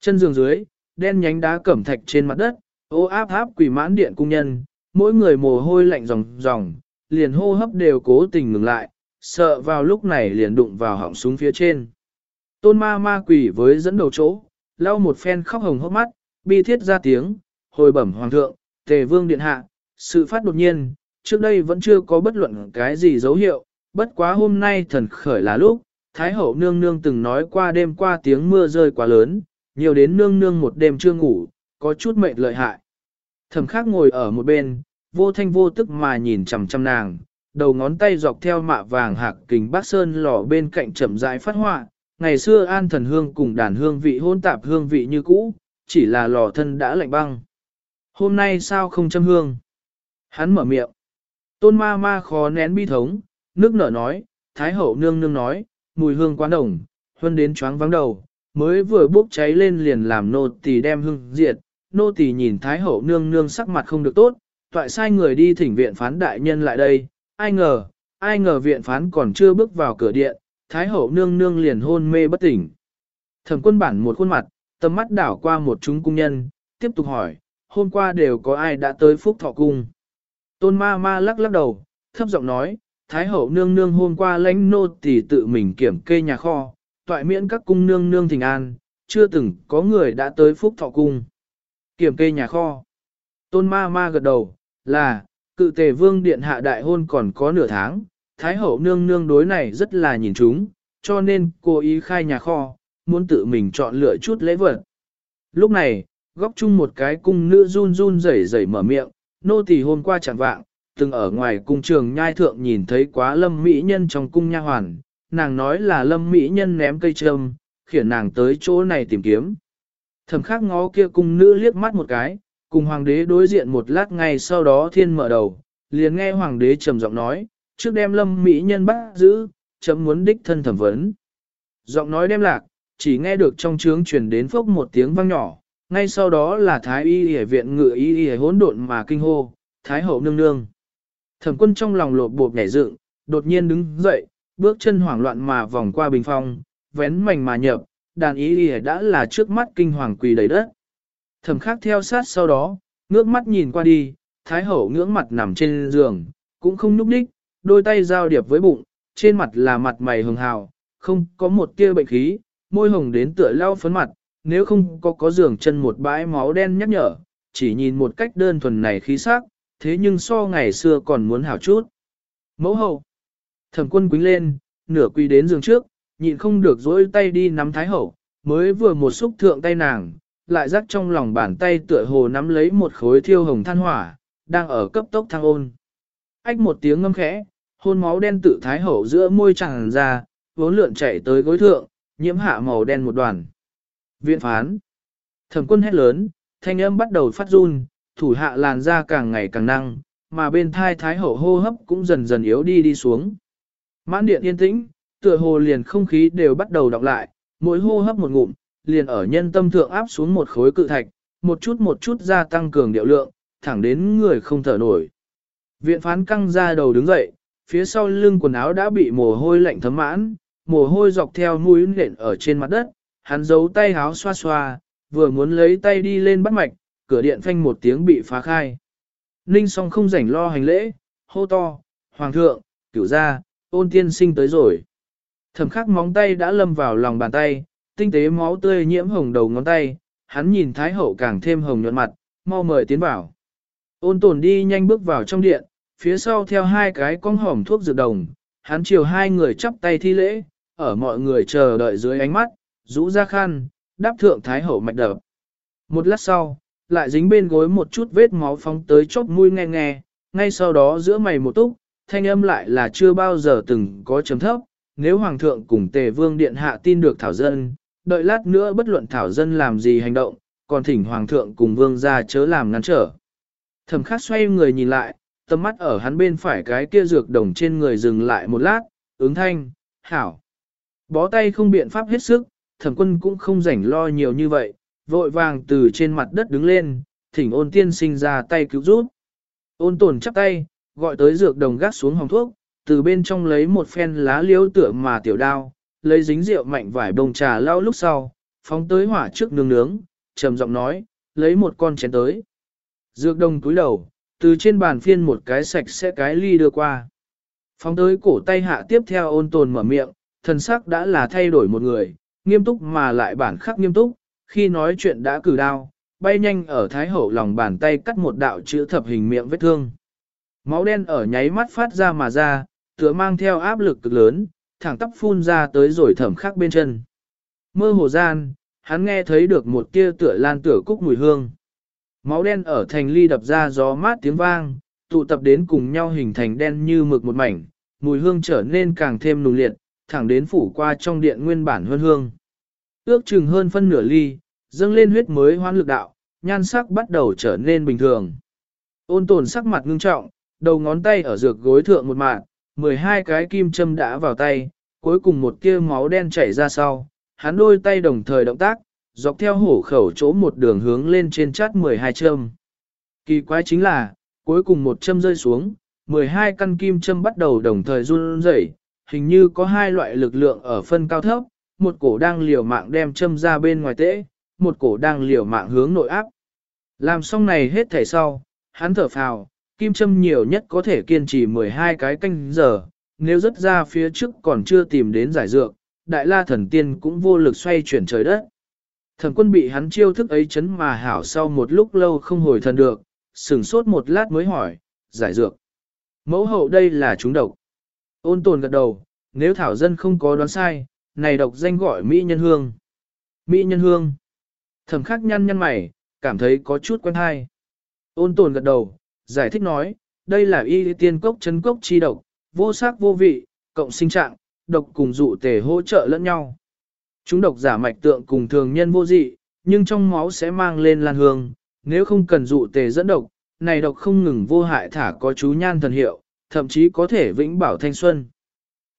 Chân giường dưới, đen nhánh đá cẩm thạch trên mặt đất, ô áp áp quỷ mãn điện cung nhân, mỗi người mồ hôi lạnh ròng ròng, liền hô hấp đều cố tình ngừng lại, sợ vào lúc này liền đụng vào họng súng phía trên. Tôn ma ma quỷ với dẫn đầu chỗ, lau một phen khóc hồng hốc mắt, bi thiết ra tiếng, hồi bẩm hoàng thượng, tề vương điện hạ, sự phát đột nhiên, trước đây vẫn chưa có bất luận cái gì dấu hiệu, bất quá hôm nay thần khởi là lúc, Thái hậu nương nương từng nói qua đêm qua tiếng mưa rơi quá lớn, nhiều đến nương nương một đêm chưa ngủ, có chút mệt lợi hại. Thẩm khác ngồi ở một bên, vô thanh vô tức mà nhìn chằm chằm nàng, đầu ngón tay dọc theo mạ vàng hạc kính bác sơn lò bên cạnh chậm rãi phát họa. Ngày xưa an thần hương cùng đàn hương vị hôn tạp hương vị như cũ, chỉ là lò thân đã lạnh băng. Hôm nay sao không châm hương? Hắn mở miệng. Tôn ma ma khó nén bi thống, nước nở nói, Thái hậu nương nương nói, mùi hương quá nồng, huân đến choáng vắng đầu, mới vừa bốc cháy lên liền làm nô tỳ đem hương diệt. Nô tỳ nhìn Thái hậu nương nương sắc mặt không được tốt, toại sai người đi thỉnh viện phán đại nhân lại đây, ai ngờ, ai ngờ viện phán còn chưa bước vào cửa điện, Thái hậu nương nương liền hôn mê bất tỉnh. Thẩm quân bản một khuôn mặt, tầm mắt đảo qua một chúng cung nhân, tiếp tục hỏi, hôm qua đều có ai đã tới phúc thọ cung. Tôn ma ma lắc lắc đầu, thấp giọng nói, Thái hậu nương nương hôm qua lãnh nô tỳ tự mình kiểm kê nhà kho, toại miễn các cung nương nương thỉnh an, chưa từng có người đã tới phúc thọ cung. Kiểm kê nhà kho. Tôn ma ma gật đầu, là, cự tề vương điện hạ đại hôn còn có nửa tháng, Thái hậu nương nương đối này rất là nhìn chúng, cho nên cô ý khai nhà kho, muốn tự mình chọn lựa chút lễ vật. Lúc này, góc chung một cái cung nữ run run rẩy rẩy mở miệng, nô tỳ hôm qua chẳng vạng, từng ở ngoài cung trường nhai thượng nhìn thấy quá lâm mỹ nhân trong cung nha hoàn, nàng nói là lâm mỹ nhân ném cây trâm, khiển nàng tới chỗ này tìm kiếm. Thẩm khắc ngó kia cung nữ liếc mắt một cái, cùng hoàng đế đối diện một lát ngay sau đó thiên mở đầu, liền nghe hoàng đế trầm giọng nói, trước đem lâm mỹ nhân bắt giữ, chấm muốn đích thân thẩm vấn. Giọng nói đem lạc, chỉ nghe được trong trướng truyền đến phốc một tiếng vang nhỏ, ngay sau đó là thái y y viện ngự y y hỗn độn mà kinh hô, thái hậu nương nương. Thẩm quân trong lòng lột bột nhảy dựng, đột nhiên đứng dậy, bước chân hoảng loạn mà vòng qua bình phong, vén mảnh mà nhập, đàn ý y đã là trước mắt kinh hoàng quỳ đầy đất. Thẩm khắc theo sát sau đó, ngước mắt nhìn qua đi, thái hậu ngưỡng mặt nằm trên giường, cũng không núp đích, đôi tay giao điệp với bụng, trên mặt là mặt mày hường hào, không có một tia bệnh khí, môi hồng đến tựa lau phấn mặt, nếu không có có giường chân một bãi máu đen nhắc nhở, chỉ nhìn một cách đơn thuần này khí sắc, thế nhưng so ngày xưa còn muốn hảo chút. Mẫu hậu, thẩm quân quính lên, nửa quỳ đến giường trước, nhịn không được dỗi tay đi nắm thái hậu, mới vừa một xúc thượng tay nàng, lại rắc trong lòng bàn tay tựa hồ nắm lấy một khối thiêu hồng than hỏa, đang ở cấp tốc thăng ôn. Ách một tiếng ngâm khẽ, hôn máu đen tự thái hậu giữa môi tràn ra, vốn lượn chạy tới gối thượng, nhiễm hạ màu đen một đoàn. Viện phán. Thẩm quân hét lớn, thanh âm bắt đầu phát run, thủ hạ làn da càng ngày càng năng, mà bên thai thái hậu hô hấp cũng dần dần yếu đi đi xuống. Mãn điện yên tĩnh, tựa hồ liền không khí đều bắt đầu đọc lại, mỗi hô hấp một ngụm, liền ở nhân tâm thượng áp xuống một khối cự thạch, một chút một chút gia tăng cường điệu lượng, thẳng đến người không thở nổi. Viện phán căng ra đầu đứng dậy, phía sau lưng quần áo đã bị mồ hôi lạnh thấm mãn, mồ hôi dọc theo mũi nện ở trên mặt đất, hắn giấu tay háo xoa xoa, vừa muốn lấy tay đi lên bắt mạch, cửa điện phanh một tiếng bị phá khai. Ninh song không rảnh lo hành lễ, hô to, hoàng thượng, cửu gia, ôn tiên sinh tới rồi. Thẩm khắc móng tay đã lâm vào lòng bàn tay, tinh tế máu tươi nhiễm hồng đầu ngón tay, hắn nhìn thái hậu càng thêm hồng nhuận mặt, mau mời tiến vào. Ôn tồn đi nhanh bước vào trong điện, phía sau theo hai cái con hỏng thuốc dược đồng, hắn chiều hai người chắp tay thi lễ, ở mọi người chờ đợi dưới ánh mắt, rũ ra khăn, đáp thượng thái hậu mạch đập. Một lát sau, lại dính bên gối một chút vết máu phóng tới chóp mũi nghe nghe, ngay sau đó giữa mày một túc, thanh âm lại là chưa bao giờ từng có chấm thấp, nếu hoàng thượng cùng tề vương điện hạ tin được thảo dân, đợi lát nữa bất luận thảo dân làm gì hành động, còn thỉnh hoàng thượng cùng vương ra chớ làm ngăn trở. Thẩm khắc xoay người nhìn lại, tầm mắt ở hắn bên phải cái kia dược đồng trên người dừng lại một lát, ứng thanh, hảo. Bó tay không biện pháp hết sức, thẩm quân cũng không rảnh lo nhiều như vậy, vội vàng từ trên mặt đất đứng lên, thỉnh ôn tiên sinh ra tay cứu giúp. Ôn tồn chắp tay, gọi tới dược đồng gác xuống hồng thuốc, từ bên trong lấy một phen lá liễu tựa mà tiểu đao, lấy dính rượu mạnh vải bông trà lau lúc sau, phóng tới hỏa trước nướng nướng, trầm giọng nói, lấy một con chén tới. Dược đồng túi đầu, từ trên bàn phiên một cái sạch sẽ cái ly đưa qua. Phóng tới cổ tay hạ tiếp theo ôn tồn mở miệng, thần sắc đã là thay đổi một người, nghiêm túc mà lại bản khắc nghiêm túc, khi nói chuyện đã cử đao, bay nhanh ở thái hậu lòng bàn tay cắt một đạo chữ thập hình miệng vết thương. Máu đen ở nháy mắt phát ra mà ra, tựa mang theo áp lực cực lớn, thẳng tắp phun ra tới rồi thẩm khắc bên chân. Mơ hồ gian, hắn nghe thấy được một tia tựa lan tựa cúc mùi hương. Máu đen ở thành ly đập ra gió mát tiếng vang, tụ tập đến cùng nhau hình thành đen như mực một mảnh, mùi hương trở nên càng thêm nùng liệt, thẳng đến phủ qua trong điện nguyên bản hương hương. Ước chừng hơn phân nửa ly, dâng lên huyết mới hoan lực đạo, nhan sắc bắt đầu trở nên bình thường. Ôn tồn sắc mặt ngưng trọng, đầu ngón tay ở dược gối thượng một mạng, 12 cái kim châm đã vào tay, cuối cùng một tia máu đen chảy ra sau, hắn đôi tay đồng thời động tác, dọc theo hổ khẩu chỗ một đường hướng lên trên chát 12 châm. Kỳ quái chính là, cuối cùng một châm rơi xuống, 12 căn kim châm bắt đầu đồng thời run rẩy, hình như có hai loại lực lượng ở phân cao thấp, một cổ đang liều mạng đem châm ra bên ngoài tễ, một cổ đang liều mạng hướng nội áp. Làm xong này hết thảy sau, hắn thở phào, kim châm nhiều nhất có thể kiên trì 12 cái canh giờ, nếu rất ra phía trước còn chưa tìm đến giải dược, đại la thần tiên cũng vô lực xoay chuyển trời đất. Thần quân bị hắn chiêu thức ấy chấn mà hảo sau một lúc lâu không hồi thần được, sửng sốt một lát mới hỏi, giải dược. Mẫu hậu đây là chúng độc. Ôn tồn gật đầu, nếu thảo dân không có đoán sai, này độc danh gọi Mỹ nhân hương. Mỹ nhân hương. Thẩm khắc nhăn nhăn mày, cảm thấy có chút quen hay. Ôn tồn gật đầu, giải thích nói, đây là y tiên cốc chấn cốc chi độc, vô sắc vô vị, cộng sinh trạng, độc cùng dụ tề hỗ trợ lẫn nhau. Chúng độc giả mạch tượng cùng thường nhân vô dị, nhưng trong máu sẽ mang lên lan hương, nếu không cần dụ tề dẫn độc, này độc không ngừng vô hại thả có chú nhan thần hiệu, thậm chí có thể vĩnh bảo thanh xuân.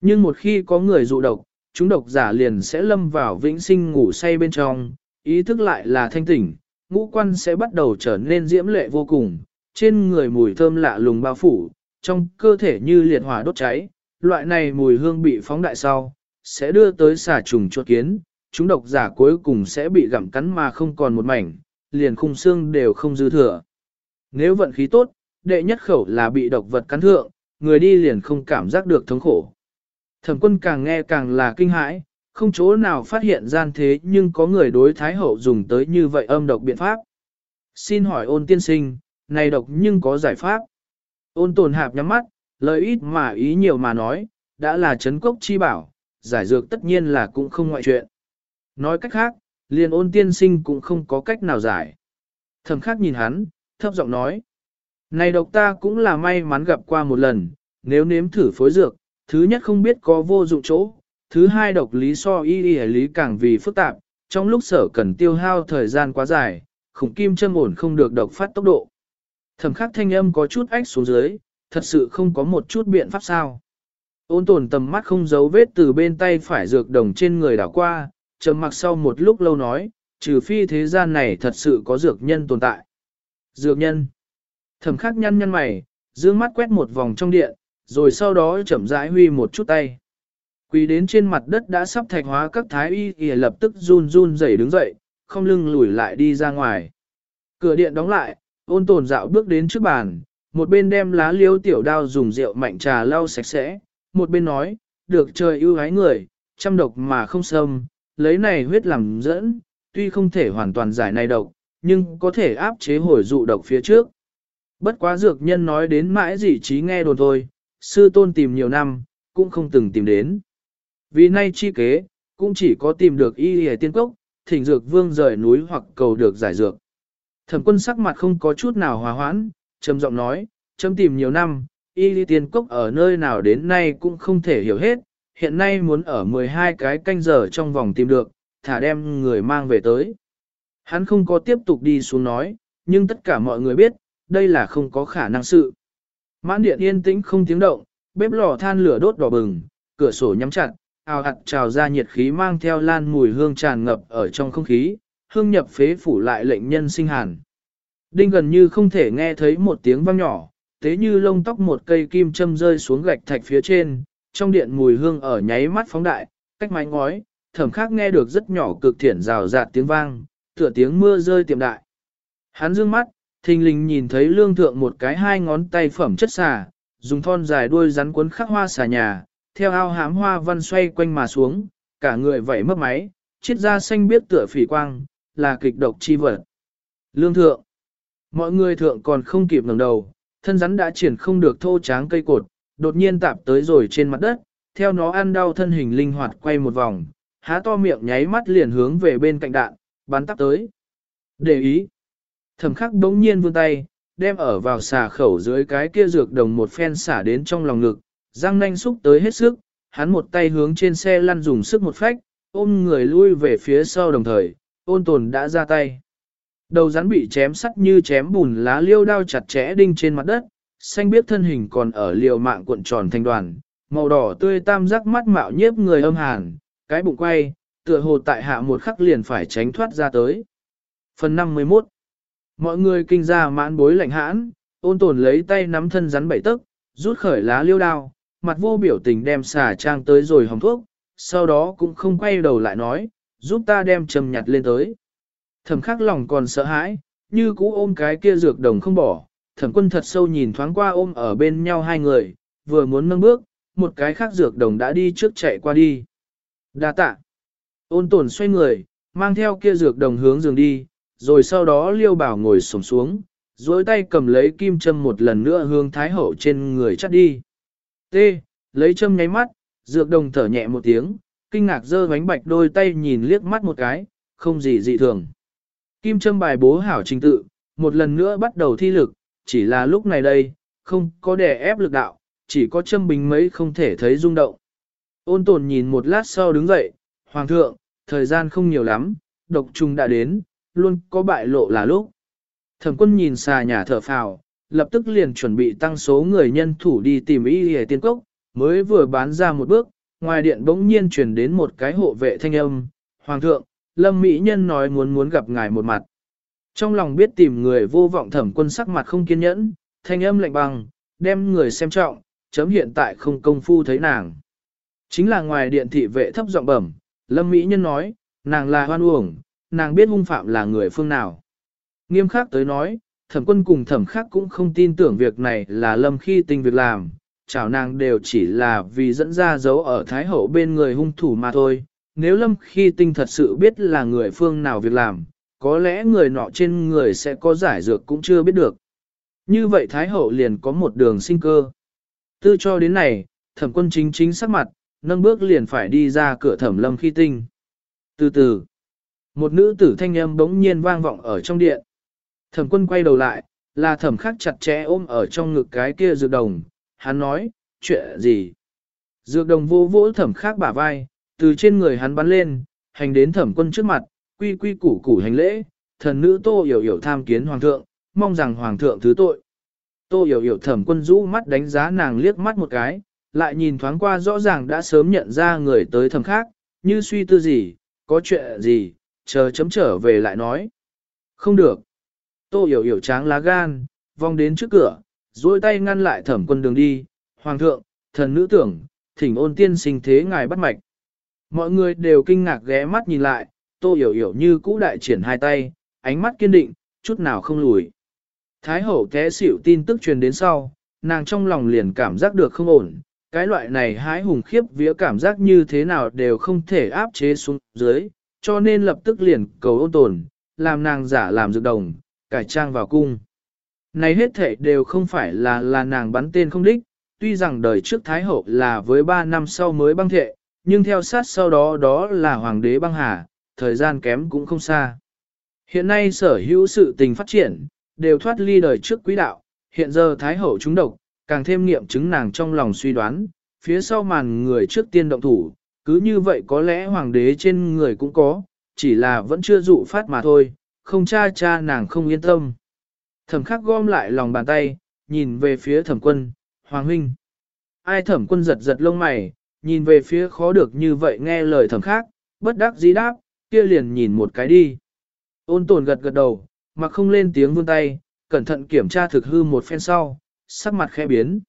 Nhưng một khi có người dụ độc, chúng độc giả liền sẽ lâm vào vĩnh sinh ngủ say bên trong, ý thức lại là thanh tỉnh, ngũ quan sẽ bắt đầu trở nên diễm lệ vô cùng, trên người mùi thơm lạ lùng bao phủ, trong cơ thể như liệt hỏa đốt cháy, loại này mùi hương bị phóng đại sau, sẽ đưa tới xà trùng chuột kiến, chúng độc giả cuối cùng sẽ bị gặm cắn mà không còn một mảnh, liền khung xương đều không dư thừa. Nếu vận khí tốt, đệ nhất khẩu là bị độc vật cắn thượng, người đi liền không cảm giác được thống khổ. Thẩm quân càng nghe càng là kinh hãi, không chỗ nào phát hiện gian thế nhưng có người đối Thái Hậu dùng tới như vậy âm độc biện pháp. Xin hỏi ôn tiên sinh, này độc nhưng có giải pháp. Ôn tồn hạp nhắm mắt, lời ít mà ý nhiều mà nói, đã là chấn cốc chi bảo, giải dược tất nhiên là cũng không ngoại chuyện. Nói cách khác, liền ôn tiên sinh cũng không có cách nào giải. Thẩm khắc nhìn hắn, thấp giọng nói. Này độc ta cũng là may mắn gặp qua một lần, nếu nếm thử phối dược, thứ nhất không biết có vô dụng chỗ, thứ hai độc lý so y y lý càng vì phức tạp, trong lúc sở cần tiêu hao thời gian quá dài, khủng kim châm ổn không được độc phát tốc độ. Thẩm khắc thanh âm có chút ách xuống dưới, thật sự không có một chút biện pháp sao. Ôn tồn tầm mắt không giấu vết từ bên tay phải dược đồng trên người đảo qua, trầm mặc sau một lúc lâu nói, trừ phi thế gian này thật sự có dược nhân tồn tại. Dược nhân. Thẩm khắc nhăn nhăn mày, dương mắt quét một vòng trong điện, rồi sau đó chậm rãi huy một chút tay. Quỳ đến trên mặt đất đã sắp thạch hóa các thái y y lập tức run run rẩy đứng dậy, không lưng lùi lại đi ra ngoài. Cửa điện đóng lại, ôn tồn dạo bước đến trước bàn, một bên đem lá liêu tiểu đao dùng rượu mạnh trà lau sạch sẽ, một bên nói, được trời ưu ái người, chăm độc mà không xâm, lấy này huyết làm dẫn, tuy không thể hoàn toàn giải này độc, nhưng có thể áp chế hồi dụ độc phía trước. Bất quá dược nhân nói đến mãi gì trí nghe đồn thôi, sư tôn tìm nhiều năm, cũng không từng tìm đến. Vì nay chi kế, cũng chỉ có tìm được y hề tiên cốc, thỉnh dược vương rời núi hoặc cầu được giải dược. Thẩm quân sắc mặt không có chút nào hòa hoãn, trầm giọng nói, chấm tìm nhiều năm, y lý tiên cốc ở nơi nào đến nay cũng không thể hiểu hết, hiện nay muốn ở 12 cái canh giờ trong vòng tìm được, thả đem người mang về tới. Hắn không có tiếp tục đi xuống nói, nhưng tất cả mọi người biết, đây là không có khả năng sự. Mãn điện yên tĩnh không tiếng động, bếp lò than lửa đốt đỏ bừng, cửa sổ nhắm chặt, ào ạt trào ra nhiệt khí mang theo lan mùi hương tràn ngập ở trong không khí, hương nhập phế phủ lại lệnh nhân sinh hàn. Đinh gần như không thể nghe thấy một tiếng vang nhỏ, thế như lông tóc một cây kim châm rơi xuống gạch thạch phía trên, trong điện mùi hương ở nháy mắt phóng đại, cách mái ngói, thẩm khác nghe được rất nhỏ cực thiển rào rạt tiếng vang, tựa tiếng mưa rơi tiệm đại. Hắn dương mắt, thình lình nhìn thấy lương thượng một cái hai ngón tay phẩm chất xà, dùng thon dài đuôi rắn cuốn khắc hoa xà nhà, theo ao hám hoa văn xoay quanh mà xuống, cả người vẫy mất máy, chiết ra xanh biết tựa phỉ quang, là kịch độc chi vật. Lương thượng, mọi người thượng còn không kịp ngẩng đầu, thân rắn đã triển không được thô tráng cây cột, đột nhiên tạp tới rồi trên mặt đất, theo nó ăn đau thân hình linh hoạt quay một vòng, há to miệng nháy mắt liền hướng về bên cạnh đạn, bắn tắp tới. Để ý, thẩm khắc đống nhiên vươn tay, đem ở vào xà khẩu dưới cái kia dược đồng một phen xả đến trong lòng ngực, răng nanh xúc tới hết sức, hắn một tay hướng trên xe lăn dùng sức một phách, ôm người lui về phía sau đồng thời, ôn tồn đã ra tay. Đầu rắn bị chém sắt như chém bùn lá liêu đao chặt chẽ đinh trên mặt đất, xanh biết thân hình còn ở liều mạng cuộn tròn thành đoàn, màu đỏ tươi tam giác mắt mạo nhiếp người âm hàn, cái bụng quay, tựa hồ tại hạ một khắc liền phải tránh thoát ra tới. Phần 51 Mọi người kinh ra mãn bối lạnh hãn, ôn tồn lấy tay nắm thân rắn bảy tức, rút khởi lá liêu đao, mặt vô biểu tình đem xả trang tới rồi hồng thuốc, sau đó cũng không quay đầu lại nói, giúp ta đem trầm nhặt lên tới. Thẩm khắc lòng còn sợ hãi, như cũ ôm cái kia dược đồng không bỏ, thẩm quân thật sâu nhìn thoáng qua ôm ở bên nhau hai người, vừa muốn nâng bước, một cái khác dược đồng đã đi trước chạy qua đi. Đa tạ. Ôn tồn xoay người, mang theo kia dược đồng hướng giường đi, rồi sau đó liêu bảo ngồi sổng xuống, duỗi tay cầm lấy kim châm một lần nữa hướng thái hậu trên người chắt đi. T. Lấy châm nháy mắt, dược đồng thở nhẹ một tiếng, kinh ngạc dơ bánh bạch đôi tay nhìn liếc mắt một cái, không gì dị thường. Kim châm bài bố hảo trình tự, một lần nữa bắt đầu thi lực, chỉ là lúc này đây, không có đè ép lực đạo, chỉ có châm bình mấy không thể thấy rung động. Ôn tồn nhìn một lát sau đứng dậy, Hoàng thượng, thời gian không nhiều lắm, độc trùng đã đến, luôn có bại lộ là lúc. Thẩm quân nhìn xà nhà thở phào, lập tức liền chuẩn bị tăng số người nhân thủ đi tìm y hề tiên cốc, mới vừa bán ra một bước, ngoài điện bỗng nhiên truyền đến một cái hộ vệ thanh âm, Hoàng thượng, Lâm Mỹ Nhân nói muốn muốn gặp ngài một mặt. Trong lòng biết tìm người vô vọng thẩm quân sắc mặt không kiên nhẫn, thanh âm lạnh băng, đem người xem trọng, chấm hiện tại không công phu thấy nàng. Chính là ngoài điện thị vệ thấp giọng bẩm, Lâm Mỹ Nhân nói, nàng là hoan uổng, nàng biết hung phạm là người phương nào. Nghiêm khắc tới nói, thẩm quân cùng thẩm khắc cũng không tin tưởng việc này là Lâm khi tình việc làm, chào nàng đều chỉ là vì dẫn ra dấu ở Thái Hậu bên người hung thủ mà thôi. Nếu Lâm khi tinh thật sự biết là người phương nào việc làm, có lẽ người nọ trên người sẽ có giải dược cũng chưa biết được. Như vậy Thái Hậu liền có một đường sinh cơ. Tư cho đến này, thẩm quân chính chính sắc mặt, nâng bước liền phải đi ra cửa thẩm lâm khi tinh. Từ từ, một nữ tử thanh âm bỗng nhiên vang vọng ở trong điện. Thẩm quân quay đầu lại, là thẩm khắc chặt chẽ ôm ở trong ngực cái kia dược đồng. Hắn nói, chuyện gì? Dược đồng vô vỗ thẩm khác bả vai, từ trên người hắn bắn lên, hành đến thẩm quân trước mặt, quy quy củ củ hành lễ, thần nữ tô hiểu hiểu tham kiến hoàng thượng, mong rằng hoàng thượng thứ tội. Tô hiểu hiểu thẩm quân rũ mắt đánh giá nàng liếc mắt một cái, lại nhìn thoáng qua rõ ràng đã sớm nhận ra người tới thẩm khác, như suy tư gì, có chuyện gì, chờ chấm trở về lại nói. Không được. Tô hiểu hiểu tráng lá gan, vòng đến trước cửa, duỗi tay ngăn lại thẩm quân đường đi, hoàng thượng, thần nữ tưởng, thỉnh ôn tiên sinh thế ngài bắt mạch. Mọi người đều kinh ngạc ghé mắt nhìn lại, tô hiểu hiểu như cũ đại triển hai tay, ánh mắt kiên định, chút nào không lùi. Thái hậu té xỉu tin tức truyền đến sau, nàng trong lòng liền cảm giác được không ổn, cái loại này hái hùng khiếp vía cảm giác như thế nào đều không thể áp chế xuống dưới, cho nên lập tức liền cầu ôn tồn, làm nàng giả làm dược đồng, cải trang vào cung. Này hết thể đều không phải là là nàng bắn tên không đích, tuy rằng đời trước Thái Hậu là với 3 năm sau mới băng thệ, nhưng theo sát sau đó đó là Hoàng đế băng hà, thời gian kém cũng không xa. Hiện nay sở hữu sự tình phát triển, đều thoát ly đời trước quý đạo, hiện giờ Thái Hậu trúng độc, càng thêm nghiệm chứng nàng trong lòng suy đoán, phía sau màn người trước tiên động thủ, cứ như vậy có lẽ hoàng đế trên người cũng có, chỉ là vẫn chưa dụ phát mà thôi, không cha cha nàng không yên tâm. Thẩm khắc gom lại lòng bàn tay, nhìn về phía thẩm quân, hoàng huynh. Ai thẩm quân giật giật lông mày, nhìn về phía khó được như vậy nghe lời thẩm khắc, bất đắc dĩ đáp, kia liền nhìn một cái đi. Ôn tồn gật gật đầu, mà không lên tiếng vươn tay, cẩn thận kiểm tra thực hư một phen sau, sắc mặt khẽ biến.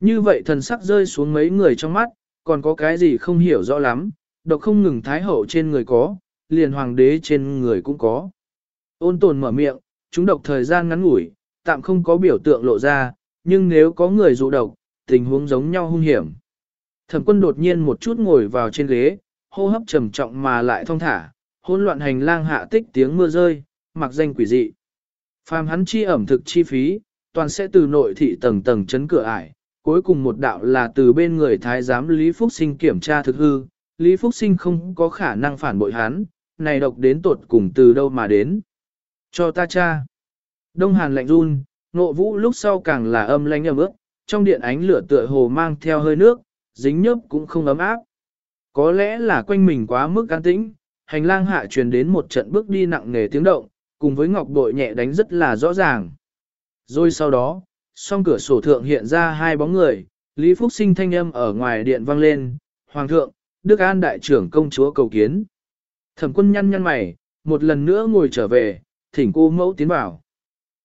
Như vậy thần sắc rơi xuống mấy người trong mắt, còn có cái gì không hiểu rõ lắm, độc không ngừng thái hậu trên người có, liền hoàng đế trên người cũng có. Ôn tồn mở miệng, chúng độc thời gian ngắn ngủi, tạm không có biểu tượng lộ ra, nhưng nếu có người dụ độc, tình huống giống nhau hung hiểm. Thẩm quân đột nhiên một chút ngồi vào trên ghế, hô hấp trầm trọng mà lại thong thả, hỗn loạn hành lang hạ tích tiếng mưa rơi, mặc danh quỷ dị. Phàm hắn chi ẩm thực chi phí, toàn sẽ từ nội thị tầng tầng chấn cửa ải, cuối cùng một đạo là từ bên người thái giám Lý Phúc Sinh kiểm tra thực hư, Lý Phúc Sinh không có khả năng phản bội hắn, này độc đến tột cùng từ đâu mà đến. Cho ta cha. Đông Hàn lạnh run, nộ vũ lúc sau càng là âm lanh ấm ướp, trong điện ánh lửa tựa hồ mang theo hơi nước, dính nhớp cũng không ấm áp. Có lẽ là quanh mình quá mức an tĩnh, hành lang hạ truyền đến một trận bước đi nặng nề tiếng động, cùng với ngọc bội nhẹ đánh rất là rõ ràng. Rồi sau đó, song cửa sổ thượng hiện ra hai bóng người, Lý Phúc Sinh thanh âm ở ngoài điện vang lên, Hoàng thượng, Đức An đại trưởng công chúa cầu kiến. Thẩm quân nhăn nhăn mày, một lần nữa ngồi trở về, thỉnh cô mẫu tiến vào.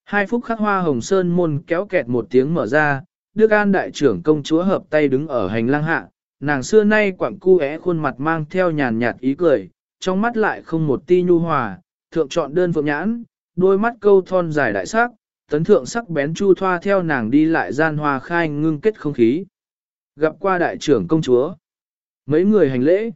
Hai phúc khắc hoa hồng sơn môn kéo kẹt một tiếng mở ra, Đức An đại trưởng công chúa hợp tay đứng ở hành lang hạ, nàng xưa nay quặng cu é khuôn mặt mang theo nhàn nhạt ý cười, trong mắt lại không một ti nhu hòa, thượng chọn đơn phượng nhãn, đôi mắt câu thon dài đại sắc, tấn thượng sắc bén chu thoa theo nàng đi lại gian hoa khai ngưng kết không khí. Gặp qua đại trưởng công chúa. Mấy người hành lễ.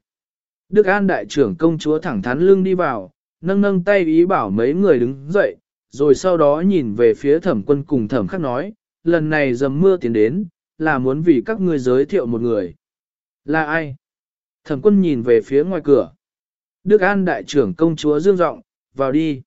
Đức An đại trưởng công chúa thẳng thắn lưng đi vào, nâng nâng tay ý bảo mấy người đứng dậy, rồi sau đó nhìn về phía thẩm quân cùng thẩm khắc nói, lần này dầm mưa tiến đến, là muốn vì các ngươi giới thiệu một người. Là ai? Thẩm quân nhìn về phía ngoài cửa. Đức An đại trưởng công chúa dương giọng vào đi.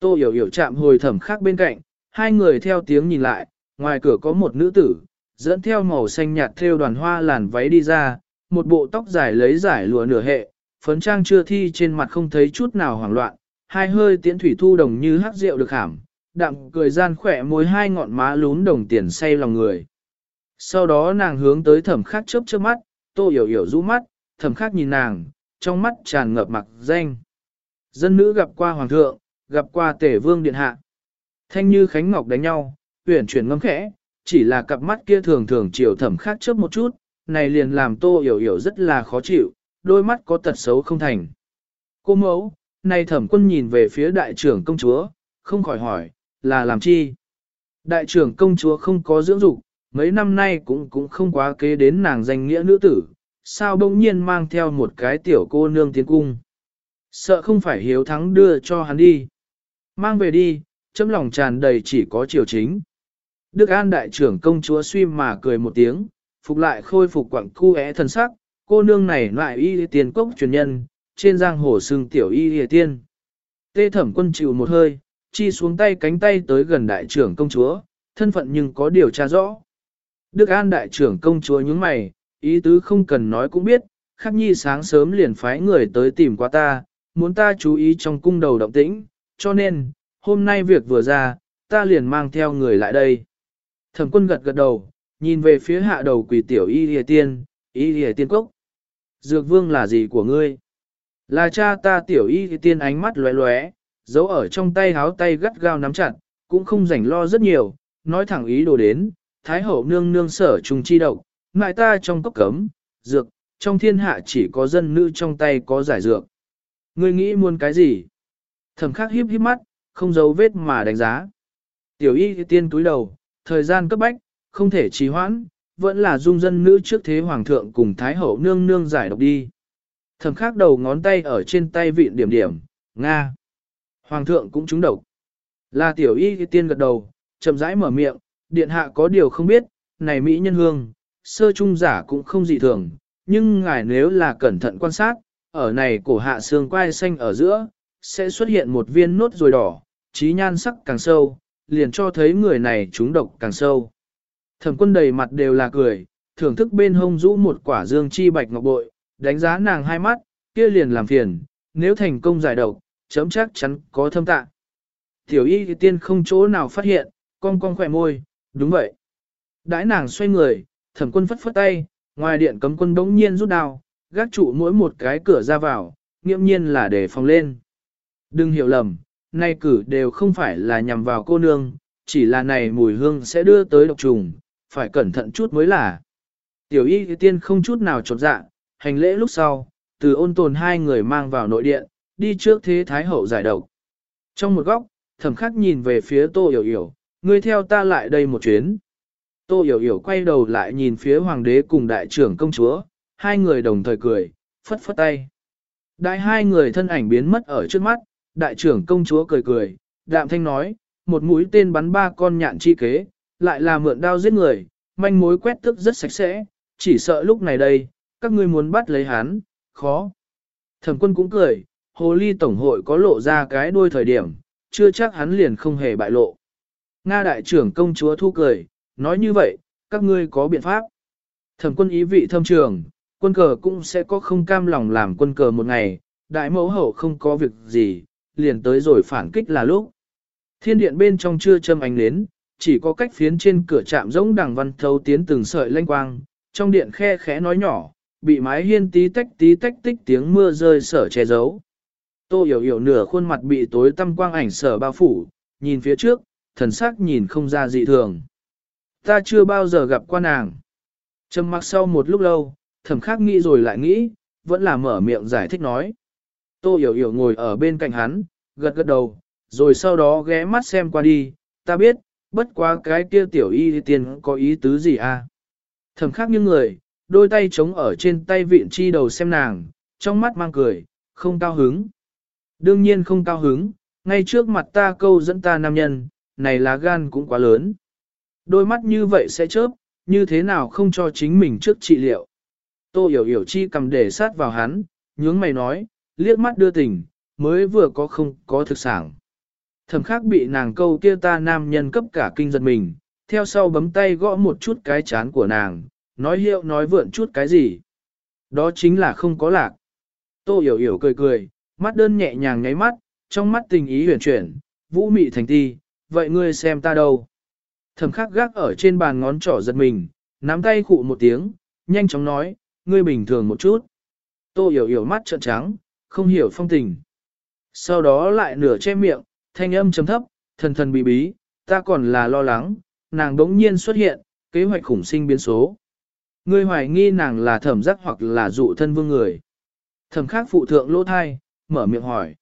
Tô hiểu hiểu chạm hồi thẩm khắc bên cạnh, hai người theo tiếng nhìn lại, ngoài cửa có một nữ tử, dẫn theo màu xanh nhạt theo đoàn hoa làn váy đi ra, một bộ tóc dài lấy giải lụa nửa hệ, phấn trang chưa thi trên mặt không thấy chút nào hoảng loạn, hai hơi tiễn thủy thu đồng như hát rượu được hàm, đạm cười gian khỏe môi hai ngọn má lún đồng tiền say lòng người. Sau đó nàng hướng tới thẩm khắc chớp chớp mắt, tô hiểu hiểu rũ mắt, thẩm khắc nhìn nàng, trong mắt tràn ngập mặc danh. Dân nữ gặp qua hoàng thượng, gặp qua tể vương điện hạ. Thanh như khánh ngọc đánh nhau, uyển chuyển ngâm khẽ, chỉ là cặp mắt kia thường thường chiều thẩm khắc chớp một chút, này liền làm tô hiểu hiểu rất là khó chịu, đôi mắt có tật xấu không thành. Cô mẫu, này thẩm quân nhìn về phía đại trưởng công chúa, không khỏi hỏi, là làm chi? Đại trưởng công chúa không có dưỡng dục, mấy năm nay cũng cũng không quá kế đến nàng danh nghĩa nữ tử, sao bỗng nhiên mang theo một cái tiểu cô nương tiến cung. Sợ không phải hiếu thắng đưa cho hắn đi. Mang về đi, chấm lòng tràn đầy chỉ có triều chính. Đức An đại trưởng công chúa suy mà cười một tiếng, phục lại khôi phục quặng cu é thân sắc, cô nương này loại y tiền cốc truyền nhân, trên giang hồ sưng tiểu y hề tiên. Tê thẩm quân chịu một hơi, chi xuống tay cánh tay tới gần đại trưởng công chúa, thân phận nhưng có điều tra rõ. Đức An đại trưởng công chúa nhướng mày, ý tứ không cần nói cũng biết, khắc nhi sáng sớm liền phái người tới tìm qua ta, muốn ta chú ý trong cung đầu động tĩnh, cho nên, hôm nay việc vừa ra, ta liền mang theo người lại đây. Thẩm quân gật gật đầu, nhìn về phía hạ đầu quỷ tiểu y hề tiên, y hề tiên cốc. Dược vương là gì của ngươi? Là cha ta tiểu y tiên ánh mắt lóe lóe, giấu ở trong tay háo tay gắt gao nắm chặt, cũng không rảnh lo rất nhiều, nói thẳng ý đồ đến, thái hậu nương nương sở trùng chi độc, ngại ta trong cốc cấm, dược, trong thiên hạ chỉ có dân nữ trong tay có giải dược. Ngươi nghĩ muốn cái gì? Thẩm khắc hiếp hiếp mắt, không giấu vết mà đánh giá. Tiểu y tiên túi đầu, thời gian cấp bách, không thể trì hoãn, vẫn là dung dân nữ trước thế hoàng thượng cùng thái hậu nương nương giải độc đi. Thẩm khắc đầu ngón tay ở trên tay vịn điểm điểm, Nga. Hoàng thượng cũng trúng độc. Là tiểu y tiên gật đầu, chậm rãi mở miệng, điện hạ có điều không biết, này Mỹ nhân hương, sơ trung giả cũng không dị thường, nhưng ngài nếu là cẩn thận quan sát, ở này cổ hạ xương quai xanh ở giữa, sẽ xuất hiện một viên nốt rồi đỏ, trí nhan sắc càng sâu, liền cho thấy người này trúng độc càng sâu. Thẩm quân đầy mặt đều là cười, thưởng thức bên hông rũ một quả dương chi bạch ngọc bội, đánh giá nàng hai mắt, kia liền làm phiền, nếu thành công giải độc, chấm chắc chắn có thâm tạ. Tiểu y tiên không chỗ nào phát hiện, cong cong khỏe môi, đúng vậy. Đãi nàng xoay người, thẩm quân phất phất tay, ngoài điện cấm quân đống nhiên rút đao, gác trụ mỗi một cái cửa ra vào, nghiêm nhiên là để phòng lên. Đừng hiểu lầm, nay cử đều không phải là nhằm vào cô nương, chỉ là này mùi hương sẽ đưa tới độc trùng, phải cẩn thận chút mới là. Tiểu y tiên không chút nào trột dạ, hành lễ lúc sau, từ ôn tồn hai người mang vào nội điện, đi trước thế thái hậu giải độc. Trong một góc, thẩm khắc nhìn về phía tô hiểu hiểu, ngươi theo ta lại đây một chuyến. Tô hiểu hiểu quay đầu lại nhìn phía hoàng đế cùng đại trưởng công chúa, hai người đồng thời cười, phất phất tay. Đại hai người thân ảnh biến mất ở trước mắt, đại trưởng công chúa cười cười, đạm thanh nói, một mũi tên bắn ba con nhạn chi kế, lại là mượn đao giết người, manh mối quét tức rất sạch sẽ, chỉ sợ lúc này đây, các ngươi muốn bắt lấy hắn, khó. Thẩm quân cũng cười, hồ ly tổng hội có lộ ra cái đuôi thời điểm, chưa chắc hắn liền không hề bại lộ. Nga đại trưởng công chúa thu cười, nói như vậy, các ngươi có biện pháp. Thẩm quân ý vị thâm trường, quân cờ cũng sẽ có không cam lòng làm quân cờ một ngày, đại mẫu hậu không có việc gì, liền tới rồi phản kích là lúc. Thiên điện bên trong chưa châm ánh nến, chỉ có cách phiến trên cửa chạm giống đằng văn thấu tiến từng sợi lanh quang, trong điện khe khẽ nói nhỏ, bị mái hiên tí tách tí tách tích tiếng mưa rơi sở che giấu. Tô hiểu hiểu nửa khuôn mặt bị tối tăm quang ảnh sở bao phủ, nhìn phía trước, thần sắc nhìn không ra dị thường. Ta chưa bao giờ gặp qua nàng. Trầm mặc sau một lúc lâu, thẩm khắc nghĩ rồi lại nghĩ, vẫn là mở miệng giải thích nói. Tô hiểu hiểu ngồi ở bên cạnh hắn, gật gật đầu, rồi sau đó ghé mắt xem qua đi, ta biết, bất quá cái kia tiểu y tiền có ý tứ gì à. Thẩm khắc như người, đôi tay chống ở trên tay vịn chi đầu xem nàng, trong mắt mang cười, không cao hứng. Đương nhiên không cao hứng, ngay trước mặt ta câu dẫn ta nam nhân, này lá gan cũng quá lớn. Đôi mắt như vậy sẽ chớp, như thế nào không cho chính mình trước trị liệu. Tô hiểu hiểu chi cầm để sát vào hắn, nhướng mày nói, liếc mắt đưa tình, mới vừa có không có thực sản. Thẩm Khác bị nàng câu kia ta nam nhân cấp cả kinh giật mình, theo sau bấm tay gõ một chút cái chán của nàng, nói hiệu nói vượn chút cái gì. Đó chính là không có lạc. Tô hiểu hiểu cười cười, mắt đơn nhẹ nhàng nháy mắt, trong mắt tình ý huyền chuyển, vũ mị thành ti, vậy ngươi xem ta đâu. Thẩm khắc gác ở trên bàn ngón trỏ giật mình, nắm tay khụ một tiếng, nhanh chóng nói, ngươi bình thường một chút. Tô hiểu hiểu mắt trợn trắng, không hiểu phong tình. Sau đó lại nửa che miệng, thanh âm chấm thấp, thần thần bí bí, ta còn là lo lắng, nàng đống nhiên xuất hiện, kế hoạch khủng sinh biến số. Ngươi hoài nghi nàng là thẩm giác hoặc là dụ thân vương người. Thẩm khác phụ thượng lỗ thai, mở miệng hỏi.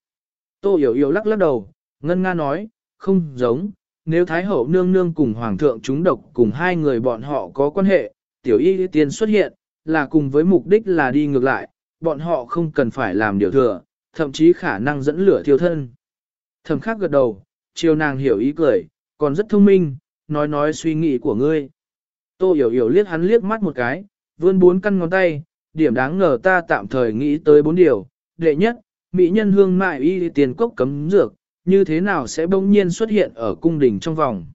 Tô hiểu hiểu lắc lắc đầu, ngân nga nói, không giống, nếu Thái Hậu nương nương cùng Hoàng thượng chúng độc cùng hai người bọn họ có quan hệ, tiểu y tiên xuất hiện, là cùng với mục đích là đi ngược lại, bọn họ không cần phải làm điều thừa, thậm chí khả năng dẫn lửa thiêu thân. Thẩm khắc gật đầu, chiều nàng hiểu ý cười, còn rất thông minh, nói nói suy nghĩ của ngươi. Tô hiểu hiểu liếc hắn liếc mắt một cái, vươn bốn căn ngón tay, điểm đáng ngờ ta tạm thời nghĩ tới bốn điều. Đệ nhất, mỹ nhân hương mại y tiền cốc cấm dược, như thế nào sẽ bỗng nhiên xuất hiện ở cung đình trong vòng.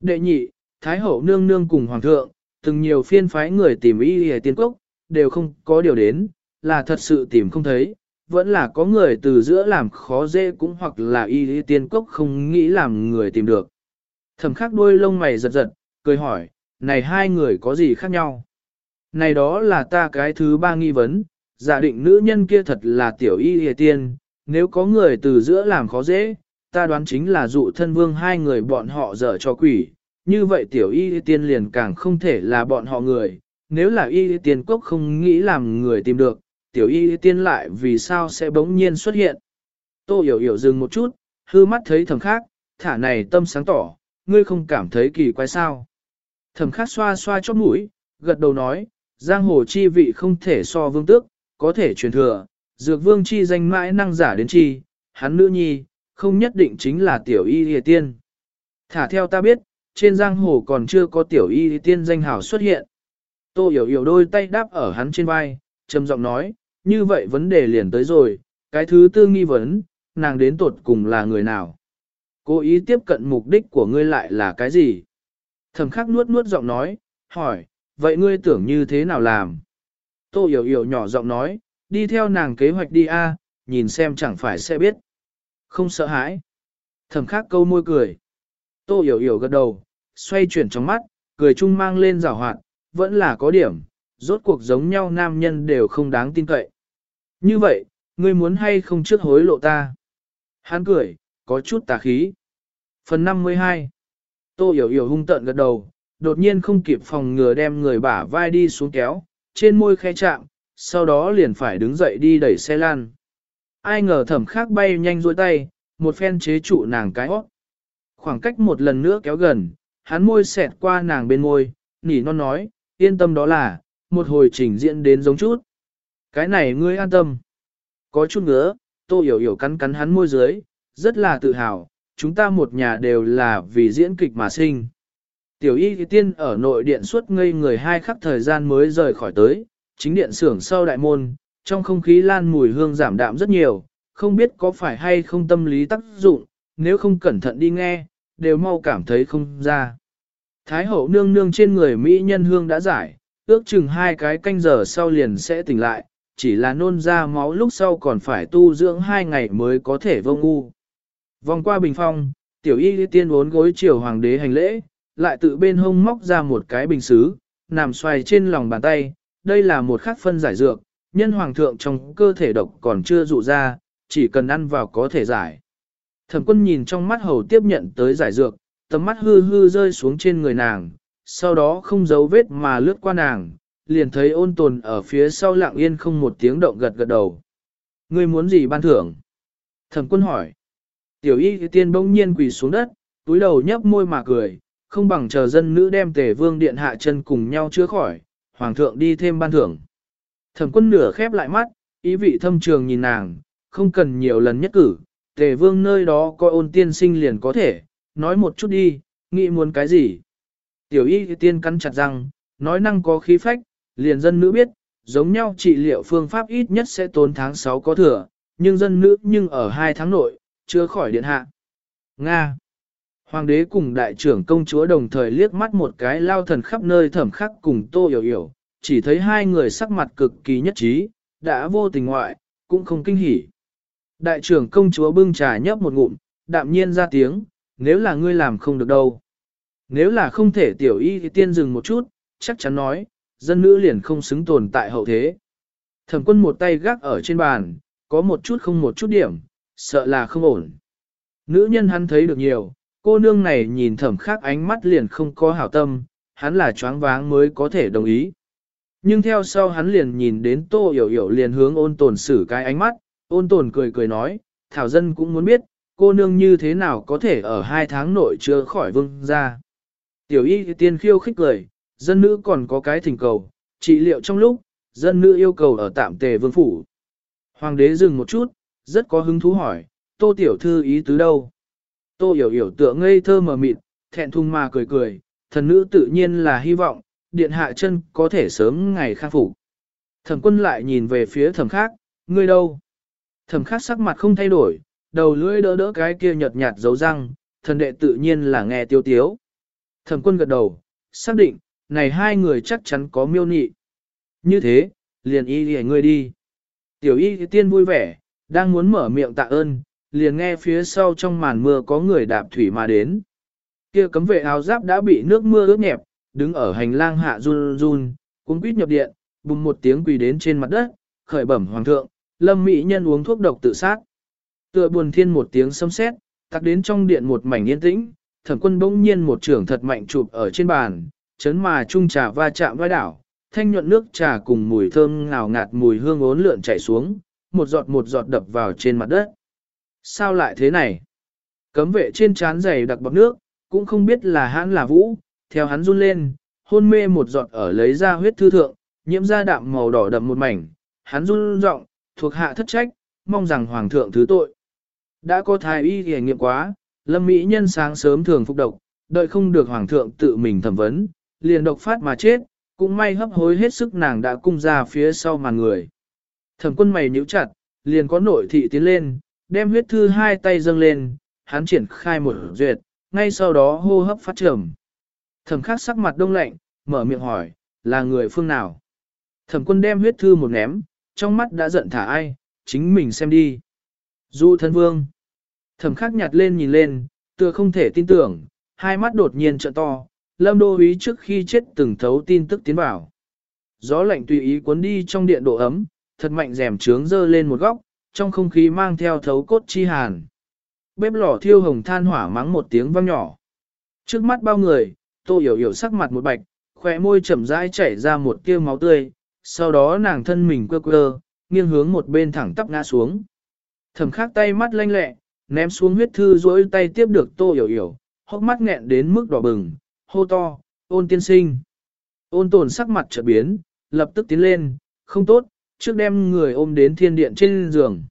Đệ nhị, Thái hậu nương nương cùng hoàng thượng, từng nhiều phiên phái người tìm y y tiền cốc, đều không có điều đến, là thật sự tìm không thấy, vẫn là có người từ giữa làm khó dễ cũng hoặc là y y tiên cốc không nghĩ làm người tìm được. Thẩm khắc đôi lông mày giật giật, cười hỏi, này hai người có gì khác nhau? Này đó là ta cái thứ ba nghi vấn, giả định nữ nhân kia thật là tiểu y hề tiên, nếu có người từ giữa làm khó dễ, ta đoán chính là dụ thân vương hai người bọn họ dở cho quỷ, như vậy tiểu y tiên liền càng không thể là bọn họ người, nếu là y tiên cốc không nghĩ làm người tìm được, tiểu y tiên lại vì sao sẽ bỗng nhiên xuất hiện. Tô hiểu hiểu dừng một chút, hư mắt thấy thầm khác, thả này tâm sáng tỏ, ngươi không cảm thấy kỳ quái sao. Thẩm khắc xoa xoa chót mũi, gật đầu nói, giang hồ chi vị không thể so vương tước, có thể truyền thừa, dược vương chi danh mãi năng giả đến chi, hắn nữ nhi, không nhất định chính là tiểu y hề tiên. Thả theo ta biết, trên giang hồ còn chưa có tiểu y tiên danh hào xuất hiện. Tô hiểu hiểu đôi tay đáp ở hắn trên vai, trầm giọng nói, như vậy vấn đề liền tới rồi, cái thứ tư nghi vấn, nàng đến tột cùng là người nào? Cố ý tiếp cận mục đích của ngươi lại là cái gì? Thẩm khắc nuốt nuốt giọng nói, hỏi, vậy ngươi tưởng như thế nào làm? Tô hiểu hiểu nhỏ giọng nói, đi theo nàng kế hoạch đi a, nhìn xem chẳng phải sẽ biết. Không sợ hãi. Thẩm khắc câu môi cười. Tô hiểu hiểu gật đầu, xoay chuyển trong mắt, cười chung mang lên rào hoạt, vẫn là có điểm, rốt cuộc giống nhau nam nhân đều không đáng tin cậy. Như vậy, ngươi muốn hay không trước hối lộ ta? Hắn cười, có chút tà khí. Phần 52 Tô hiểu hiểu hung tợn gật đầu, đột nhiên không kịp phòng ngừa đem người bả vai đi xuống kéo, trên môi khe chạm, sau đó liền phải đứng dậy đi đẩy xe lan. Ai ngờ thẩm khác bay nhanh dôi tay, một phen chế trụ nàng cái hót. Khoảng cách một lần nữa kéo gần, hắn môi xẹt qua nàng bên môi, nỉ non nói, yên tâm đó là, một hồi trình diễn đến giống chút. Cái này ngươi an tâm. Có chút ngứa, tô hiểu hiểu cắn cắn hắn môi dưới, rất là tự hào, chúng ta một nhà đều là vì diễn kịch mà sinh. Tiểu y tiên ở nội điện suốt ngây người hai khắc thời gian mới rời khỏi tới, chính điện xưởng sau đại môn, trong không khí lan mùi hương giảm đạm rất nhiều, không biết có phải hay không tâm lý tác dụng, nếu không cẩn thận đi nghe, đều mau cảm thấy không ra. Thái hậu nương nương trên người Mỹ nhân hương đã giải, ước chừng hai cái canh giờ sau liền sẽ tỉnh lại, chỉ là nôn ra máu lúc sau còn phải tu dưỡng hai ngày mới có thể vô ngu. Vòng qua bình phong, tiểu y tiên bốn gối chiều hoàng đế hành lễ, lại tự bên hông móc ra một cái bình xứ, nằm xoay trên lòng bàn tay, đây là một khắc phân giải dược, nhân hoàng thượng trong cơ thể độc còn chưa dụ ra, chỉ cần ăn vào có thể giải. Thẩm quân nhìn trong mắt hầu tiếp nhận tới giải dược, tầm mắt hư hư rơi xuống trên người nàng, sau đó không giấu vết mà lướt qua nàng, liền thấy ôn tồn ở phía sau lặng yên không một tiếng động gật gật đầu. Ngươi muốn gì ban thưởng? Thẩm quân hỏi. Tiểu y tiên bỗng nhiên quỳ xuống đất, túi đầu nhấp môi mà cười, không bằng chờ dân nữ đem tề vương điện hạ chân cùng nhau chữa khỏi, hoàng thượng đi thêm ban thưởng. Thẩm quân nửa khép lại mắt, ý vị thâm trường nhìn nàng, không cần nhiều lần nhất cử, tề vương nơi đó coi ôn tiên sinh liền có thể, nói một chút đi, nghĩ muốn cái gì. Tiểu y tiên cắn chặt răng, nói năng có khí phách, liền dân nữ biết, giống nhau trị liệu phương pháp ít nhất sẽ tốn tháng 6 có thừa, nhưng dân nữ nhưng ở hai tháng nội, chưa khỏi điện hạ. Nga Hoàng đế cùng đại trưởng công chúa đồng thời liếc mắt một cái lao thần khắp nơi thẩm khắc cùng tô hiểu hiểu, chỉ thấy hai người sắc mặt cực kỳ nhất trí, đã vô tình ngoại, cũng không kinh hỉ. Đại trưởng công chúa bưng trà nhấp một ngụm, đạm nhiên ra tiếng, nếu là ngươi làm không được đâu. Nếu là không thể tiểu y thì tiên dừng một chút, chắc chắn nói, dân nữ liền không xứng tồn tại hậu thế. Thẩm quân một tay gác ở trên bàn, có một chút không một chút điểm, sợ là không ổn. Nữ nhân hắn thấy được nhiều, cô nương này nhìn thẩm khác ánh mắt liền không có hảo tâm, hắn là choáng váng mới có thể đồng ý. Nhưng theo sau hắn liền nhìn đến tô hiểu hiểu liền hướng ôn tồn xử cái ánh mắt, ôn tồn cười cười nói, thảo dân cũng muốn biết, cô nương như thế nào có thể ở hai tháng nội chưa khỏi vương ra. Tiểu y tiên khiêu khích cười, dân nữ còn có cái thỉnh cầu, trị liệu trong lúc, dân nữ yêu cầu ở tạm tề vương phủ. Hoàng đế dừng một chút, rất có hứng thú hỏi, tô tiểu thư ý tứ đâu? Tô hiểu hiểu tựa ngây thơ mờ mịt, thẹn thùng mà cười cười, thần nữ tự nhiên là hy vọng, điện hạ chân có thể sớm ngày khang phục. Thẩm quân lại nhìn về phía thẩm khác, ngươi đâu? Thẩm khác sắc mặt không thay đổi, đầu lưỡi đỡ đỡ cái kia nhợt nhạt dấu răng, thần đệ tự nhiên là nghe tiêu tiếu. Thẩm quân gật đầu, xác định, này hai người chắc chắn có miêu nị. Như thế, liền y lìa ngươi đi. Tiểu y tiên vui vẻ, đang muốn mở miệng tạ ơn, liền nghe phía sau trong màn mưa có người đạp thủy mà đến. Kia cấm vệ áo giáp đã bị nước mưa ướt nhẹp, đứng ở hành lang hạ run run, cũng quýt nhập điện, bùng một tiếng quỳ đến trên mặt đất, khởi bẩm hoàng thượng, lâm mỹ nhân uống thuốc độc tự sát. Tựa buồn thiên một tiếng sấm sét, tặc đến trong điện một mảnh yên tĩnh, thẩm quân bỗng nhiên một trưởng thật mạnh chụp ở trên bàn, chấn mà chung trà va chạm vai đảo, thanh nhuận nước trà cùng mùi thơm ngào ngạt mùi hương ốn lượn chảy xuống, một giọt một giọt đập vào trên mặt đất. Sao lại thế này? Cấm vệ trên trán dày đặc bọc nước, cũng không biết là hãn là vũ, theo hắn run lên, hôn mê một giọt ở lấy ra huyết thư thượng, nhiễm ra đạm màu đỏ đậm một mảnh, hắn run rộng, thuộc hạ thất trách, mong rằng hoàng thượng thứ tội. Đã có thái y hề nghiệm quá, lâm mỹ nhân sáng sớm thường phục độc, đợi không được hoàng thượng tự mình thẩm vấn, liền độc phát mà chết, cũng may hấp hối hết sức nàng đã cung ra phía sau màn người. Thẩm quân mày nhíu chặt, liền có nội thị tiến lên, đem huyết thư hai tay dâng lên, hắn triển khai một duyệt, ngay sau đó hô hấp phát trầm. Thẩm khắc sắc mặt đông lạnh, mở miệng hỏi, là người phương nào? Thẩm quân đem huyết thư một ném, trong mắt đã giận thả ai, chính mình xem đi. Du thân vương. Thẩm khắc nhặt lên nhìn lên, tựa không thể tin tưởng, hai mắt đột nhiên trợ to, lâm đô ý trước khi chết từng thấu tin tức tiến vào. Gió lạnh tùy ý cuốn đi trong điện độ ấm, thật mạnh rèm trướng dơ lên một góc, trong không khí mang theo thấu cốt chi hàn. Bếp lò thiêu hồng than hỏa mắng một tiếng vang nhỏ. Trước mắt bao người, tô hiểu hiểu sắc mặt một bạch, khỏe môi chậm rãi chảy ra một tia máu tươi, sau đó nàng thân mình quơ quơ, nghiêng hướng một bên thẳng tắp ngã xuống. Thẩm khắc tay mắt lanh lẹ, ném xuống huyết thư rỗi tay tiếp được tô hiểu hiểu, hốc mắt nghẹn đến mức đỏ bừng, hô to, ôn tiên sinh. Ôn tồn sắc mặt trở biến, lập tức tiến lên, không tốt, trước đem người ôm đến thiên điện trên giường.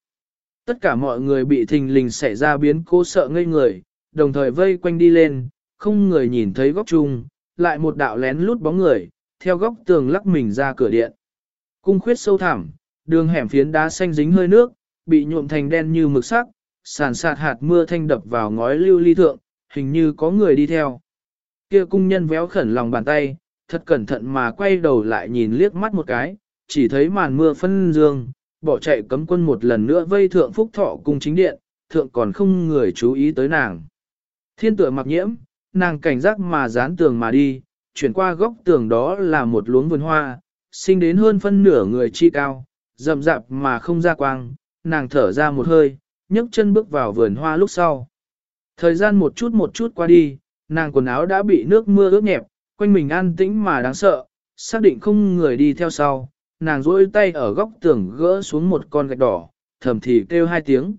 Tất cả mọi người bị thình lình xảy ra biến cố sợ ngây người, đồng thời vây quanh đi lên, không người nhìn thấy góc chung, lại một đạo lén lút bóng người, theo góc tường lắc mình ra cửa điện. Cung khuyết sâu thẳm, đường hẻm phiến đá xanh dính hơi nước, bị nhuộm thành đen như mực sắc, sàn sạt hạt mưa thanh đập vào ngói lưu ly thượng, hình như có người đi theo. Kia cung nhân véo khẩn lòng bàn tay, thật cẩn thận mà quay đầu lại nhìn liếc mắt một cái, chỉ thấy màn mưa phân dương, bỏ chạy cấm quân một lần nữa vây thượng phúc thọ cung chính điện, thượng còn không người chú ý tới nàng. Thiên tựa mặc nhiễm, nàng cảnh giác mà dán tường mà đi, chuyển qua góc tường đó là một luống vườn hoa, sinh đến hơn phân nửa người chi cao, rậm rạp mà không ra quang, nàng thở ra một hơi, nhấc chân bước vào vườn hoa lúc sau. Thời gian một chút một chút qua đi, nàng quần áo đã bị nước mưa ướt nhẹp, quanh mình an tĩnh mà đáng sợ, xác định không người đi theo sau, nàng duỗi tay ở góc tường gỡ xuống một con gạch đỏ, thầm thì kêu hai tiếng.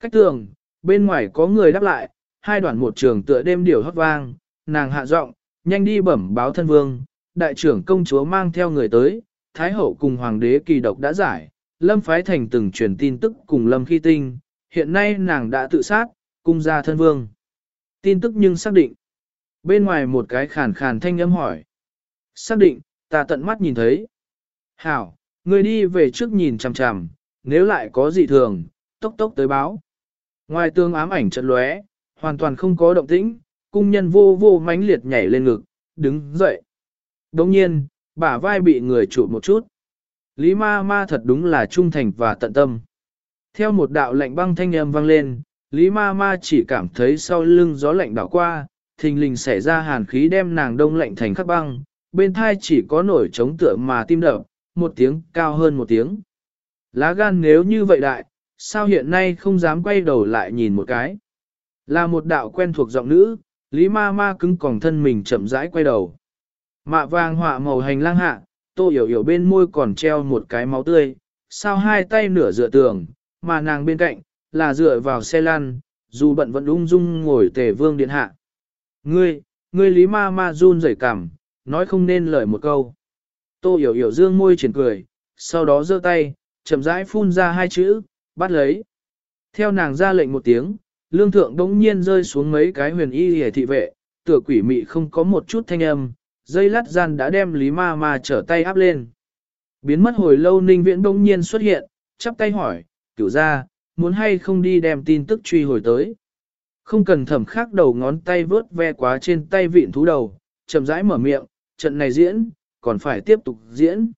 Cách tường, bên ngoài có người đáp lại, hai đoạn một trường tựa đêm điểu hót vang, nàng hạ giọng, nhanh đi bẩm báo thân vương, đại trưởng công chúa mang theo người tới, thái hậu cùng hoàng đế kỳ độc đã giải, lâm phái thành từng truyền tin tức cùng lâm khi tinh, hiện nay nàng đã tự sát, cung ra thân vương. Tin tức nhưng xác định. Bên ngoài một cái khàn khàn thanh âm hỏi. Xác định, ta tận mắt nhìn thấy. Hảo, người đi về trước nhìn chằm chằm, nếu lại có gì thường, tốc tốc tới báo. Ngoài tương ám ảnh trận lóe, hoàn toàn không có động tĩnh, cung nhân vô vô mãnh liệt nhảy lên ngực, đứng dậy. Đồng nhiên, bả vai bị người trụ một chút. Lý ma ma thật đúng là trung thành và tận tâm. Theo một đạo lạnh băng thanh âm vang lên, Lý ma ma chỉ cảm thấy sau lưng gió lạnh đảo qua, thình lình xảy ra hàn khí đem nàng đông lạnh thành khắc băng, bên thai chỉ có nổi trống tựa mà tim đập, một tiếng cao hơn một tiếng. Lá gan nếu như vậy đại, sao hiện nay không dám quay đầu lại nhìn một cái. Là một đạo quen thuộc giọng nữ, Lý ma ma cứng còng thân mình chậm rãi quay đầu. Mạ vàng họa màu hành lang hạ, tô hiểu hiểu bên môi còn treo một cái máu tươi, sao hai tay nửa dựa tường, mà nàng bên cạnh, là dựa vào xe lăn, dù bận vẫn ung dung ngồi tề vương điện hạ. Ngươi, ngươi lý ma ma run rẩy cảm, nói không nên lời một câu. Tô hiểu hiểu dương môi triển cười, sau đó giơ tay, chậm rãi phun ra hai chữ, bắt lấy. Theo nàng ra lệnh một tiếng, lương thượng đống nhiên rơi xuống mấy cái huyền y hề thị vệ, tựa quỷ mị không có một chút thanh âm, dây lát gian đã đem lý ma ma trở tay áp lên. Biến mất hồi lâu ninh viễn đống nhiên xuất hiện, chắp tay hỏi, cửu ra, muốn hay không đi đem tin tức truy hồi tới. Không cần thẩm khắc đầu ngón tay vớt ve quá trên tay vịn thú đầu, chậm rãi mở miệng, trận này diễn, còn phải tiếp tục diễn.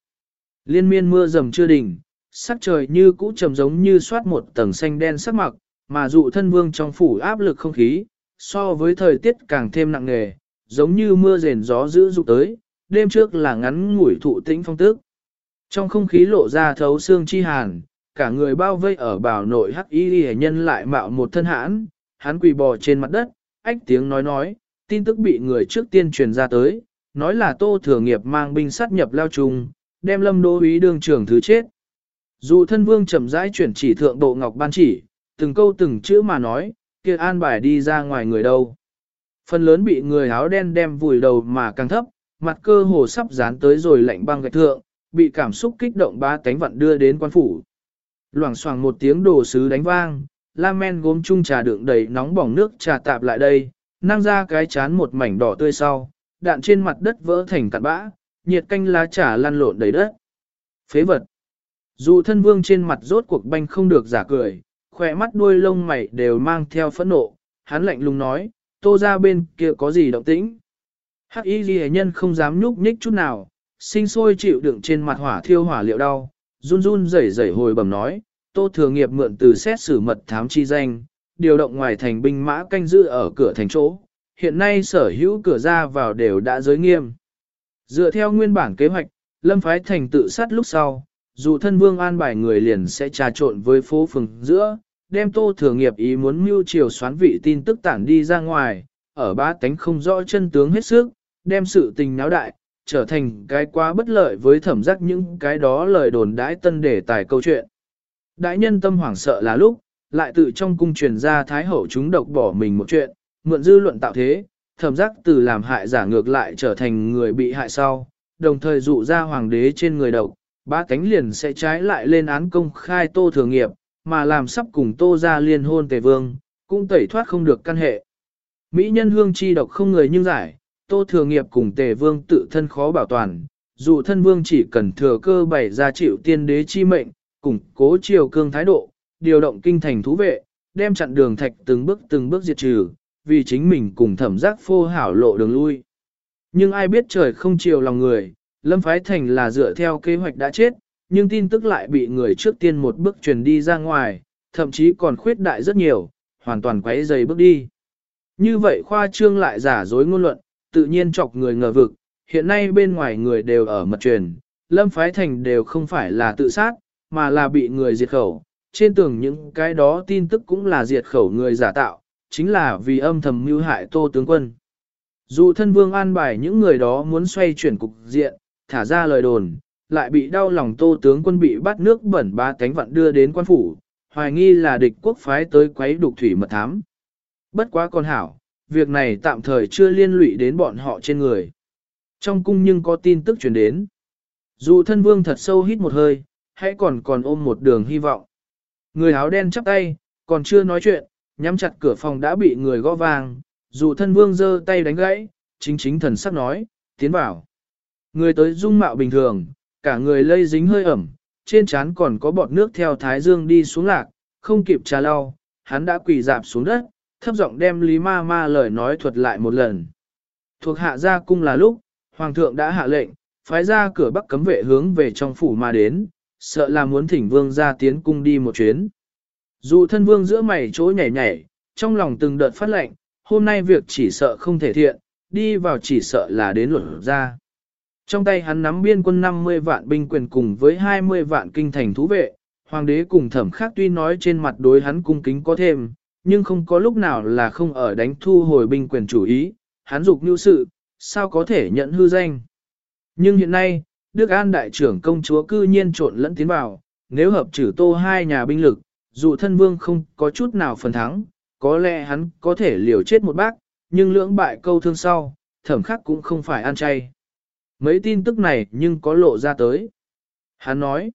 Liên miên mưa rầm chưa đỉnh, sắc trời như cũ trầm giống như soát một tầng xanh đen sắc mặc, mà dụ thân vương trong phủ áp lực không khí, so với thời tiết càng thêm nặng nề, giống như mưa rền gió dữ dụ tới, đêm trước là ngắn ngủi thụ tĩnh phong tức. Trong không khí lộ ra thấu xương chi hàn, cả người bao vây ở bảo nội hắc y hệ nhân lại mạo một thân hãn, hắn quỳ bò trên mặt đất, ách tiếng nói nói, tin tức bị người trước tiên truyền ra tới, nói là tô thừa nghiệp mang binh sát nhập lao trùng, đem lâm đô úy đương trưởng thứ chết. Dù thân vương chậm rãi chuyển chỉ thượng độ ngọc ban chỉ, từng câu từng chữ mà nói, kia an bài đi ra ngoài người đâu. Phần lớn bị người áo đen đem vùi đầu mà càng thấp, mặt cơ hồ sắp dán tới rồi lạnh băng gạch thượng, bị cảm xúc kích động ba cánh vận đưa đến quan phủ. Loảng xoảng một tiếng đồ sứ đánh vang, la men gốm chung trà đựng đầy nóng bỏng nước trà tạp lại đây, năng ra cái chán một mảnh đỏ tươi sau, đạn trên mặt đất vỡ thành cặn bã, nhiệt canh lá trà lăn lộn đầy đất. Phế vật. Dù thân vương trên mặt rốt cuộc banh không được giả cười, khỏe mắt đuôi lông mày đều mang theo phẫn nộ, hắn lạnh lùng nói, tô ra bên kia có gì động tĩnh. Hắc y ghi nhân không dám nhúc nhích chút nào, sinh sôi chịu đựng trên mặt hỏa thiêu hỏa liệu đau, run run rẩy rẩy hồi bẩm nói, tô thừa nghiệp mượn từ xét xử mật thám chi danh, điều động ngoài thành binh mã canh giữ ở cửa thành chỗ, hiện nay sở hữu cửa ra vào đều đã giới nghiêm. Dựa theo nguyên bản kế hoạch, lâm phái thành tự sát lúc sau, dù thân vương an bài người liền sẽ trà trộn với phố phường giữa, đem tô thừa nghiệp ý muốn mưu triều xoán vị tin tức tản đi ra ngoài, ở ba tánh không rõ chân tướng hết sức, đem sự tình náo đại, trở thành cái quá bất lợi với thẩm giác những cái đó lời đồn đãi tân đề tài câu chuyện. Đại nhân tâm hoảng sợ là lúc, lại tự trong cung truyền ra thái hậu chúng độc bỏ mình một chuyện, mượn dư luận tạo thế, thẩm giác từ làm hại giả ngược lại trở thành người bị hại sau, đồng thời dụ ra hoàng đế trên người độc, ba cánh liền sẽ trái lại lên án công khai tô thừa nghiệp, mà làm sắp cùng tô ra liên hôn tề vương, cũng tẩy thoát không được căn hệ. Mỹ nhân hương chi độc không người nhưng giải, tô thừa nghiệp cùng tề vương tự thân khó bảo toàn, dù thân vương chỉ cần thừa cơ bày ra chịu tiên đế chi mệnh, củng cố triều cương thái độ, điều động kinh thành thú vệ, đem chặn đường thạch từng bước từng bước diệt trừ, vì chính mình cùng thẩm giác phô hảo lộ đường lui. Nhưng ai biết trời không chiều lòng người, Lâm Phái Thành là dựa theo kế hoạch đã chết, nhưng tin tức lại bị người trước tiên một bước truyền đi ra ngoài, thậm chí còn khuyết đại rất nhiều, hoàn toàn quấy dày bước đi. Như vậy khoa trương lại giả dối ngôn luận, tự nhiên chọc người ngờ vực, hiện nay bên ngoài người đều ở mật truyền, Lâm Phái Thành đều không phải là tự sát, mà là bị người diệt khẩu, trên tường những cái đó tin tức cũng là diệt khẩu người giả tạo, chính là vì âm thầm mưu hại tô tướng quân. Dù thân vương an bài những người đó muốn xoay chuyển cục diện, thả ra lời đồn, lại bị đau lòng tô tướng quân bị bắt nước bẩn ba cánh vặn đưa đến quan phủ, hoài nghi là địch quốc phái tới quấy đục thủy mật thám. Bất quá con hảo, việc này tạm thời chưa liên lụy đến bọn họ trên người. Trong cung nhưng có tin tức truyền đến. Dù thân vương thật sâu hít một hơi, hãy còn còn ôm một đường hy vọng. Người áo đen chắp tay, còn chưa nói chuyện, nhắm chặt cửa phòng đã bị người gõ vàng. dù thân vương giơ tay đánh gãy, chính chính thần sắc nói, tiến vào. Người tới dung mạo bình thường, cả người lây dính hơi ẩm, trên trán còn có bọt nước theo thái dương đi xuống lạc, không kịp trà lau, hắn đã quỳ dạp xuống đất, thấp giọng đem Lý Ma Ma lời nói thuật lại một lần. Thuộc hạ gia cung là lúc, Hoàng thượng đã hạ lệnh, phái ra cửa bắc cấm vệ hướng về trong phủ mà đến, sợ là muốn thỉnh vương ra tiến cung đi một chuyến. Dù thân vương giữa mày chỗ nhảy nhảy, trong lòng từng đợt phát lệnh, hôm nay việc chỉ sợ không thể thiện, đi vào chỉ sợ là đến luật ra. Trong tay hắn nắm biên quân 50 vạn binh quyền cùng với 20 vạn kinh thành thú vệ, hoàng đế cùng thẩm khác tuy nói trên mặt đối hắn cung kính có thêm, nhưng không có lúc nào là không ở đánh thu hồi binh quyền chủ ý, hắn dục như sự, sao có thể nhận hư danh. Nhưng hiện nay, Đức An đại trưởng công chúa cư nhiên trộn lẫn tiến vào, nếu hợp trừ tô hai nhà binh lực, dù thân vương không có chút nào phần thắng, có lẽ hắn có thể liều chết một bác, nhưng lưỡng bại câu thương sau, thẩm khắc cũng không phải ăn chay. Mấy tin tức này nhưng có lộ ra tới. Hắn nói,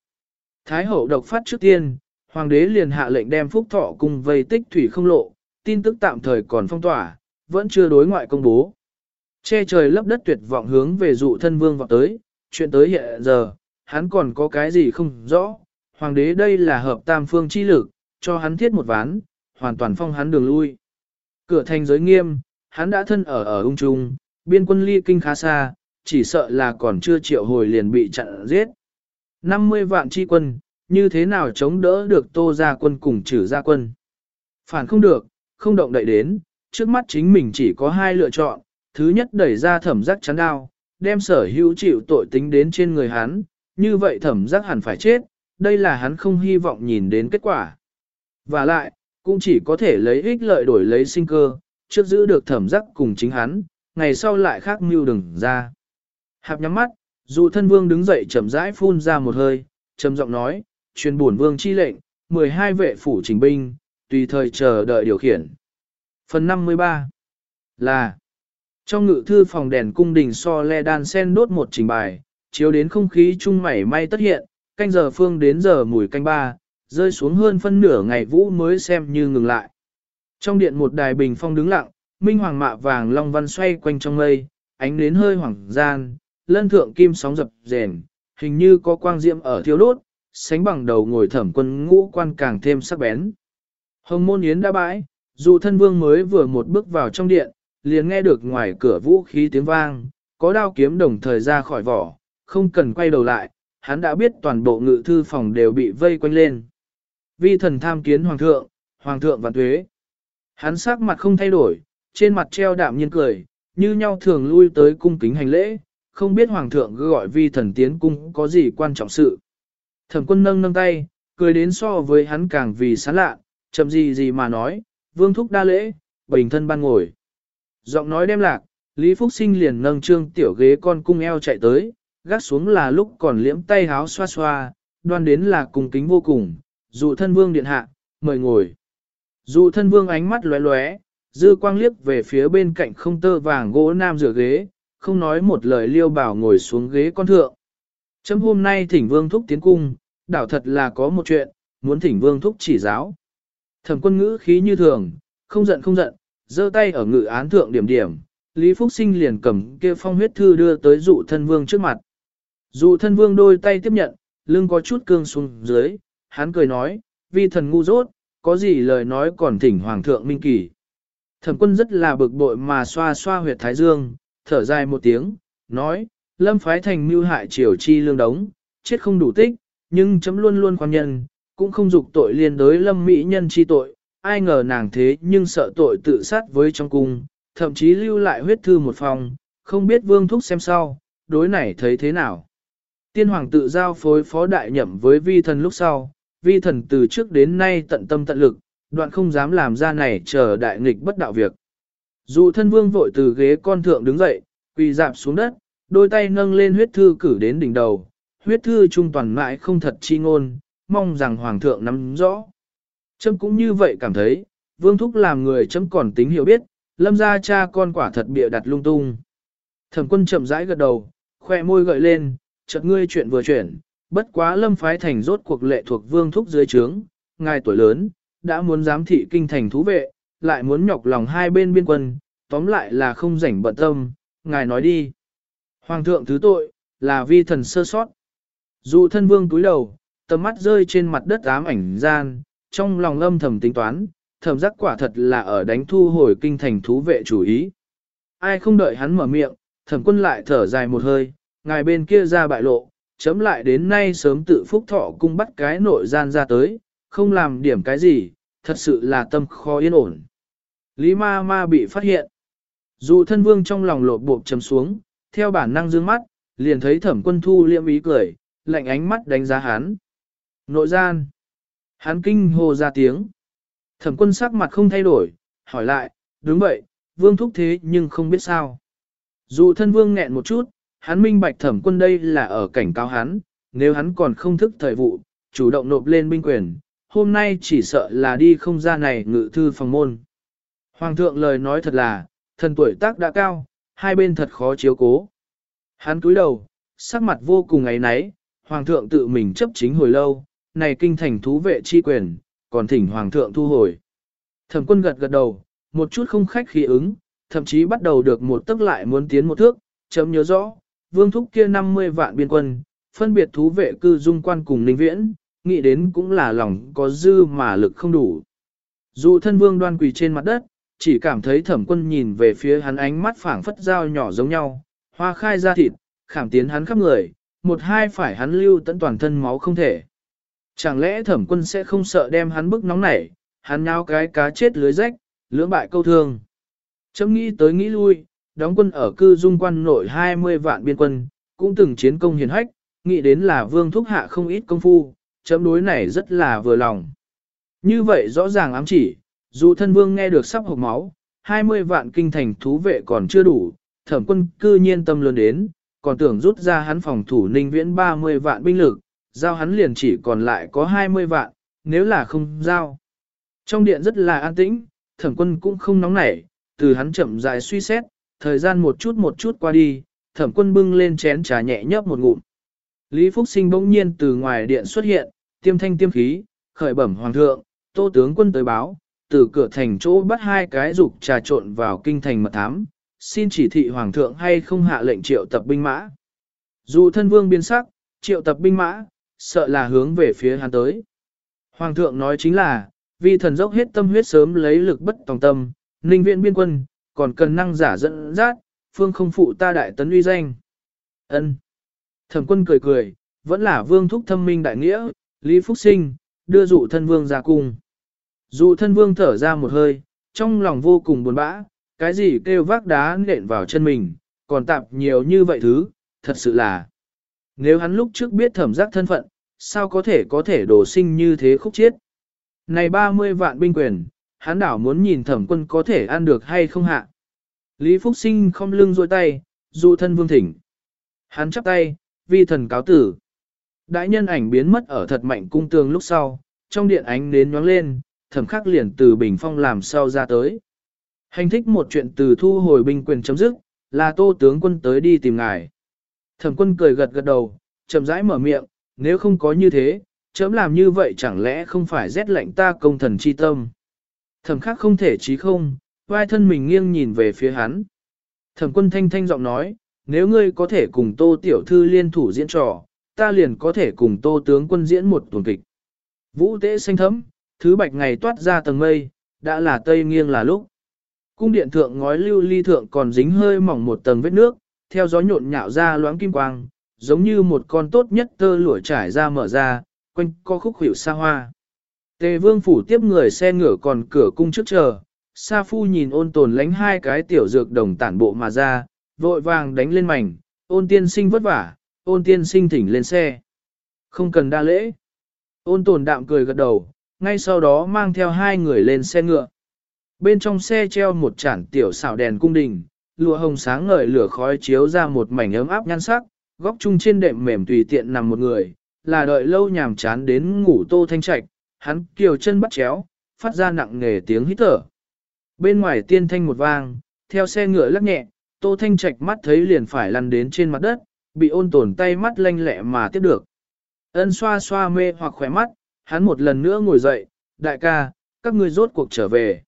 Thái hậu độc phát trước tiên, hoàng đế liền hạ lệnh đem phúc thọ cùng vây tích thủy không lộ, tin tức tạm thời còn phong tỏa, vẫn chưa đối ngoại công bố. Che trời lấp đất tuyệt vọng hướng về dụ thân vương vọng tới, chuyện tới hiện giờ, hắn còn có cái gì không rõ, hoàng đế đây là hợp tam phương chi lực, cho hắn thiết một ván, hoàn toàn phong hắn đường lui. Cửa thành giới nghiêm, hắn đã thân ở ở ung trung, biên quân ly kinh khá xa, chỉ sợ là còn chưa triệu hồi liền bị chặn giết. 50 vạn chi quân, như thế nào chống đỡ được tô ra quân cùng trừ ra quân. Phản không được, không động đậy đến, trước mắt chính mình chỉ có hai lựa chọn, thứ nhất đẩy ra thẩm giác chắn đao, đem sở hữu chịu tội tính đến trên người hắn, như vậy thẩm giác hẳn phải chết, đây là hắn không hy vọng nhìn đến kết quả. Và lại, cũng chỉ có thể lấy ích lợi đổi lấy sinh cơ, trước giữ được thẩm giác cùng chính hắn, ngày sau lại khác mưu đừng ra. Hạp nhắm mắt, dù thân vương đứng dậy chậm rãi phun ra một hơi, trầm giọng nói, truyền bổn vương chi lệnh, 12 vệ phủ trình binh, tùy thời chờ đợi điều khiển. Phần 53 là trong ngự thư phòng đèn cung đình so le đan sen đốt một trình bài, chiếu đến không khí trung mảy may tất hiện, canh giờ phương đến giờ mùi canh ba, rơi xuống hơn phân nửa ngày vũ mới xem như ngừng lại. Trong điện một đài bình phong đứng lặng, minh hoàng mạ vàng long văn xoay quanh trong mây, ánh đến hơi hoàng gian, lân thượng kim sóng dập rền, hình như có quang diệm ở thiếu đốt, sánh bằng đầu ngồi thẩm quân ngũ quan càng thêm sắc bén. Hồng môn yến đã bãi, dù thân vương mới vừa một bước vào trong điện, liền nghe được ngoài cửa vũ khí tiếng vang, có đao kiếm đồng thời ra khỏi vỏ, không cần quay đầu lại, hắn đã biết toàn bộ ngự thư phòng đều bị vây quanh lên. Vi thần tham kiến hoàng thượng, hoàng thượng vạn tuế. Hắn sắc mặt không thay đổi, trên mặt treo đạm nhiên cười, như nhau thường lui tới cung kính hành lễ, không biết hoàng thượng gọi vi thần tiến cung có gì quan trọng sự. Thẩm quân nâng nâng tay, cười đến so với hắn càng vì sán lạ, chậm gì gì mà nói, vương thúc đa lễ, bình thân ban ngồi. Giọng nói đem lạc, Lý Phúc Sinh liền nâng trương tiểu ghế con cung eo chạy tới, gác xuống là lúc còn liễm tay háo xoa xoa, đoan đến là cùng kính vô cùng, dụ thân vương điện hạ, mời ngồi. Dụ thân vương ánh mắt lóe lóe, dư quang liếc về phía bên cạnh không tơ vàng gỗ nam rửa ghế, không nói một lời liêu bảo ngồi xuống ghế con thượng. Chấm hôm nay thỉnh vương thúc tiến cung, đảo thật là có một chuyện, muốn thỉnh vương thúc chỉ giáo. Thẩm quân ngữ khí như thường, không giận không giận, giơ tay ở ngự án thượng điểm điểm, Lý Phúc Sinh liền cầm kia phong huyết thư đưa tới dụ thân vương trước mặt. Dụ thân vương đôi tay tiếp nhận, lưng có chút cương xuống dưới, hắn cười nói, vi thần ngu dốt, có gì lời nói còn thỉnh hoàng thượng minh kỳ. Thẩm quân rất là bực bội mà xoa xoa huyệt thái dương, thở dài một tiếng, nói, lâm phái thành mưu hại triều chi lương đống, chết không đủ tích, nhưng chấm luôn luôn quan nhân, cũng không dục tội liên đối lâm mỹ nhân chi tội, ai ngờ nàng thế nhưng sợ tội tự sát với trong cung, thậm chí lưu lại huyết thư một phòng, không biết vương thúc xem sau, đối này thấy thế nào. Tiên hoàng tự giao phối phó đại nhậm với vi thần lúc sau, vi thần từ trước đến nay tận tâm tận lực, đoạn không dám làm ra này chờ đại nghịch bất đạo việc. Dù thân vương vội từ ghế con thượng đứng dậy, quỳ dạp xuống đất, đôi tay nâng lên huyết thư cử đến đỉnh đầu, huyết thư trung toàn mãi không thật chi ngôn, mong rằng hoàng thượng nắm rõ. Trâm cũng như vậy cảm thấy, vương thúc làm người chấm còn tính hiểu biết, lâm ra cha con quả thật bịa đặt lung tung. Thẩm quân chậm rãi gật đầu, khoe môi gợi lên, chợt ngươi chuyện vừa chuyển, bất quá lâm phái thành rốt cuộc lệ thuộc vương thúc dưới trướng, ngài tuổi lớn, đã muốn giám thị kinh thành thú vệ, lại muốn nhọc lòng hai bên biên quân, tóm lại là không rảnh bận tâm, ngài nói đi. Hoàng thượng thứ tội, là vi thần sơ sót. Dù thân vương túi đầu, tầm mắt rơi trên mặt đất ám ảnh gian, trong lòng âm thầm tính toán, thầm giác quả thật là ở đánh thu hồi kinh thành thú vệ chủ ý. Ai không đợi hắn mở miệng, thẩm quân lại thở dài một hơi, ngài bên kia ra bại lộ, chấm lại đến nay sớm tự phúc thọ cung bắt cái nội gian ra tới, không làm điểm cái gì, thật sự là tâm khó yên ổn. Lý ma ma bị phát hiện. Dù thân vương trong lòng lột bộp chấm xuống, theo bản năng dương mắt, liền thấy thẩm quân thu liệm ý cười, lạnh ánh mắt đánh giá hắn. Nội gian. Hắn kinh hô ra tiếng. Thẩm quân sắc mặt không thay đổi, hỏi lại, đúng vậy, vương thúc thế nhưng không biết sao. Dù thân vương nghẹn một chút, hắn minh bạch thẩm quân đây là ở cảnh cáo hắn, nếu hắn còn không thức thời vụ, chủ động nộp lên binh quyền, hôm nay chỉ sợ là đi không ra này ngự thư phòng môn. Hoàng thượng lời nói thật là, thần tuổi tác đã cao, hai bên thật khó chiếu cố. Hắn cúi đầu, sắc mặt vô cùng ấy náy, hoàng thượng tự mình chấp chính hồi lâu, này kinh thành thú vệ chi quyền, còn thỉnh hoàng thượng thu hồi. Thẩm quân gật gật đầu, một chút không khách khí ứng, thậm chí bắt đầu được một tức lại muốn tiến một thước, chấm nhớ rõ, vương thúc kia 50 vạn biên quân, phân biệt thú vệ cư dung quan cùng ninh viễn, nghĩ đến cũng là lòng có dư mà lực không đủ. Dù thân vương đoan quỳ trên mặt đất, chỉ cảm thấy thẩm quân nhìn về phía hắn ánh mắt phảng phất dao nhỏ giống nhau, hoa khai ra thịt, khảm tiến hắn khắp người, một hai phải hắn lưu tận toàn thân máu không thể. Chẳng lẽ thẩm quân sẽ không sợ đem hắn bức nóng nảy, hắn nhao cái cá chết lưới rách, lưỡng bại câu thương. Chấm nghĩ tới nghĩ lui, đóng quân ở cư dung quan nội 20 vạn biên quân, cũng từng chiến công hiền hách, nghĩ đến là vương thúc hạ không ít công phu, chấm đối này rất là vừa lòng. Như vậy rõ ràng ám chỉ, dù thân vương nghe được sắp hộp máu, 20 vạn kinh thành thú vệ còn chưa đủ, thẩm quân cư nhiên tâm lớn đến, còn tưởng rút ra hắn phòng thủ ninh viễn 30 vạn binh lực, giao hắn liền chỉ còn lại có 20 vạn, nếu là không giao. Trong điện rất là an tĩnh, thẩm quân cũng không nóng nảy, từ hắn chậm dài suy xét, thời gian một chút một chút qua đi, thẩm quân bưng lên chén trà nhẹ nhấp một ngụm. Lý Phúc Sinh bỗng nhiên từ ngoài điện xuất hiện, tiêm thanh tiêm khí, khởi bẩm hoàng thượng, tô tướng quân tới báo, từ cửa thành chỗ bắt hai cái dục trà trộn vào kinh thành mật thám, xin chỉ thị hoàng thượng hay không hạ lệnh triệu tập binh mã. Dù thân vương biên sắc, triệu tập binh mã, sợ là hướng về phía hắn tới. Hoàng thượng nói chính là, vì thần dốc hết tâm huyết sớm lấy lực bất tòng tâm, ninh viện biên quân, còn cần năng giả dẫn dắt, phương không phụ ta đại tấn uy danh. ân Thẩm quân cười cười, vẫn là vương thúc thâm minh đại nghĩa, Lý Phúc Sinh, đưa dụ thân vương ra cung. Dụ thân vương thở ra một hơi, trong lòng vô cùng buồn bã, cái gì kêu vác đá nện vào chân mình, còn tạp nhiều như vậy thứ, thật sự là. Nếu hắn lúc trước biết thẩm giác thân phận, sao có thể có thể đổ sinh như thế khúc chiết. Này 30 vạn binh quyền, hắn đảo muốn nhìn thẩm quân có thể ăn được hay không hạ. Lý Phúc Sinh không lưng dôi tay, dụ thân vương thỉnh. Hắn chắp tay, vi thần cáo tử. Đại nhân ảnh biến mất ở thật mạnh cung tường lúc sau, trong điện ánh nến nhoáng lên, thẩm khắc liền từ bình phong làm sau ra tới. Hành thích một chuyện từ thu hồi binh quyền chấm dứt, là tô tướng quân tới đi tìm ngài. Thẩm quân cười gật gật đầu, chậm rãi mở miệng, nếu không có như thế, chấm làm như vậy chẳng lẽ không phải rét lạnh ta công thần chi tâm. Thẩm khắc không thể chí không, vai thân mình nghiêng nhìn về phía hắn. Thẩm quân thanh thanh giọng nói, nếu ngươi có thể cùng tô tiểu thư liên thủ diễn trò, ta liền có thể cùng tô tướng quân diễn một tuần kịch. Vũ tế xanh thấm, thứ bạch ngày toát ra tầng mây, đã là tây nghiêng là lúc. Cung điện thượng ngói lưu ly thượng còn dính hơi mỏng một tầng vết nước, theo gió nhộn nhạo ra loáng kim quang, giống như một con tốt nhất tơ lụa trải ra mở ra, quanh co khúc hiệu xa hoa. Tề vương phủ tiếp người xe ngựa còn cửa cung trước chờ, Sa Phu nhìn ôn tồn lánh hai cái tiểu dược đồng tản bộ mà ra, vội vàng đánh lên mảnh, ôn tiên sinh vất vả, ôn tiên sinh thỉnh lên xe. Không cần đa lễ. Ôn tồn đạm cười gật đầu, ngay sau đó mang theo hai người lên xe ngựa. Bên trong xe treo một chản tiểu xảo đèn cung đình, lụa hồng sáng ngời lửa khói chiếu ra một mảnh ấm áp nhan sắc, góc chung trên đệm mềm tùy tiện nằm một người, là đợi lâu nhàm chán đến ngủ tô thanh trạch, hắn kiều chân bắt chéo, phát ra nặng nghề tiếng hít thở. Bên ngoài tiên thanh một vang, theo xe ngựa lắc nhẹ, tô thanh trạch mắt thấy liền phải lăn đến trên mặt đất, bị ôn tồn tay mắt lanh lẹ mà tiếp được. Ân xoa xoa mê hoặc khỏe mắt, hắn một lần nữa ngồi dậy, đại ca, các ngươi rốt cuộc trở về.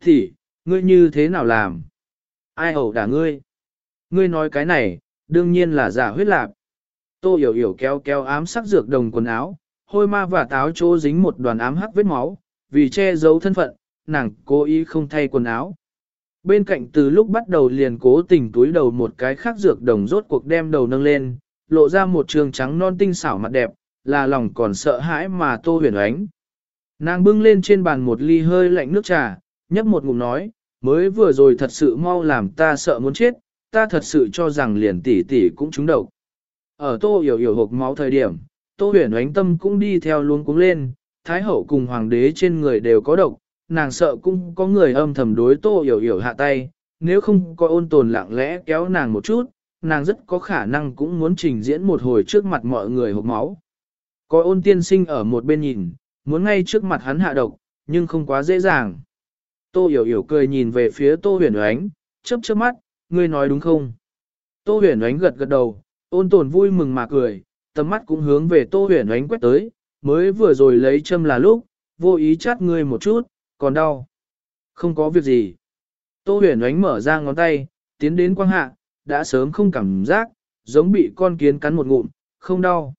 Thì, ngươi như thế nào làm? Ai ẩu đả ngươi? Ngươi nói cái này, đương nhiên là giả huyết lạc. Tô hiểu hiểu kéo kéo ám sắc dược đồng quần áo, hôi ma và táo chỗ dính một đoàn ám hắc vết máu, vì che giấu thân phận, nàng cố ý không thay quần áo. Bên cạnh từ lúc bắt đầu liền cố tình túi đầu một cái khác dược đồng rốt cuộc đem đầu nâng lên, lộ ra một trường trắng non tinh xảo mặt đẹp, là lòng còn sợ hãi mà tô huyền ánh. Nàng bưng lên trên bàn một ly hơi lạnh nước trà, nhấp một ngụm nói, mới vừa rồi thật sự mau làm ta sợ muốn chết, ta thật sự cho rằng liền tỷ tỷ cũng trúng độc. Ở tô hiểu hiểu hộp máu thời điểm, tô huyền ánh tâm cũng đi theo luôn cuống lên, thái hậu cùng hoàng đế trên người đều có độc, nàng sợ cũng có người âm thầm đối tô hiểu hiểu hạ tay, nếu không có ôn tồn lặng lẽ kéo nàng một chút, nàng rất có khả năng cũng muốn trình diễn một hồi trước mặt mọi người hộp máu. Có ôn tiên sinh ở một bên nhìn, muốn ngay trước mặt hắn hạ độc, nhưng không quá dễ dàng. Tô hiểu hiểu cười nhìn về phía tô huyền oánh, chớp chớp mắt, ngươi nói đúng không? Tô huyền Ánh gật gật đầu, ôn tồn vui mừng mà cười, tầm mắt cũng hướng về tô huyền Ánh quét tới, mới vừa rồi lấy châm là lúc, vô ý chát ngươi một chút, còn đau. Không có việc gì. Tô huyền Ánh mở ra ngón tay, tiến đến quang hạ, đã sớm không cảm giác, giống bị con kiến cắn một ngụm, không đau.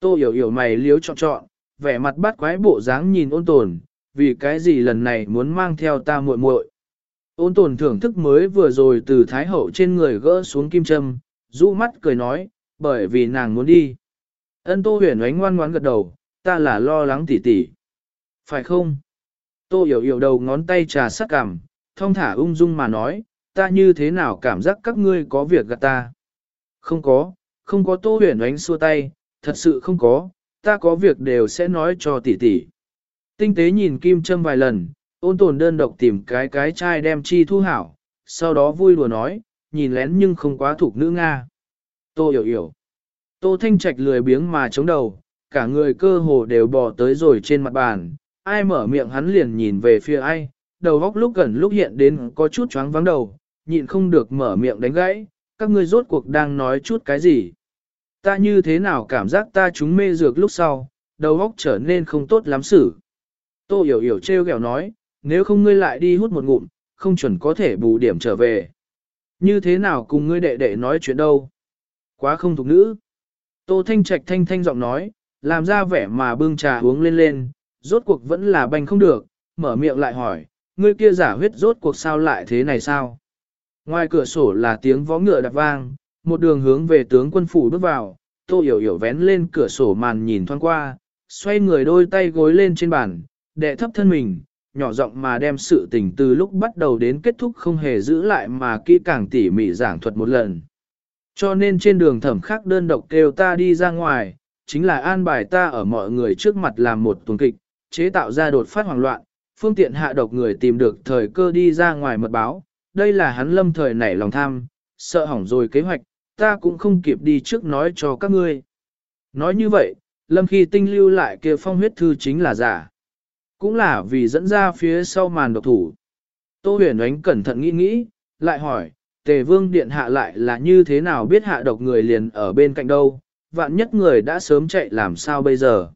Tô hiểu hiểu mày liếu trọn trọn, vẻ mặt bắt quái bộ dáng nhìn ôn tồn, vì cái gì lần này muốn mang theo ta muội muội. Ôn tồn thưởng thức mới vừa rồi từ thái hậu trên người gỡ xuống kim châm, rũ mắt cười nói, bởi vì nàng muốn đi. Ân tô huyền Ánh ngoan ngoãn gật đầu, ta là lo lắng tỉ tỉ. Phải không? Tô hiểu hiểu đầu ngón tay trà sắc cảm, thong thả ung dung mà nói, ta như thế nào cảm giác các ngươi có việc gạt ta. Không có, không có tô huyền Ánh xua tay, thật sự không có, ta có việc đều sẽ nói cho tỷ tỷ. Tinh tế nhìn kim châm vài lần, ôn tồn đơn độc tìm cái cái chai đem chi thu hảo, sau đó vui đùa nói, nhìn lén nhưng không quá thuộc nữ Nga. Tô hiểu hiểu. Tô thanh trạch lười biếng mà chống đầu, cả người cơ hồ đều bò tới rồi trên mặt bàn, ai mở miệng hắn liền nhìn về phía ai, đầu góc lúc gần lúc hiện đến có chút choáng vắng đầu, nhịn không được mở miệng đánh gãy, các ngươi rốt cuộc đang nói chút cái gì. Ta như thế nào cảm giác ta chúng mê dược lúc sau, đầu góc trở nên không tốt lắm xử. Tô hiểu hiểu treo kẹo nói, nếu không ngươi lại đi hút một ngụm, không chuẩn có thể bù điểm trở về. Như thế nào cùng ngươi đệ đệ nói chuyện đâu? Quá không thuộc nữ. Tô Thanh Trạch thanh thanh giọng nói, làm ra vẻ mà bưng trà uống lên lên, rốt cuộc vẫn là banh không được, mở miệng lại hỏi, ngươi kia giả huyết rốt cuộc sao lại thế này sao? Ngoài cửa sổ là tiếng vó ngựa đạp vang, một đường hướng về tướng quân phủ bước vào, tô hiểu hiểu vén lên cửa sổ màn nhìn thoáng qua, xoay người đôi tay gối lên trên bàn, đệ thấp thân mình, nhỏ giọng mà đem sự tình từ lúc bắt đầu đến kết thúc không hề giữ lại mà kỹ càng tỉ mỉ giảng thuật một lần. Cho nên trên đường thẩm khắc đơn độc kêu ta đi ra ngoài, chính là an bài ta ở mọi người trước mặt làm một tuần kịch, chế tạo ra đột phát hoảng loạn, phương tiện hạ độc người tìm được thời cơ đi ra ngoài mật báo, đây là hắn lâm thời nảy lòng tham, sợ hỏng rồi kế hoạch, ta cũng không kịp đi trước nói cho các ngươi. Nói như vậy, lâm khi tinh lưu lại kia phong huyết thư chính là giả. Cũng là vì dẫn ra phía sau màn độc thủ. Tô huyền ánh cẩn thận nghĩ nghĩ, lại hỏi, tề vương điện hạ lại là như thế nào biết hạ độc người liền ở bên cạnh đâu, vạn nhất người đã sớm chạy làm sao bây giờ.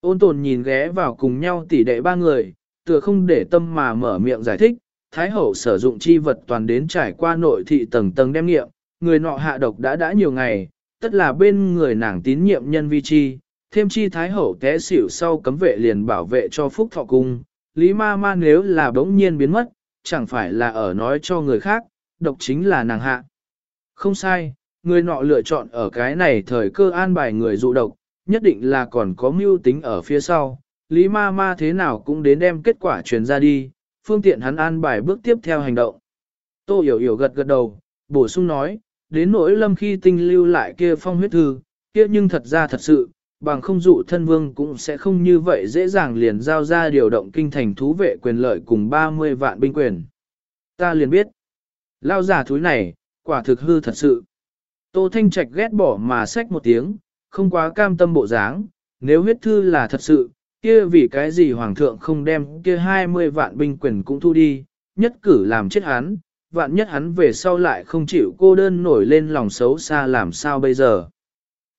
Ôn tồn nhìn ghé vào cùng nhau tỉ đệ ba người, tựa không để tâm mà mở miệng giải thích, Thái hậu sử dụng chi vật toàn đến trải qua nội thị tầng tầng đem nghiệm, người nọ hạ độc đã đã nhiều ngày, tất là bên người nàng tín nhiệm nhân vi chi, thêm chi Thái hậu té xỉu sau cấm vệ liền bảo vệ cho phúc thọ cung, Lý ma ma nếu là bỗng nhiên biến mất, chẳng phải là ở nói cho người khác, độc chính là nàng hạ. Không sai, người nọ lựa chọn ở cái này thời cơ an bài người dụ độc, nhất định là còn có mưu tính ở phía sau, Lý ma ma thế nào cũng đến đem kết quả truyền ra đi, phương tiện hắn an bài bước tiếp theo hành động. Tô hiểu hiểu gật gật đầu, bổ sung nói, đến nỗi lâm khi tinh lưu lại kia phong huyết thư, kia nhưng thật ra thật sự, bằng không dụ thân vương cũng sẽ không như vậy dễ dàng liền giao ra điều động kinh thành thú vệ quyền lợi cùng 30 vạn binh quyền. Ta liền biết, lao giả thúi này, quả thực hư thật sự. Tô Thanh Trạch ghét bỏ mà xách một tiếng, không quá cam tâm bộ dáng, nếu huyết thư là thật sự, kia vì cái gì hoàng thượng không đem kia 20 vạn binh quyền cũng thu đi, nhất cử làm chết hắn, vạn nhất hắn về sau lại không chịu cô đơn nổi lên lòng xấu xa làm sao bây giờ.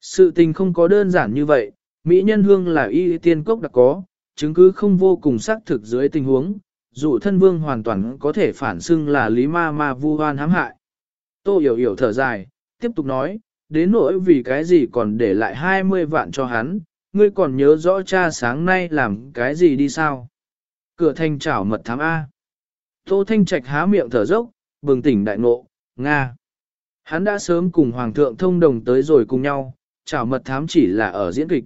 Sự tình không có đơn giản như vậy, Mỹ nhân hương là y tiên cốc đã có, chứng cứ không vô cùng xác thực dưới tình huống, dù thân vương hoàn toàn có thể phản xưng là lý ma ma vu hoan hãm hại. Tô hiểu hiểu thở dài, tiếp tục nói, đến nỗi vì cái gì còn để lại 20 vạn cho hắn, ngươi còn nhớ rõ cha sáng nay làm cái gì đi sao? Cửa thanh chảo mật thám A. Tô Thanh Trạch há miệng thở dốc, bừng tỉnh đại ngộ, Nga. Hắn đã sớm cùng Hoàng thượng thông đồng tới rồi cùng nhau, chảo mật thám chỉ là ở diễn kịch.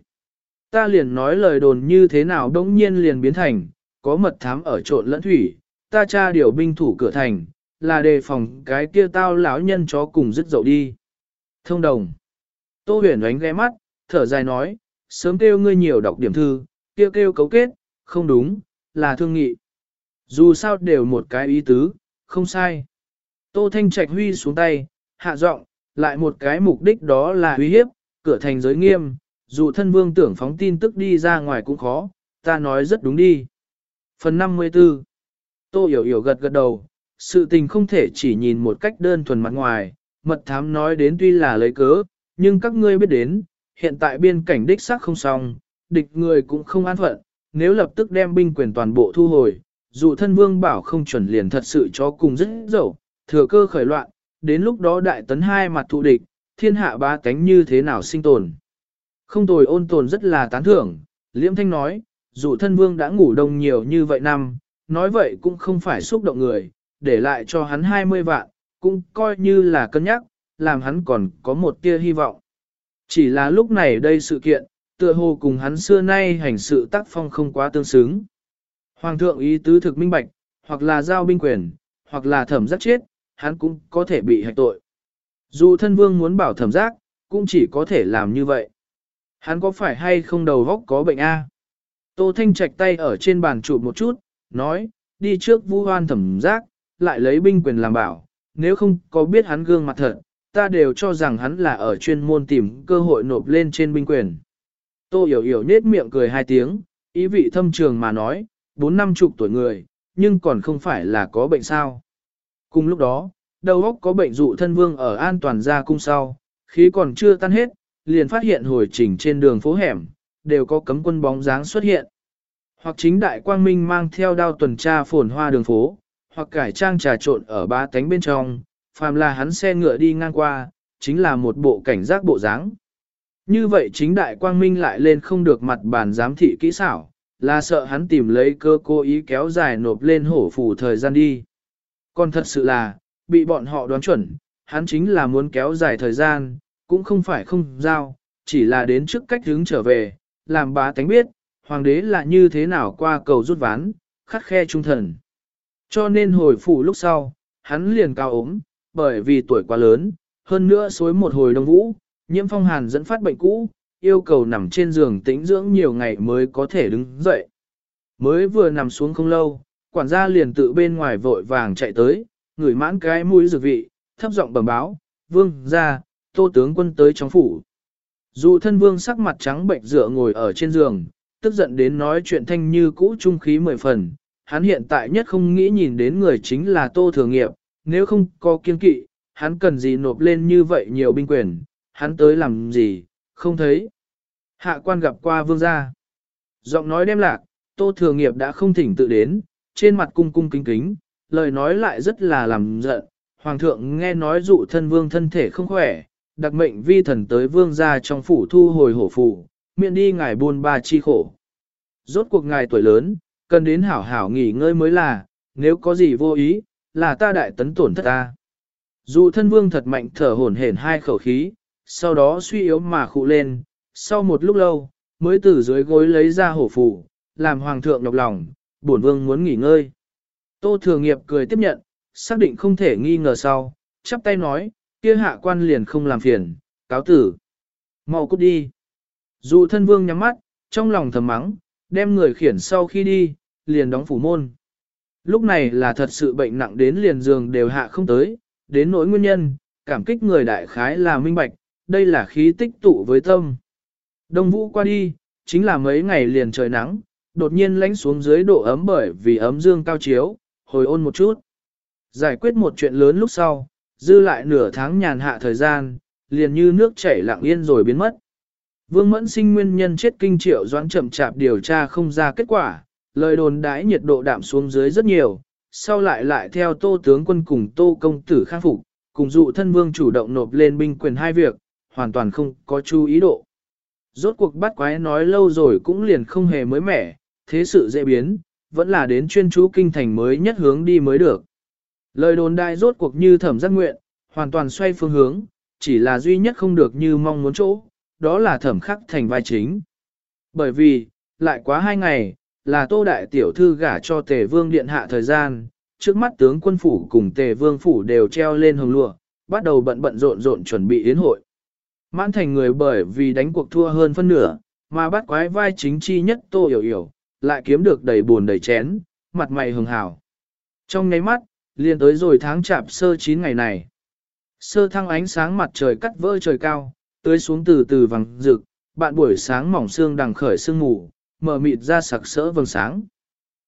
Ta liền nói lời đồn như thế nào đống nhiên liền biến thành, có mật thám ở trộn lẫn thủy, ta tra điều binh thủ cửa thành, là đề phòng cái kia tao lão nhân chó cùng dứt dậu đi. Thông đồng. Tô huyền ánh ghé mắt, thở dài nói, sớm kêu ngươi nhiều đọc điểm thư, kêu kêu cấu kết, không đúng, là thương nghị. Dù sao đều một cái ý tứ, không sai. Tô Thanh Trạch huy xuống tay, hạ giọng, lại một cái mục đích đó là uy hiếp, cửa thành giới nghiêm, dù thân vương tưởng phóng tin tức đi ra ngoài cũng khó, ta nói rất đúng đi. Phần 54 Tô hiểu hiểu gật gật đầu, sự tình không thể chỉ nhìn một cách đơn thuần mặt ngoài, mật thám nói đến tuy là lấy cớ, nhưng các ngươi biết đến, hiện tại biên cảnh đích xác không xong, địch người cũng không an phận, nếu lập tức đem binh quyền toàn bộ thu hồi, dù thân vương bảo không chuẩn liền thật sự cho cùng rất dẫu, thừa cơ khởi loạn, đến lúc đó đại tấn hai mặt thụ địch, thiên hạ ba cánh như thế nào sinh tồn. Không tồi ôn tồn rất là tán thưởng, liễm thanh nói, dù thân vương đã ngủ đông nhiều như vậy năm, nói vậy cũng không phải xúc động người, để lại cho hắn 20 vạn, cũng coi như là cân nhắc, làm hắn còn có một tia hy vọng. Chỉ là lúc này đây sự kiện, tựa hồ cùng hắn xưa nay hành sự tác phong không quá tương xứng. Hoàng thượng ý tứ thực minh bạch, hoặc là giao binh quyền, hoặc là thẩm giác chết, hắn cũng có thể bị hạch tội. Dù thân vương muốn bảo thẩm giác, cũng chỉ có thể làm như vậy. Hắn có phải hay không đầu góc có bệnh A? Tô Thanh Trạch tay ở trên bàn chụp một chút, nói, đi trước vu hoan thẩm giác, lại lấy binh quyền làm bảo, nếu không có biết hắn gương mặt thật, ta đều cho rằng hắn là ở chuyên môn tìm cơ hội nộp lên trên binh quyền. Tô hiểu hiểu nết miệng cười hai tiếng, ý vị thâm trường mà nói, bốn năm chục tuổi người, nhưng còn không phải là có bệnh sao. Cùng lúc đó, đầu óc có bệnh dụ thân vương ở an toàn ra cung sau, khí còn chưa tan hết, liền phát hiện hồi trình trên đường phố hẻm, đều có cấm quân bóng dáng xuất hiện. Hoặc chính đại quang minh mang theo đao tuần tra phồn hoa đường phố, hoặc cải trang trà trộn ở ba cánh bên trong, phàm là hắn xe ngựa đi ngang qua, chính là một bộ cảnh giác bộ dáng. Như vậy chính đại quang minh lại lên không được mặt bàn giám thị kỹ xảo, là sợ hắn tìm lấy cơ cố ý kéo dài nộp lên hổ phủ thời gian đi. Còn thật sự là, bị bọn họ đoán chuẩn, hắn chính là muốn kéo dài thời gian, cũng không phải không giao, chỉ là đến trước cách hướng trở về, làm bá tánh biết, hoàng đế là như thế nào qua cầu rút ván, khắt khe trung thần. Cho nên hồi phủ lúc sau, hắn liền cao ốm, bởi vì tuổi quá lớn, hơn nữa suối một hồi đông vũ, nhiễm phong hàn dẫn phát bệnh cũ, yêu cầu nằm trên giường tĩnh dưỡng nhiều ngày mới có thể đứng dậy. Mới vừa nằm xuống không lâu, quản gia liền tự bên ngoài vội vàng chạy tới, ngửi mãn cái mũi dược vị, thấp giọng bẩm báo, vương ra, tô tướng quân tới trong phủ. Dù thân vương sắc mặt trắng bệnh dựa ngồi ở trên giường, tức giận đến nói chuyện thanh như cũ trung khí mười phần, hắn hiện tại nhất không nghĩ nhìn đến người chính là tô thừa nghiệp, nếu không có kiên kỵ, hắn cần gì nộp lên như vậy nhiều binh quyền, hắn tới làm gì, không thấy. Hạ quan gặp qua vương gia. Giọng nói đem lạc, tô thừa nghiệp đã không thỉnh tự đến, trên mặt cung cung kính kính, lời nói lại rất là làm giận. Hoàng thượng nghe nói dụ thân vương thân thể không khỏe, đặc mệnh vi thần tới vương gia trong phủ thu hồi hổ phủ, Miễn đi ngài buôn ba chi khổ. Rốt cuộc ngài tuổi lớn, cần đến hảo hảo nghỉ ngơi mới là, nếu có gì vô ý, là ta đại tấn tổn thất ta. Dụ thân vương thật mạnh thở hổn hển hai khẩu khí, sau đó suy yếu mà khụ lên, sau một lúc lâu, mới từ dưới gối lấy ra hổ phủ, làm hoàng thượng nhọc lòng, bổn vương muốn nghỉ ngơi. Tô Thừa Nghiệp cười tiếp nhận, xác định không thể nghi ngờ sau, chắp tay nói, kia hạ quan liền không làm phiền, cáo tử. mau cút đi. Dù thân vương nhắm mắt, trong lòng thầm mắng, đem người khiển sau khi đi, liền đóng phủ môn. Lúc này là thật sự bệnh nặng đến liền giường đều hạ không tới, đến nỗi nguyên nhân, cảm kích người đại khái là minh bạch, đây là khí tích tụ với tâm. Đông vũ qua đi, chính là mấy ngày liền trời nắng, đột nhiên lánh xuống dưới độ ấm bởi vì ấm dương cao chiếu, hồi ôn một chút. Giải quyết một chuyện lớn lúc sau, dư lại nửa tháng nhàn hạ thời gian, liền như nước chảy lặng yên rồi biến mất. Vương Mẫn sinh nguyên nhân chết kinh triệu doãn chậm chạp điều tra không ra kết quả, lời đồn đãi nhiệt độ đạm xuống dưới rất nhiều, sau lại lại theo tô tướng quân cùng tô công tử khang phục, cùng dụ thân vương chủ động nộp lên binh quyền hai việc, hoàn toàn không có chú ý độ. Rốt cuộc bắt quái nói lâu rồi cũng liền không hề mới mẻ, thế sự dễ biến, vẫn là đến chuyên chú kinh thành mới nhất hướng đi mới được. Lời đồn đại rốt cuộc như thẩm giác nguyện, hoàn toàn xoay phương hướng, chỉ là duy nhất không được như mong muốn chỗ, đó là thẩm khắc thành vai chính. Bởi vì, lại quá hai ngày, là tô đại tiểu thư gả cho tề vương điện hạ thời gian, trước mắt tướng quân phủ cùng tề vương phủ đều treo lên hồng lụa, bắt đầu bận bận rộn rộn chuẩn bị yến hội. Mãn thành người bởi vì đánh cuộc thua hơn phân nửa, mà bắt quái vai chính chi nhất tô hiểu hiểu, lại kiếm được đầy buồn đầy chén, mặt mày hường hào. Trong nháy mắt, liền tới rồi tháng chạp sơ chín ngày này. Sơ thăng ánh sáng mặt trời cắt vỡ trời cao, tưới xuống từ từ vàng rực, bạn buổi sáng mỏng sương đằng khởi sương ngủ, mở mịt ra sặc sỡ vầng sáng.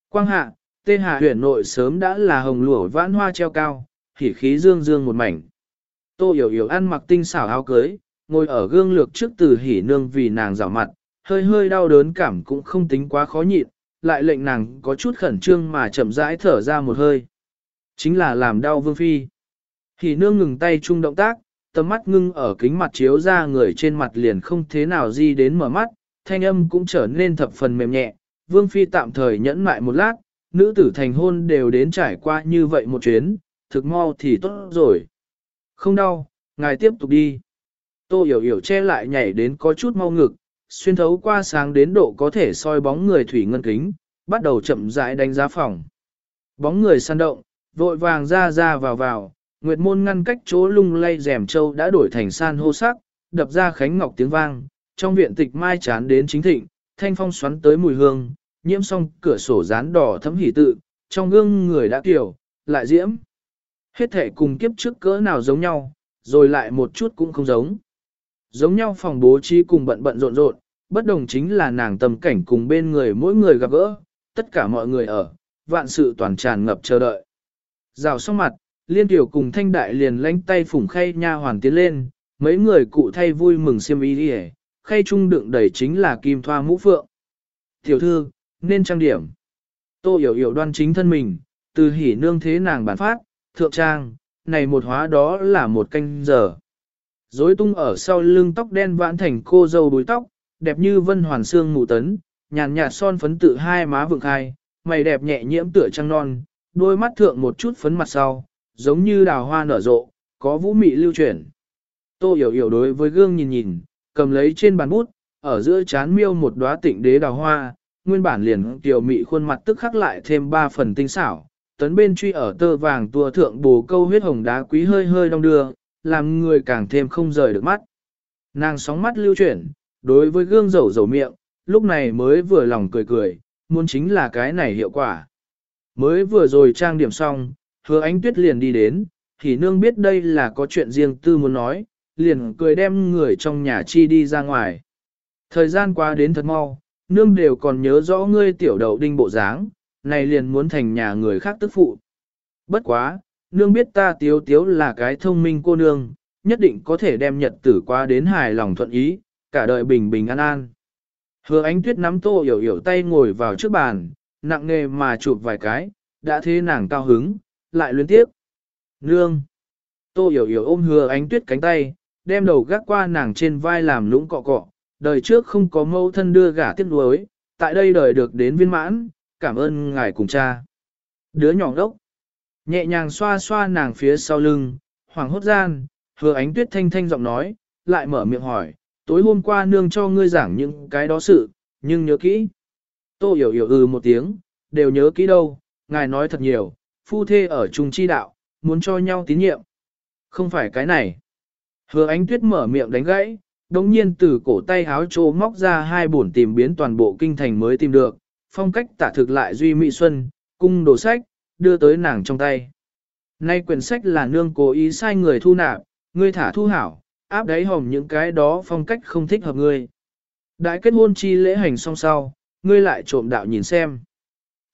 Quang hạ, tê hạ huyện nội sớm đã là hồng lụa vãn hoa treo cao, khỉ khí dương dương một mảnh. Tô hiểu hiểu ăn mặc tinh xảo áo cưới, ngồi ở gương lược trước từ hỉ nương vì nàng rào mặt, hơi hơi đau đớn cảm cũng không tính quá khó nhịn, lại lệnh nàng có chút khẩn trương mà chậm rãi thở ra một hơi. Chính là làm đau vương phi. Hỉ nương ngừng tay chung động tác, tầm mắt ngưng ở kính mặt chiếu ra người trên mặt liền không thế nào di đến mở mắt, thanh âm cũng trở nên thập phần mềm nhẹ. Vương phi tạm thời nhẫn mại một lát, nữ tử thành hôn đều đến trải qua như vậy một chuyến, thực mau thì tốt rồi. Không đau, ngài tiếp tục đi. Tô hiểu hiểu che lại nhảy đến có chút mau ngực, xuyên thấu qua sáng đến độ có thể soi bóng người thủy ngân kính, bắt đầu chậm rãi đánh giá phòng. Bóng người săn động, vội vàng ra ra vào vào, nguyệt môn ngăn cách chỗ lung lay rèm châu đã đổi thành san hô sắc, đập ra khánh ngọc tiếng vang, trong viện tịch mai chán đến chính thịnh, thanh phong xoắn tới mùi hương, nhiễm xong cửa sổ dán đỏ thấm hỉ tự, trong gương người đã kiểu, lại diễm. Hết thể cùng kiếp trước cỡ nào giống nhau, rồi lại một chút cũng không giống. Giống nhau phòng bố trí cùng bận bận rộn rộn, bất đồng chính là nàng tầm cảnh cùng bên người mỗi người gặp gỡ, tất cả mọi người ở, vạn sự toàn tràn ngập chờ đợi. Rào xong mặt, liên tiểu cùng thanh đại liền lánh tay phủng khay nha hoàn tiến lên, mấy người cụ thay vui mừng xiêm y đi khay trung đựng đầy chính là kim thoa mũ phượng. Tiểu thư, nên trang điểm. Tô hiểu hiểu đoan chính thân mình, từ hỉ nương thế nàng bản phát, thượng trang, này một hóa đó là một canh giờ. Dối tung ở sau lưng tóc đen vãn thành cô dâu búi tóc, đẹp như vân hoàn xương mù tấn, nhàn nhạt son phấn tự hai má vượng hai, mày đẹp nhẹ nhiễm tựa trăng non, đôi mắt thượng một chút phấn mặt sau, giống như đào hoa nở rộ, có vũ mị lưu chuyển. Tô hiểu hiểu đối với gương nhìn nhìn, cầm lấy trên bàn bút, ở giữa chán miêu một đóa tịnh đế đào hoa, nguyên bản liền tiểu mị khuôn mặt tức khắc lại thêm ba phần tinh xảo, tấn bên truy ở tơ vàng tua thượng bồ câu huyết hồng đá quý hơi hơi đong đưa, làm người càng thêm không rời được mắt. Nàng sóng mắt lưu chuyển, đối với gương dầu dầu miệng, lúc này mới vừa lòng cười cười, muốn chính là cái này hiệu quả. Mới vừa rồi trang điểm xong, hứa ánh tuyết liền đi đến, thì nương biết đây là có chuyện riêng tư muốn nói, liền cười đem người trong nhà chi đi ra ngoài. Thời gian qua đến thật mau, nương đều còn nhớ rõ ngươi tiểu đậu đinh bộ dáng, này liền muốn thành nhà người khác tức phụ. Bất quá, nương biết ta tiếu tiếu là cái thông minh cô nương, nhất định có thể đem nhật tử qua đến hài lòng thuận ý, cả đời bình bình an an. Hứa ánh tuyết nắm tô hiểu hiểu tay ngồi vào trước bàn, nặng nề mà chụp vài cái, đã thế nàng cao hứng, lại luyến tiếp. Nương! Tô hiểu hiểu ôm hứa ánh tuyết cánh tay, đem đầu gác qua nàng trên vai làm lũng cọ cọ, đời trước không có mâu thân đưa gả tiếc nuối, tại đây đời được đến viên mãn, cảm ơn ngài cùng cha. Đứa nhỏ đốc, nhẹ nhàng xoa xoa nàng phía sau lưng, hoàng hốt gian, hứa ánh tuyết thanh thanh giọng nói, lại mở miệng hỏi, tối hôm qua nương cho ngươi giảng những cái đó sự, nhưng nhớ kỹ. Tô hiểu hiểu ừ một tiếng, đều nhớ kỹ đâu, ngài nói thật nhiều, phu thê ở chung chi đạo, muốn cho nhau tín nhiệm. Không phải cái này. Hứa ánh tuyết mở miệng đánh gãy, đồng nhiên từ cổ tay háo trô móc ra hai bổn tìm biến toàn bộ kinh thành mới tìm được, phong cách tả thực lại duy mỹ xuân, cung đồ sách, đưa tới nàng trong tay. Nay quyển sách là nương cố ý sai người thu nạp, ngươi thả thu hảo, áp đáy hòm những cái đó phong cách không thích hợp ngươi. Đại kết hôn chi lễ hành xong sau, ngươi lại trộm đạo nhìn xem.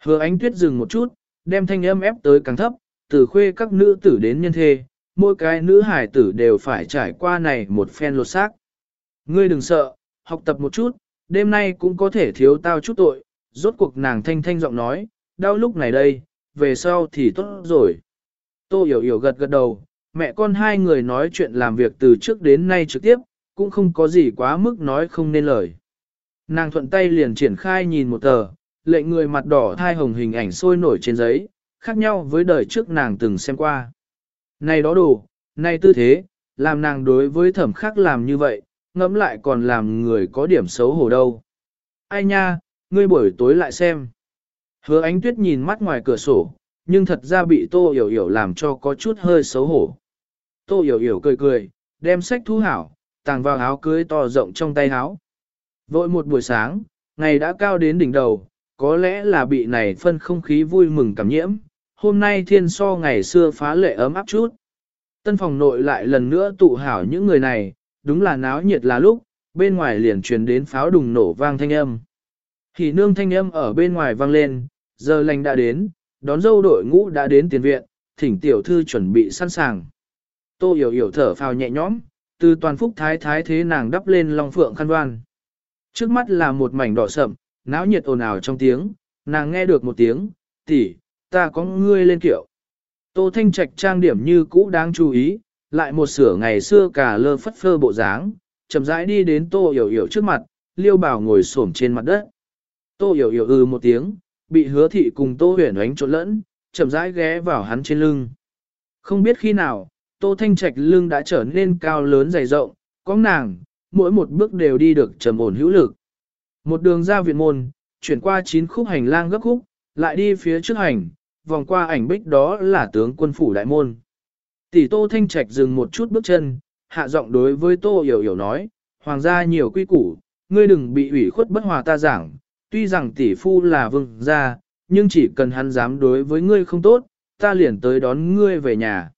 Hứa ánh tuyết dừng một chút, đem thanh âm ép tới càng thấp, từ khuê các nữ tử đến nhân thê, mỗi cái nữ hải tử đều phải trải qua này một phen lột xác. Ngươi đừng sợ, học tập một chút, đêm nay cũng có thể thiếu tao chút tội, rốt cuộc nàng thanh thanh giọng nói, đau lúc này đây, về sau thì tốt rồi. Tô hiểu hiểu gật gật đầu, mẹ con hai người nói chuyện làm việc từ trước đến nay trực tiếp, cũng không có gì quá mức nói không nên lời. Nàng thuận tay liền triển khai nhìn một tờ, lệnh người mặt đỏ thai hồng hình ảnh sôi nổi trên giấy, khác nhau với đời trước nàng từng xem qua. Này đó đủ, này tư thế, làm nàng đối với thẩm khác làm như vậy, ngẫm lại còn làm người có điểm xấu hổ đâu. Ai nha, ngươi buổi tối lại xem. Hứa ánh tuyết nhìn mắt ngoài cửa sổ, nhưng thật ra bị tô hiểu hiểu làm cho có chút hơi xấu hổ. Tô hiểu hiểu cười cười, đem sách thu hảo, tàng vào áo cưới to rộng trong tay áo. Vội một buổi sáng, ngày đã cao đến đỉnh đầu, có lẽ là bị này phân không khí vui mừng cảm nhiễm, hôm nay thiên so ngày xưa phá lệ ấm áp chút. Tân phòng nội lại lần nữa tụ hảo những người này, đúng là náo nhiệt là lúc, bên ngoài liền truyền đến pháo đùng nổ vang thanh âm. Hỉ nương thanh âm ở bên ngoài vang lên, giờ lành đã đến, đón dâu đội ngũ đã đến tiền viện, thỉnh tiểu thư chuẩn bị sẵn sàng. Tô hiểu hiểu thở phào nhẹ nhõm, từ toàn phúc thái thái thế nàng đắp lên long phượng khăn đoan. Trước mắt là một mảnh đỏ sậm, náo nhiệt ồn ào trong tiếng, nàng nghe được một tiếng, tỷ, ta có ngươi lên kiệu. Tô Thanh Trạch trang điểm như cũ đáng chú ý, lại một sửa ngày xưa cả lơ phất phơ bộ dáng, chậm rãi đi đến Tô Hiểu Hiểu trước mặt, Liêu Bảo ngồi xổm trên mặt đất. Tô Hiểu Hiểu ư ừ một tiếng, bị hứa thị cùng Tô Huyền ánh trộn lẫn, chậm rãi ghé vào hắn trên lưng. Không biết khi nào, Tô Thanh Trạch lưng đã trở nên cao lớn dày rộng, có nàng, mỗi một bước đều đi được trầm ổn hữu lực. Một đường ra viện môn, chuyển qua chín khúc hành lang gấp khúc, lại đi phía trước hành, vòng qua ảnh bích đó là tướng quân phủ đại môn. Tỷ Tô Thanh Trạch dừng một chút bước chân, hạ giọng đối với Tô Hiểu Hiểu nói, hoàng gia nhiều quy củ, ngươi đừng bị ủy khuất bất hòa ta giảng, tuy rằng tỷ phu là vương gia, nhưng chỉ cần hắn dám đối với ngươi không tốt, ta liền tới đón ngươi về nhà.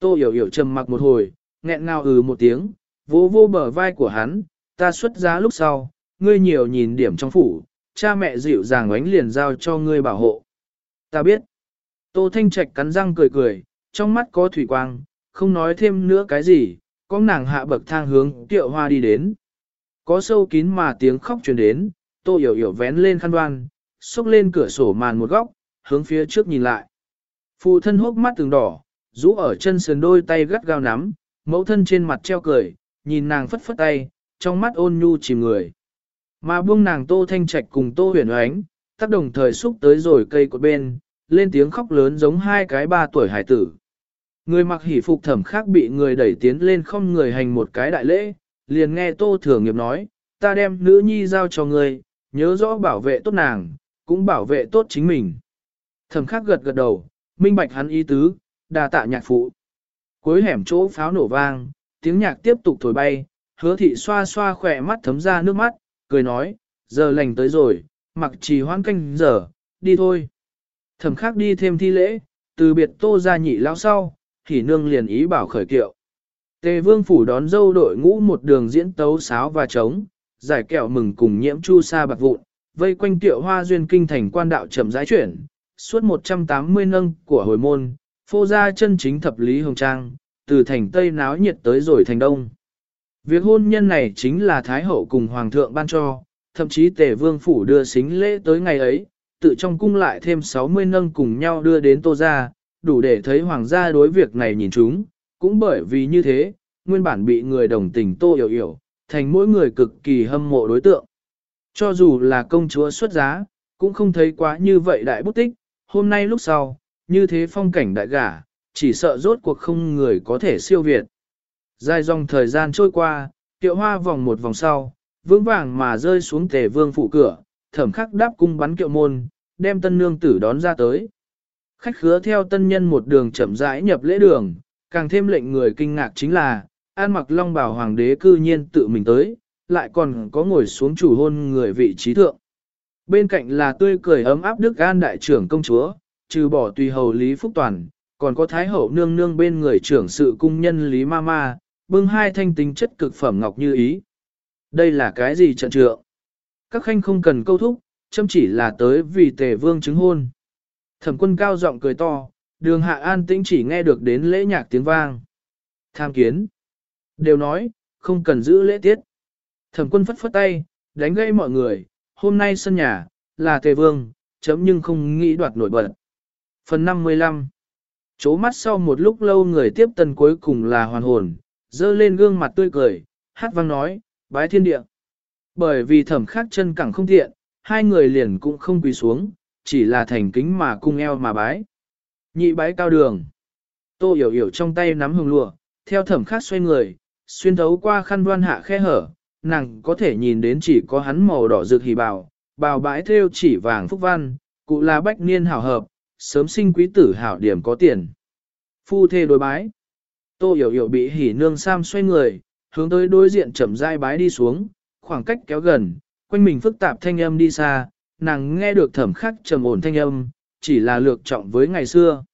Tô Hiểu Hiểu trầm mặc một hồi, nghẹn ngào ừ một tiếng, vỗ vô bờ vai của hắn, ta xuất giá lúc sau, ngươi nhiều nhìn điểm trong phủ, cha mẹ dịu dàng ánh liền giao cho ngươi bảo hộ. Ta biết. Tô Thanh Trạch cắn răng cười cười, trong mắt có thủy quang, không nói thêm nữa cái gì, có nàng hạ bậc thang hướng tiệu hoa đi đến. Có sâu kín mà tiếng khóc truyền đến, Tô Hiểu Hiểu vén lên khăn đoan, xúc lên cửa sổ màn một góc, hướng phía trước nhìn lại. Phụ thân hốc mắt từng đỏ, rũ ở chân sườn đôi tay gắt gao nắm, mẫu thân trên mặt treo cười, nhìn nàng phất phất tay, trong mắt ôn nhu chìm người. Mà buông nàng Tô Thanh Trạch cùng Tô Huyền Oánh, tác đồng thời xúc tới rồi cây cột bên, lên tiếng khóc lớn giống hai cái ba tuổi hải tử. Người mặc hỷ phục thẩm khác bị người đẩy tiến lên không người hành một cái đại lễ, liền nghe Tô Thừa Nghiệp nói, ta đem nữ nhi giao cho ngươi, nhớ rõ bảo vệ tốt nàng, cũng bảo vệ tốt chính mình. Thẩm khắc gật gật đầu, minh bạch hắn ý tứ, đà tạ nhạc phụ. Cuối hẻm chỗ pháo nổ vang, tiếng nhạc tiếp tục thổi bay, hứa thị xoa xoa khỏe mắt thấm ra nước mắt, cười nói, giờ lành tới rồi, mặc trì hoãn canh giờ, đi thôi. Thẩm khắc đi thêm thi lễ, từ biệt tô ra nhị lao sau, thì nương liền ý bảo khởi kiệu. Tề vương phủ đón dâu đội ngũ một đường diễn tấu sáo và trống, giải kẹo mừng cùng nhiễm chu sa bạc vụn, vây quanh tiệu hoa duyên kinh thành quan đạo chậm rãi chuyển, suốt 180 nâng của hồi môn, phô ra chân chính thập lý hồng trang, từ thành Tây náo nhiệt tới rồi thành Đông. Việc hôn nhân này chính là Thái Hậu cùng Hoàng thượng ban cho, thậm chí tề vương phủ đưa xính lễ tới ngày ấy, tự trong cung lại thêm 60 nâng cùng nhau đưa đến tô gia đủ để thấy hoàng gia đối việc này nhìn chúng, cũng bởi vì như thế, nguyên bản bị người đồng tình tô hiểu hiểu, thành mỗi người cực kỳ hâm mộ đối tượng. Cho dù là công chúa xuất giá, cũng không thấy quá như vậy đại bút tích, hôm nay lúc sau, như thế phong cảnh đại gả, chỉ sợ rốt cuộc không người có thể siêu việt. Dài dòng thời gian trôi qua, tiệu hoa vòng một vòng sau, vững vàng mà rơi xuống tề vương phụ cửa, thẩm khắc đáp cung bắn kiệu môn, đem tân nương tử đón ra tới. Khách khứa theo tân nhân một đường chậm rãi nhập lễ đường, càng thêm lệnh người kinh ngạc chính là, an mặc long bảo hoàng đế cư nhiên tự mình tới, lại còn có ngồi xuống chủ hôn người vị trí thượng. Bên cạnh là tươi cười ấm áp Đức An đại trưởng công chúa, trừ bỏ tùy hầu Lý Phúc Toàn, còn có Thái hậu nương nương bên người trưởng sự cung nhân Lý Ma Ma, bưng hai thanh tính chất cực phẩm ngọc như ý. Đây là cái gì trận trượng? Các khanh không cần câu thúc, chăm chỉ là tới vì tề vương chứng hôn. Thẩm quân cao giọng cười to, đường hạ an tĩnh chỉ nghe được đến lễ nhạc tiếng vang. Tham kiến. Đều nói, không cần giữ lễ tiết. Thẩm quân phất phất tay, đánh gây mọi người, hôm nay sân nhà, là tề vương, chấm nhưng không nghĩ đoạt nổi bật. Phần 55 Chố mắt sau một lúc lâu người tiếp tân cuối cùng là hoàn hồn, dơ lên gương mặt tươi cười, hát vang nói, bái thiên địa. Bởi vì thẩm khắc chân cẳng không tiện, hai người liền cũng không quỳ xuống, chỉ là thành kính mà cung eo mà bái. Nhị bái cao đường. Tô hiểu hiểu trong tay nắm hồng lụa, theo thẩm khắc xoay người, xuyên thấu qua khăn đoan hạ khe hở, nàng có thể nhìn đến chỉ có hắn màu đỏ rực hỉ bào, bào bãi theo chỉ vàng phúc văn, cụ là bách niên hảo hợp, sớm sinh quý tử hảo điểm có tiền. Phu thê đối bái. Tô hiểu hiểu bị hỉ nương sam xoay người, hướng tới đối diện chậm rãi bái đi xuống, khoảng cách kéo gần, quanh mình phức tạp thanh âm đi xa, nàng nghe được thẩm khắc trầm ổn thanh âm, chỉ là lược trọng với ngày xưa.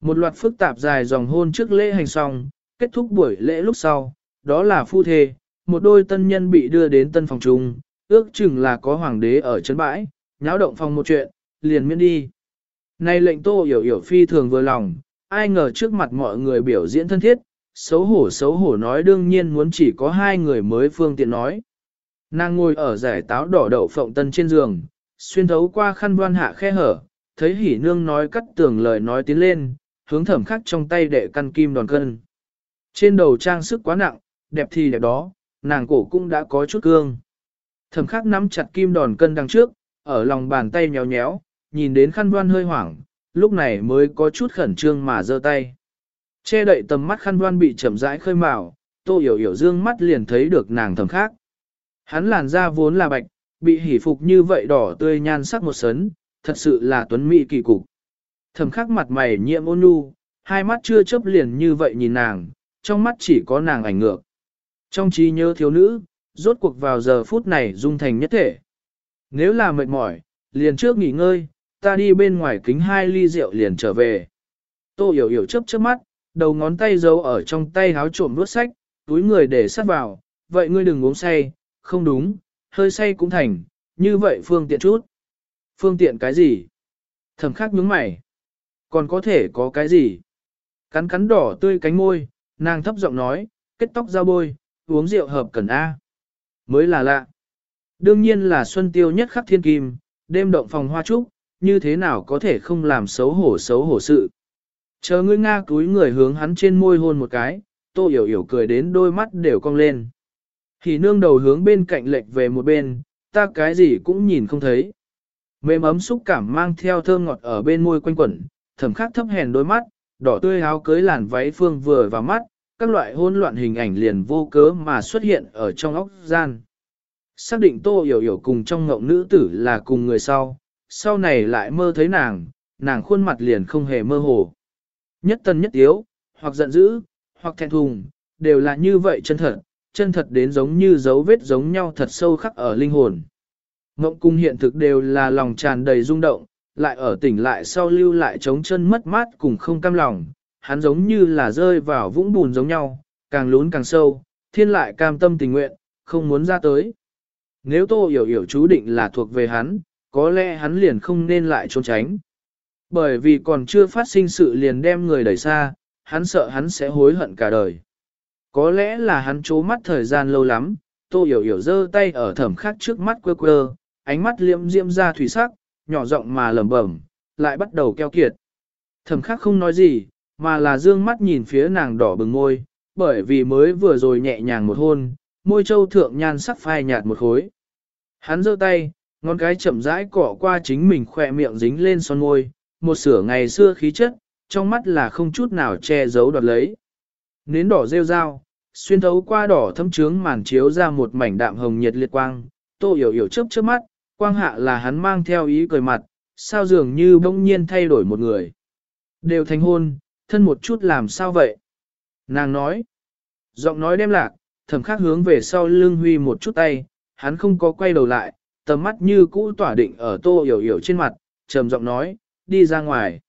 Một loạt phức tạp dài dòng hôn trước lễ hành xong, kết thúc buổi lễ lúc sau, đó là phu thê, một đôi tân nhân bị đưa đến tân phòng chung, ước chừng là có hoàng đế ở chân bãi, nháo động phòng một chuyện, liền miễn đi. Này lệnh tô hiểu hiểu phi thường vừa lòng, ai ngờ trước mặt mọi người biểu diễn thân thiết, xấu hổ xấu hổ nói đương nhiên muốn chỉ có hai người mới phương tiện nói. Nàng ngồi ở giải táo đỏ đậu phộng tân trên giường, xuyên thấu qua khăn đoan hạ khe hở, thấy hỉ nương nói cắt tường lời nói tiến lên, hướng thẩm khắc trong tay đệ căn kim đòn cân. Trên đầu trang sức quá nặng, đẹp thì đẹp đó, nàng cổ cũng đã có chút cương. Thẩm khắc nắm chặt kim đòn cân đằng trước, ở lòng bàn tay nhéo nhéo, nhìn đến khăn đoan hơi hoảng, lúc này mới có chút khẩn trương mà giơ tay. Che đậy tầm mắt khăn đoan bị chậm rãi khơi mào, tô hiểu hiểu dương mắt liền thấy được nàng thầm khác. Hắn làn da vốn là bạch, bị hỉ phục như vậy đỏ tươi nhan sắc một sấn, thật sự là tuấn mỹ kỳ cục. Thầm khắc mặt mày nhiễm ôn nhu, hai mắt chưa chớp liền như vậy nhìn nàng, trong mắt chỉ có nàng ảnh ngược. Trong trí nhớ thiếu nữ, rốt cuộc vào giờ phút này dung thành nhất thể. Nếu là mệt mỏi, liền trước nghỉ ngơi, ta đi bên ngoài kính hai ly rượu liền trở về. Tô hiểu hiểu chớp chớp mắt, đầu ngón tay giấu ở trong tay háo trộm đuốt sách, túi người để sát vào, vậy ngươi đừng uống say, không đúng, hơi say cũng thành, như vậy phương tiện chút. Phương tiện cái gì? Thầm khắc nhướng mày. Còn có thể có cái gì? Cắn cắn đỏ tươi cánh môi, nàng thấp giọng nói, kết tóc ra bôi, uống rượu hợp cần A. Mới là lạ. Đương nhiên là xuân tiêu nhất khắc thiên kim, đêm động phòng hoa trúc, như thế nào có thể không làm xấu hổ xấu hổ sự. Chờ ngươi Nga cúi người hướng hắn trên môi hôn một cái, tô hiểu hiểu cười đến đôi mắt đều cong lên. Thì nương đầu hướng bên cạnh lệch về một bên, ta cái gì cũng nhìn không thấy. Mềm ấm xúc cảm mang theo thơm ngọt ở bên môi quanh quẩn, thẩm khắc thấp hèn đôi mắt, đỏ tươi áo cưới làn váy phương vừa vào mắt, các loại hỗn loạn hình ảnh liền vô cớ mà xuất hiện ở trong óc gian. Xác định tô hiểu hiểu cùng trong ngộng nữ tử là cùng người sau, sau này lại mơ thấy nàng, nàng khuôn mặt liền không hề mơ hồ. Nhất tân nhất yếu, hoặc giận dữ, hoặc thẹn thùng, đều là như vậy chân thật, chân thật đến giống như dấu vết giống nhau thật sâu khắc ở linh hồn. Ngộng cung hiện thực đều là lòng tràn đầy rung động, lại ở tỉnh lại sau lưu lại trống chân mất mát cùng không cam lòng, hắn giống như là rơi vào vũng bùn giống nhau, càng lún càng sâu, thiên lại cam tâm tình nguyện, không muốn ra tới. Nếu Tô Hiểu Hiểu chú định là thuộc về hắn, có lẽ hắn liền không nên lại trốn tránh. Bởi vì còn chưa phát sinh sự liền đem người đẩy xa, hắn sợ hắn sẽ hối hận cả đời. Có lẽ là hắn trố mắt thời gian lâu lắm, Tô Hiểu Hiểu giơ tay ở thẩm khắc trước mắt quơ quơ, ánh mắt liễm diễm ra thủy sắc, nhỏ giọng mà lẩm bẩm, lại bắt đầu keo kiệt. Thẩm khắc không nói gì, mà là dương mắt nhìn phía nàng đỏ bừng môi, bởi vì mới vừa rồi nhẹ nhàng một hôn, môi châu thượng nhan sắc phai nhạt một khối. Hắn giơ tay, ngón cái chậm rãi cọ qua chính mình khỏe miệng dính lên son môi, một sửa ngày xưa khí chất, trong mắt là không chút nào che giấu đoạt lấy. Nến đỏ rêu rao, xuyên thấu qua đỏ thâm trướng màn chiếu ra một mảnh đạm hồng nhiệt liệt quang, tô hiểu hiểu chớp chớp mắt, quang hạ là hắn mang theo ý cười mặt, sao dường như bỗng nhiên thay đổi một người. Đều thành hôn, thân một chút làm sao vậy? Nàng nói, giọng nói đem lạc, thầm khắc hướng về sau lưng huy một chút tay, hắn không có quay đầu lại, tầm mắt như cũ tỏa định ở tô hiểu hiểu trên mặt, trầm giọng nói, đi ra ngoài.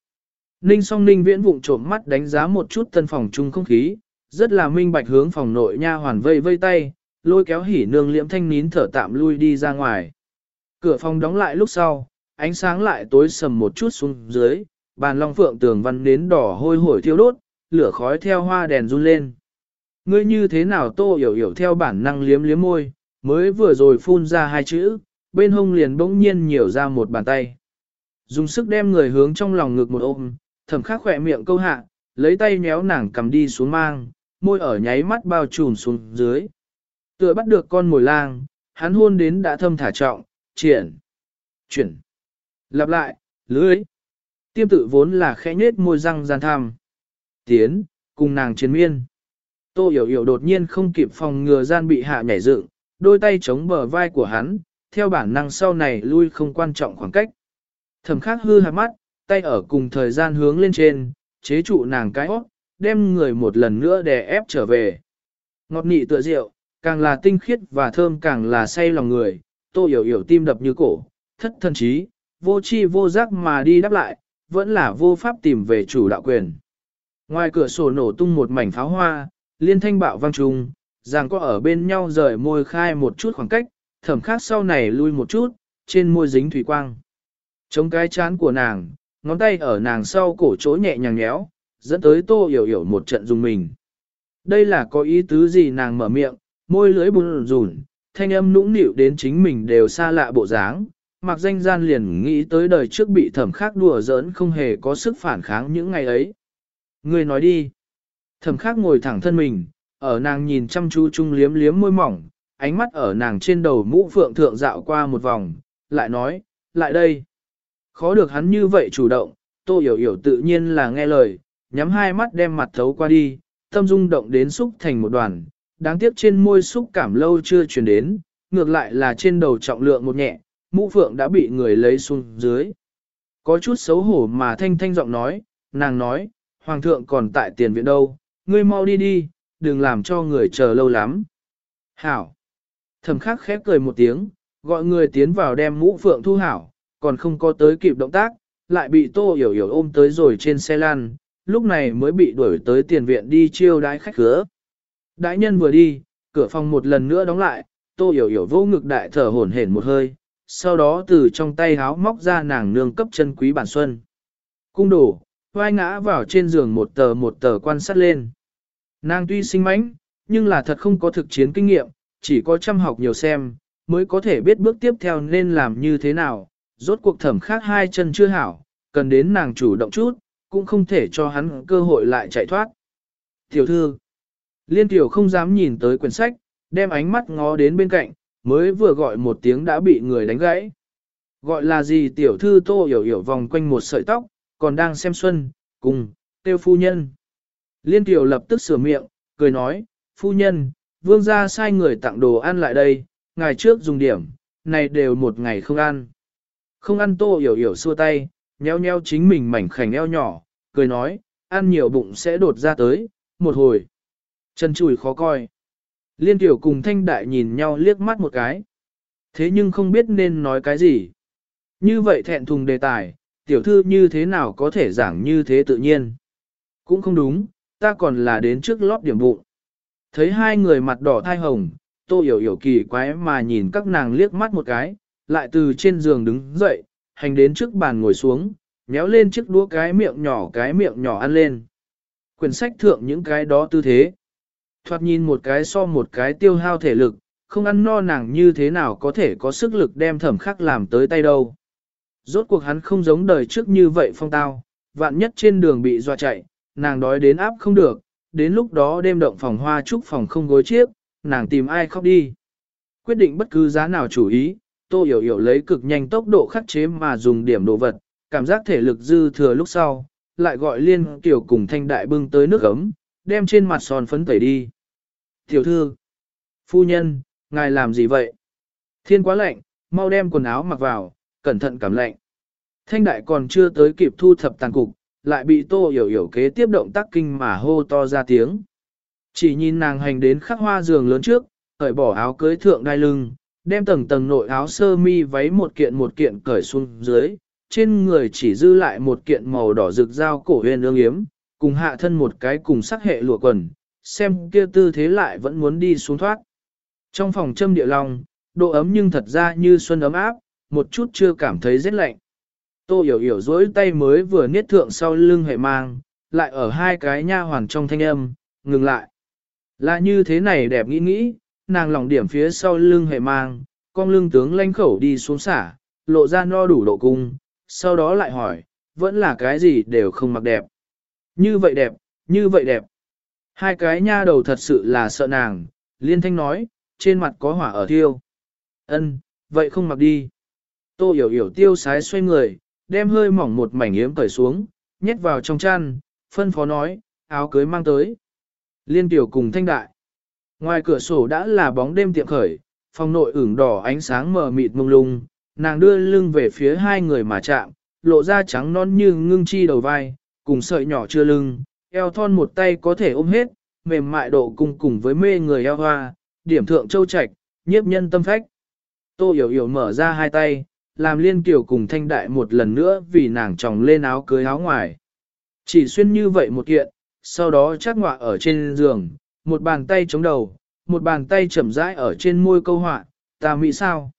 Ninh song ninh viễn vụng trộm mắt đánh giá một chút tân phòng chung không khí, rất là minh bạch hướng phòng nội nha hoàn vây vây tay, lôi kéo hỉ nương liễm thanh nín thở tạm lui đi ra ngoài. Cửa phòng đóng lại lúc sau, ánh sáng lại tối sầm một chút xuống dưới, bàn long phượng tường văn nến đỏ hôi hổi thiêu đốt, lửa khói theo hoa đèn run lên. Ngươi như thế nào tô hiểu hiểu theo bản năng liếm liếm môi, mới vừa rồi phun ra hai chữ, bên hông liền bỗng nhiên nhiều ra một bàn tay. Dùng sức đem người hướng trong lòng ngực một ôm, thầm khắc khỏe miệng câu hạ, lấy tay nhéo nàng cầm đi xuống mang, môi ở nháy mắt bao trùm xuống dưới. Tựa bắt được con mồi lang, hắn hôn đến đã thâm thả trọng, triển, chuyển, lặp lại, lưới. Tiêm tự vốn là khẽ nết môi răng gian tham. Tiến, cùng nàng chiến miên. Tô hiểu hiểu đột nhiên không kịp phòng ngừa gian bị hạ nhảy dựng, đôi tay chống bờ vai của hắn, theo bản năng sau này lui không quan trọng khoảng cách. Thẩm khắc hư hạt mắt, tay ở cùng thời gian hướng lên trên, chế trụ nàng cái hót, đem người một lần nữa đè ép trở về. Ngọt nị tựa rượu, càng là tinh khiết và thơm càng là say lòng người, tô hiểu hiểu tim đập như cổ, thất thần trí, vô chi vô giác mà đi đáp lại, vẫn là vô pháp tìm về chủ đạo quyền. Ngoài cửa sổ nổ tung một mảnh pháo hoa, liên thanh bạo vang trùng, rằng có ở bên nhau rời môi khai một chút khoảng cách, thẩm khác sau này lui một chút, trên môi dính thủy quang. Chống cái chán của nàng, ngón tay ở nàng sau cổ chỗ nhẹ nhàng nhéo, dẫn tới tô hiểu hiểu một trận dùng mình. Đây là có ý tứ gì nàng mở miệng, môi lưỡi bùn rùn, thanh âm nũng nịu đến chính mình đều xa lạ bộ dáng, mặc danh gian liền nghĩ tới đời trước bị thẩm khác đùa giỡn không hề có sức phản kháng những ngày ấy. Người nói đi. Thẩm khác ngồi thẳng thân mình, ở nàng nhìn chăm chú chung liếm liếm môi mỏng, ánh mắt ở nàng trên đầu mũ phượng thượng dạo qua một vòng, lại nói, lại đây. Khó được hắn như vậy chủ động, tô hiểu hiểu tự nhiên là nghe lời, nhắm hai mắt đem mặt thấu qua đi, tâm dung động đến xúc thành một đoàn, đáng tiếc trên môi xúc cảm lâu chưa truyền đến, ngược lại là trên đầu trọng lượng một nhẹ, mũ phượng đã bị người lấy xuống dưới. Có chút xấu hổ mà thanh thanh giọng nói, nàng nói, hoàng thượng còn tại tiền viện đâu, ngươi mau đi đi, đừng làm cho người chờ lâu lắm. Hảo! Thẩm khắc khép cười một tiếng, gọi người tiến vào đem mũ phượng thu hảo, còn không có tới kịp động tác, lại bị tô hiểu hiểu ôm tới rồi trên xe lăn, lúc này mới bị đuổi tới tiền viện đi chiêu đái khách cửa. Đại nhân vừa đi, cửa phòng một lần nữa đóng lại, tô hiểu hiểu vô ngực đại thở hổn hển một hơi, sau đó từ trong tay háo móc ra nàng nương cấp chân quý bản xuân. Cung đổ, vai ngã vào trên giường một tờ một tờ quan sát lên. Nàng tuy sinh mánh nhưng là thật không có thực chiến kinh nghiệm, chỉ có chăm học nhiều xem, mới có thể biết bước tiếp theo nên làm như thế nào. Rốt cuộc thẩm khác hai chân chưa hảo, cần đến nàng chủ động chút, cũng không thể cho hắn cơ hội lại chạy thoát. Tiểu thư, liên tiểu không dám nhìn tới quyển sách, đem ánh mắt ngó đến bên cạnh, mới vừa gọi một tiếng đã bị người đánh gãy. Gọi là gì tiểu thư tô hiểu hiểu vòng quanh một sợi tóc, còn đang xem xuân, cùng, tiêu phu nhân. Liên tiểu lập tức sửa miệng, cười nói, phu nhân, vương gia sai người tặng đồ ăn lại đây, ngày trước dùng điểm, này đều một ngày không ăn. Không ăn tô hiểu hiểu xua tay, nheo nheo chính mình mảnh khảnh eo nhỏ, cười nói, ăn nhiều bụng sẽ đột ra tới, một hồi. Chân chùi khó coi. Liên tiểu cùng thanh đại nhìn nhau liếc mắt một cái. Thế nhưng không biết nên nói cái gì. Như vậy thẹn thùng đề tài, tiểu thư như thế nào có thể giảng như thế tự nhiên. Cũng không đúng, ta còn là đến trước lót điểm bụng. Thấy hai người mặt đỏ thai hồng, tô hiểu hiểu kỳ quái mà nhìn các nàng liếc mắt một cái, lại từ trên giường đứng dậy, hành đến trước bàn ngồi xuống, nhéo lên chiếc đũa cái miệng nhỏ cái miệng nhỏ ăn lên. Quyển sách thượng những cái đó tư thế. Thoạt nhìn một cái so một cái tiêu hao thể lực, không ăn no nàng như thế nào có thể có sức lực đem thẩm khắc làm tới tay đâu. Rốt cuộc hắn không giống đời trước như vậy phong tao, vạn nhất trên đường bị dọa chạy, nàng đói đến áp không được, đến lúc đó đêm động phòng hoa trúc phòng không gối chiếc, nàng tìm ai khóc đi. Quyết định bất cứ giá nào chủ ý, tô hiểu hiểu lấy cực nhanh tốc độ khắc chế mà dùng điểm đồ vật, cảm giác thể lực dư thừa lúc sau, lại gọi liên tiểu cùng thanh đại bưng tới nước ấm, đem trên mặt son phấn tẩy đi. Tiểu thư, phu nhân, ngài làm gì vậy? Thiên quá lạnh, mau đem quần áo mặc vào, cẩn thận cảm lạnh. Thanh đại còn chưa tới kịp thu thập tàn cục, lại bị tô hiểu hiểu kế tiếp động tác kinh mà hô to ra tiếng. Chỉ nhìn nàng hành đến khắc hoa giường lớn trước, cởi bỏ áo cưới thượng đai lưng, đem tầng tầng nội áo sơ mi váy một kiện một kiện cởi xuống dưới, trên người chỉ dư lại một kiện màu đỏ rực dao cổ huyền ương yếm, cùng hạ thân một cái cùng sắc hệ lụa quần, xem kia tư thế lại vẫn muốn đi xuống thoát. Trong phòng châm địa long, độ ấm nhưng thật ra như xuân ấm áp, một chút chưa cảm thấy rét lạnh. Tô hiểu hiểu dối tay mới vừa niết thượng sau lưng hệ mang, lại ở hai cái nha hoàn trong thanh âm, ngừng lại. Là như thế này đẹp nghĩ nghĩ, nàng lòng điểm phía sau lưng hệ mang, con lưng tướng lanh khẩu đi xuống xả, lộ ra no đủ độ cung, sau đó lại hỏi, vẫn là cái gì đều không mặc đẹp. Như vậy đẹp, như vậy đẹp. Hai cái nha đầu thật sự là sợ nàng, liên thanh nói, trên mặt có hỏa ở thiêu. Ân, vậy không mặc đi. Tô hiểu hiểu tiêu sái xoay người, đem hơi mỏng một mảnh yếm cởi xuống, nhét vào trong chăn, phân phó nói, áo cưới mang tới. Liên tiểu cùng thanh đại. Ngoài cửa sổ đã là bóng đêm tiệm khởi, phòng nội ửng đỏ ánh sáng mờ mịt mông lung, nàng đưa lưng về phía hai người mà chạm, lộ ra trắng non như ngưng chi đầu vai, cùng sợi nhỏ chưa lưng, eo thon một tay có thể ôm hết, mềm mại độ cùng cùng với mê người eo hoa, điểm thượng châu trạch, nhiếp nhân tâm phách. Tô hiểu hiểu mở ra hai tay, làm liên kiểu cùng thanh đại một lần nữa vì nàng tròng lên áo cưới áo ngoài. Chỉ xuyên như vậy một kiện, sau đó chắc ngọa ở trên giường, một bàn tay chống đầu, một bàn tay chậm rãi ở trên môi câu họa, ta mỹ sao.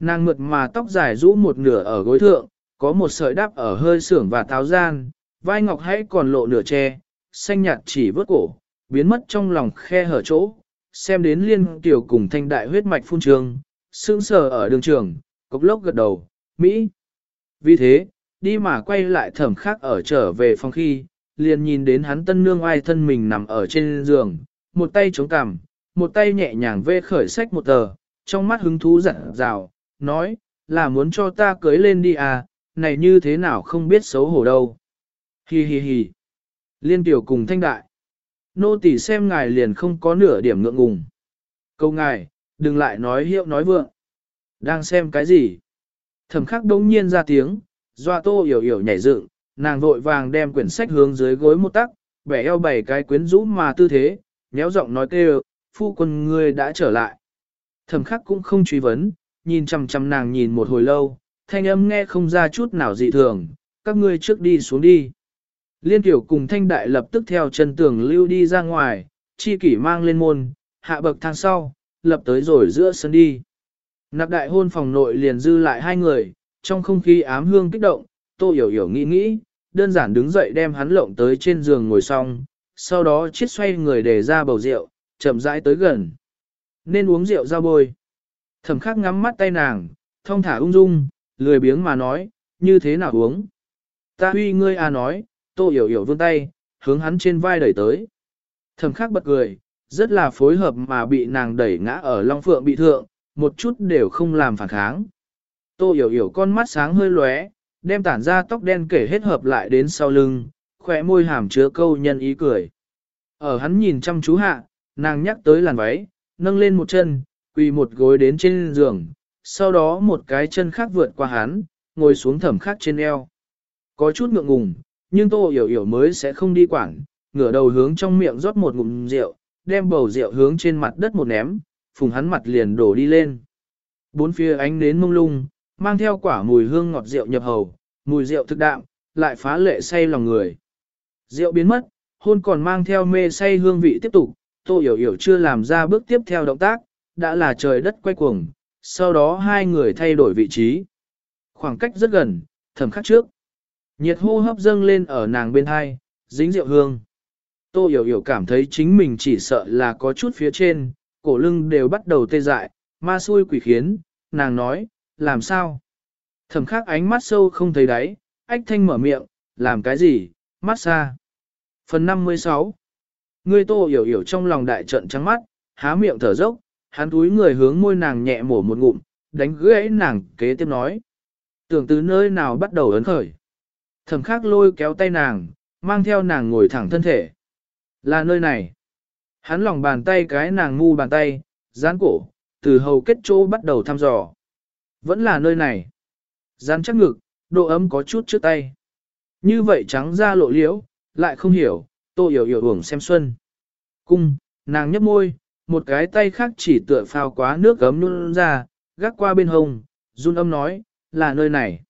Nàng mượt mà tóc dài rũ một nửa ở gối thượng, có một sợi đắp ở hơi sưởng và tháo gian, vai ngọc hãy còn lộ nửa che, xanh nhạt chỉ vớt cổ, biến mất trong lòng khe hở chỗ, xem đến liên tiểu cùng thanh đại huyết mạch phun trường, sững sờ ở đường trường, cốc lốc gật đầu, Mỹ. Vì thế, đi mà quay lại thẩm khác ở trở về phòng khi, liền nhìn đến hắn tân nương ai thân mình nằm ở trên giường, một tay chống cằm, một tay nhẹ nhàng vê khởi sách một tờ, trong mắt hứng thú dặn rào, nói, là muốn cho ta cưới lên đi à, này như thế nào không biết xấu hổ đâu. Hi hi hi. Liên tiểu cùng thanh đại. Nô tỳ xem ngài liền không có nửa điểm ngượng ngùng. Câu ngài, đừng lại nói hiệu nói vượng. Đang xem cái gì? Thẩm khắc đống nhiên ra tiếng, doa tô hiểu hiểu nhảy dựng, nàng vội vàng đem quyển sách hướng dưới gối một tắc, bẻ eo bảy cái quyến rũ mà tư thế, nhéo giọng nói kêu, phu quân ngươi đã trở lại. Thẩm khắc cũng không truy vấn, nhìn chằm chằm nàng nhìn một hồi lâu, thanh âm nghe không ra chút nào dị thường, các ngươi trước đi xuống đi. Liên tiểu cùng thanh đại lập tức theo chân tường lưu đi ra ngoài, chi kỷ mang lên môn, hạ bậc thang sau, lập tới rồi giữa sân đi. Nạp đại hôn phòng nội liền dư lại hai người, trong không khí ám hương kích động, tô hiểu hiểu nghĩ nghĩ, đơn giản đứng dậy đem hắn lộng tới trên giường ngồi xong, sau đó chiết xoay người để ra bầu rượu, chậm rãi tới gần. Nên uống rượu ra bôi. Thẩm khắc ngắm mắt tay nàng, thông thả ung dung, lười biếng mà nói, như thế nào uống. Ta huy ngươi à nói, tô hiểu hiểu vươn tay, hướng hắn trên vai đẩy tới. Thẩm khắc bật cười, rất là phối hợp mà bị nàng đẩy ngã ở Long Phượng bị thượng, một chút đều không làm phản kháng. Tô hiểu hiểu con mắt sáng hơi lóe, đem tản ra tóc đen kể hết hợp lại đến sau lưng, khỏe môi hàm chứa câu nhân ý cười. Ở hắn nhìn chăm chú hạ, nàng nhắc tới làn váy, nâng lên một chân, quỳ một gối đến trên giường, sau đó một cái chân khác vượt qua hắn, ngồi xuống thẩm khắc trên eo. Có chút ngượng ngùng, nhưng tô hiểu hiểu mới sẽ không đi quảng, ngửa đầu hướng trong miệng rót một ngụm rượu, đem bầu rượu hướng trên mặt đất một ném, phùng hắn mặt liền đổ đi lên. Bốn phía ánh nến mông lung, mang theo quả mùi hương ngọt rượu nhập hầu, mùi rượu thực đạm, lại phá lệ say lòng người. Rượu biến mất, hôn còn mang theo mê say hương vị tiếp tục, Tô hiểu hiểu chưa làm ra bước tiếp theo động tác, đã là trời đất quay cuồng, sau đó hai người thay đổi vị trí. Khoảng cách rất gần, thầm khắc trước. Nhiệt hô hấp dâng lên ở nàng bên hai, dính rượu hương. Tô hiểu hiểu cảm thấy chính mình chỉ sợ là có chút phía trên, cổ lưng đều bắt đầu tê dại, ma xui quỷ khiến, nàng nói, làm sao? Thẩm khắc ánh mắt sâu không thấy đáy, ách thanh mở miệng, làm cái gì, mát xa. Phần 56 Người tô hiểu hiểu trong lòng đại trận trắng mắt, há miệng thở dốc, hắn túi người hướng môi nàng nhẹ mổ một ngụm, đánh gãy nàng kế tiếp nói. Tưởng từ nơi nào bắt đầu ấn khởi. Thẩm khắc lôi kéo tay nàng, mang theo nàng ngồi thẳng thân thể. Là nơi này. Hắn lòng bàn tay cái nàng ngu bàn tay, dán cổ, từ hầu kết chỗ bắt đầu thăm dò. Vẫn là nơi này. Dán chắc ngực, độ ấm có chút trước tay. Như vậy trắng ra lộ liễu, lại không hiểu, tô hiểu hiểu hưởng xem xuân. Cung, nàng nhấp môi, một cái tay khác chỉ tựa phao quá nước gấm luôn ra, gác qua bên hông, run âm nói, là nơi này.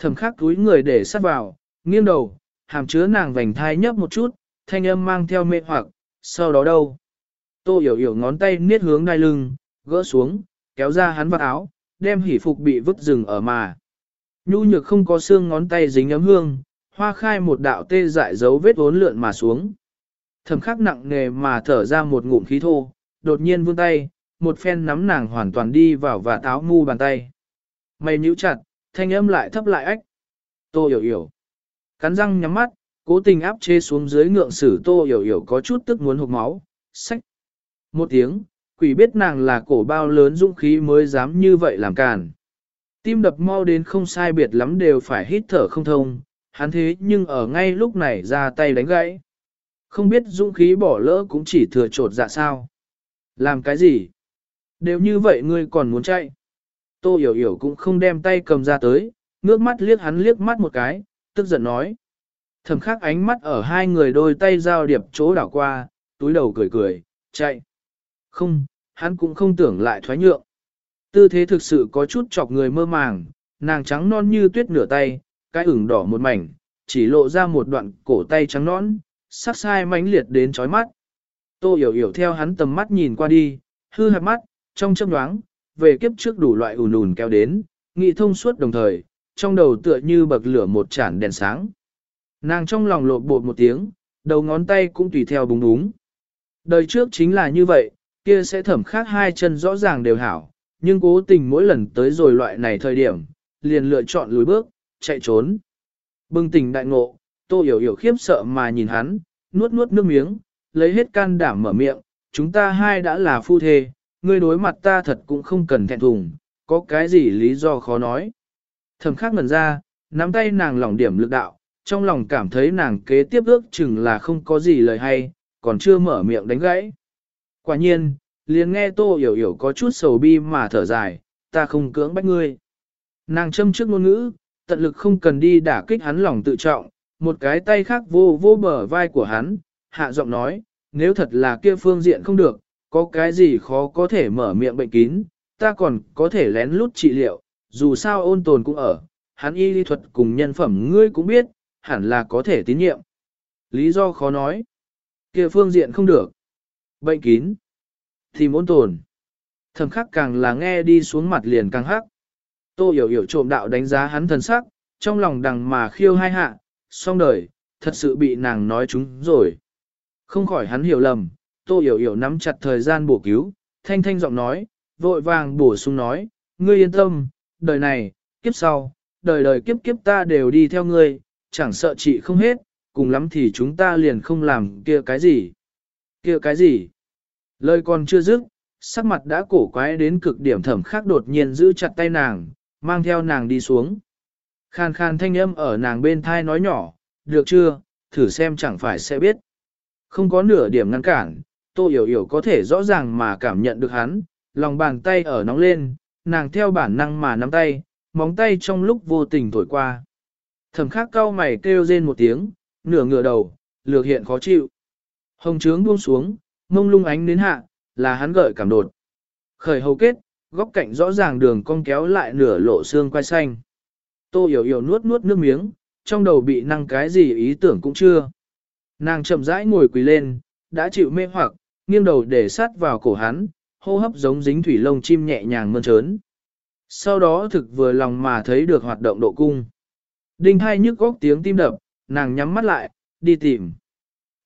Thẩm khắc túi người để sát vào, nghiêng đầu, hàm chứa nàng vành thai nhấp một chút, thanh âm mang theo mê hoặc, sau đó đâu. Tô hiểu hiểu ngón tay niết hướng đai lưng, gỡ xuống, kéo ra hắn vào áo, đem hỉ phục bị vứt rừng ở mà. Nhu nhược không có xương ngón tay dính ấm hương, hoa khai một đạo tê dại dấu vết vốn lượn mà xuống. Thầm khắc nặng nề mà thở ra một ngụm khí thô, đột nhiên vươn tay, một phen nắm nàng hoàn toàn đi vào và táo mu bàn tay. Mày nhíu chặt, thanh âm lại thấp lại ách. Tô hiểu hiểu. Cắn răng nhắm mắt, cố tình áp chế xuống dưới ngượng sử tô hiểu hiểu có chút tức muốn hụt máu. Sách. Một tiếng, quỷ biết nàng là cổ bao lớn dũng khí mới dám như vậy làm càn. Tim đập mau đến không sai biệt lắm đều phải hít thở không thông, hắn thế nhưng ở ngay lúc này ra tay đánh gãy. Không biết dũng khí bỏ lỡ cũng chỉ thừa trột dạ sao. Làm cái gì? Đều như vậy ngươi còn muốn chạy. Tô hiểu hiểu cũng không đem tay cầm ra tới, ngước mắt liếc hắn liếc mắt một cái, tức giận nói. Thầm khắc ánh mắt ở hai người đôi tay giao điệp chỗ đảo qua, túi đầu cười cười, chạy. Không, hắn cũng không tưởng lại thoái nhượng. Tư thế thực sự có chút chọc người mơ màng, nàng trắng non như tuyết nửa tay, cái ửng đỏ một mảnh, chỉ lộ ra một đoạn cổ tay trắng nõn, sắc sai mãnh liệt đến chói mắt. Tô hiểu hiểu theo hắn tầm mắt nhìn qua đi, hư hạt mắt, trong chớp nhoáng, về kiếp trước đủ loại ùn ùn kéo đến, nghị thông suốt đồng thời, trong đầu tựa như bậc lửa một chản đèn sáng. Nàng trong lòng lột bột một tiếng, đầu ngón tay cũng tùy theo búng búng. Đời trước chính là như vậy, kia sẽ thẩm khác hai chân rõ ràng đều hảo, nhưng cố tình mỗi lần tới rồi loại này thời điểm, liền lựa chọn lùi bước, chạy trốn. Bừng tỉnh đại ngộ, tô hiểu hiểu khiếp sợ mà nhìn hắn, nuốt nuốt nước miếng, lấy hết can đảm mở miệng, chúng ta hai đã là phu thê, ngươi đối mặt ta thật cũng không cần thẹn thùng, có cái gì lý do khó nói. Thẩm khắc ngần ra, nắm tay nàng lỏng điểm lực đạo, trong lòng cảm thấy nàng kế tiếp ước chừng là không có gì lời hay, còn chưa mở miệng đánh gãy. Quả nhiên, liền nghe tô hiểu hiểu có chút sầu bi mà thở dài, ta không cưỡng bách ngươi. Nàng châm trước ngôn ngữ, tận lực không cần đi đả kích hắn lòng tự trọng, một cái tay khác vô vô bờ vai của hắn, hạ giọng nói, nếu thật là kia phương diện không được, có cái gì khó có thể mở miệng bệnh kín, ta còn có thể lén lút trị liệu, dù sao ôn tồn cũng ở, hắn y lý thuật cùng nhân phẩm ngươi cũng biết, hẳn là có thể tín nhiệm. Lý do khó nói, kia phương diện không được. Bệnh kín, thì ôn tồn. Thầm khắc càng là nghe đi xuống mặt liền càng hắc. Tô hiểu hiểu trộm đạo đánh giá hắn thần sắc, trong lòng đằng mà khiêu hai hạ, xong đời, thật sự bị nàng nói chúng rồi. Không khỏi hắn hiểu lầm, tô hiểu hiểu nắm chặt thời gian bổ cứu, thanh thanh giọng nói, vội vàng bổ sung nói, ngươi yên tâm, đời này, kiếp sau, đời đời kiếp kiếp ta đều đi theo ngươi, chẳng sợ chị không hết, cùng lắm thì chúng ta liền không làm kia cái gì. Kia cái gì? Lời còn chưa dứt, sắc mặt đã cổ quái đến cực điểm thẩm khác đột nhiên giữ chặt tay nàng, mang theo nàng đi xuống. Khan khan thanh âm ở nàng bên thai nói nhỏ, được chưa, thử xem chẳng phải sẽ biết. Không có nửa điểm ngăn cản, tô hiểu hiểu có thể rõ ràng mà cảm nhận được hắn, lòng bàn tay ở nóng lên, nàng theo bản năng mà nắm tay, móng tay trong lúc vô tình thổi qua. Thẩm khắc cau mày kêu rên một tiếng, nửa ngửa đầu, lược hiện khó chịu. Hồng trướng buông xuống, mông lung ánh đến hạ, là hắn gợi cảm đột. Khởi hầu kết, góc cạnh rõ ràng đường cong kéo lại nửa lộ xương quai xanh. Tô hiểu hiểu nuốt nuốt nước miếng, trong đầu bị năng cái gì ý tưởng cũng chưa. Nàng chậm rãi ngồi quỳ lên, đã chịu mê hoặc, nghiêng đầu để sát vào cổ hắn, hô hấp giống dính thủy lông chim nhẹ nhàng mơn trớn. Sau đó thực vừa lòng mà thấy được hoạt động độ cung. Đinh hai nhức góc tiếng tim đập, nàng nhắm mắt lại, đi tìm.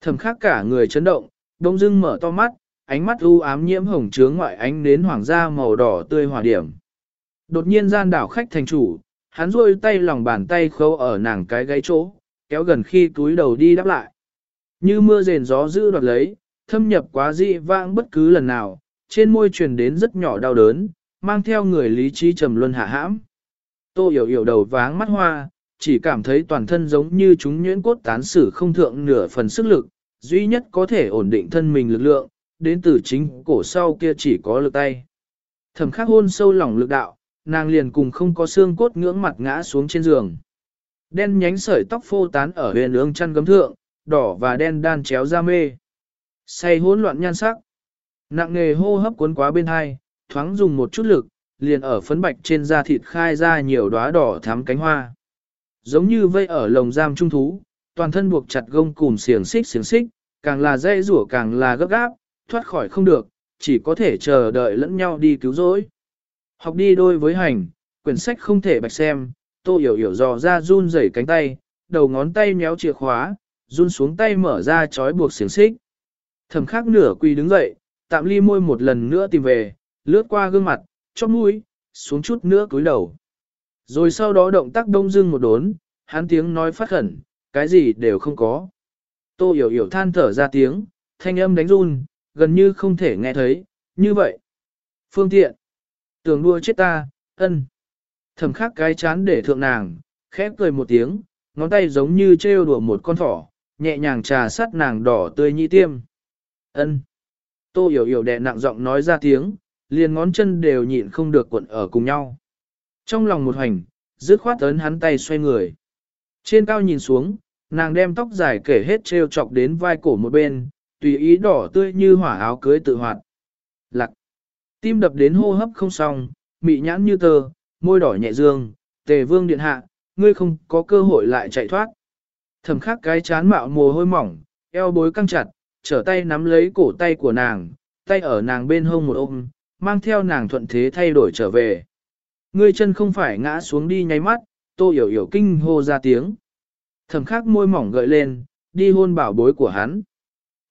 Thầm khác cả người chấn động, đông dưng mở to mắt, ánh mắt u ám nhiễm hồng trướng ngoại ánh đến hoàng gia màu đỏ tươi hòa điểm. Đột nhiên gian đảo khách thành chủ, hắn rôi tay lòng bàn tay khâu ở nàng cái gáy chỗ, kéo gần khi túi đầu đi đáp lại. Như mưa rền gió giữ đoạt lấy, thâm nhập quá dị vãng bất cứ lần nào, trên môi truyền đến rất nhỏ đau đớn, mang theo người lý trí trầm luân hạ hãm. Tô hiểu hiểu đầu váng mắt hoa, chỉ cảm thấy toàn thân giống như chúng nhuyễn cốt tán sử không thượng nửa phần sức lực, duy nhất có thể ổn định thân mình lực lượng, đến từ chính cổ sau kia chỉ có lực tay. Thẩm khắc hôn sâu lỏng lực đạo, nàng liền cùng không có xương cốt ngưỡng mặt ngã xuống trên giường. Đen nhánh sợi tóc phô tán ở huyền ương chăn gấm thượng, đỏ và đen đan chéo ra mê. Say hỗn loạn nhan sắc. Nặng nghề hô hấp cuốn quá bên hai, thoáng dùng một chút lực, liền ở phấn bạch trên da thịt khai ra nhiều đóa đỏ thắm cánh hoa. Giống như vây ở lồng giam trung thú, toàn thân buộc chặt gông cùm xiềng xích xiềng xích, càng là dây rủa càng là gấp gáp, thoát khỏi không được, chỉ có thể chờ đợi lẫn nhau đi cứu rỗi. Học đi đôi với hành, quyển sách không thể bạch xem, tô hiểu hiểu dò ra run rẩy cánh tay, đầu ngón tay méo chìa khóa, run xuống tay mở ra chói buộc xiềng xích. Thẩm khắc nửa quỳ đứng dậy, tạm ly môi một lần nữa tìm về, lướt qua gương mặt, chóp mũi, xuống chút nữa cúi đầu. Rồi sau đó động tác đông dưng một đốn, hắn tiếng nói phát khẩn, cái gì đều không có. Tô hiểu hiểu than thở ra tiếng, thanh âm đánh run, gần như không thể nghe thấy, như vậy. Phương tiện, tưởng đua chết ta, ân. Thầm khắc cái chán để thượng nàng, khép cười một tiếng, ngón tay giống như trêu đùa một con thỏ, nhẹ nhàng trà sát nàng đỏ tươi nhị tiêm ân. Tô hiểu hiểu đè nặng giọng nói ra tiếng, liền ngón chân đều nhịn không được cuộn ở cùng nhau. Trong lòng một hành, dứt khoát ấn hắn tay xoay người. Trên cao nhìn xuống, nàng đem tóc dài kể hết treo chọc đến vai cổ một bên, tùy ý đỏ tươi như hỏa áo cưới tự hoạt. Lặc. Tim đập đến hô hấp không xong, mị nhãn như tờ, môi đỏ nhẹ dương, tề vương điện hạ, ngươi không có cơ hội lại chạy thoát. Thầm khắc cái chán mạo mồ hôi mỏng, eo bối căng chặt, trở tay nắm lấy cổ tay của nàng, tay ở nàng bên hông một ôm, mang theo nàng thuận thế thay đổi trở về. Ngươi chân không phải ngã xuống đi nháy mắt, tô hiểu hiểu kinh hô ra tiếng. Thầm khắc môi mỏng gợi lên, đi hôn bảo bối của hắn.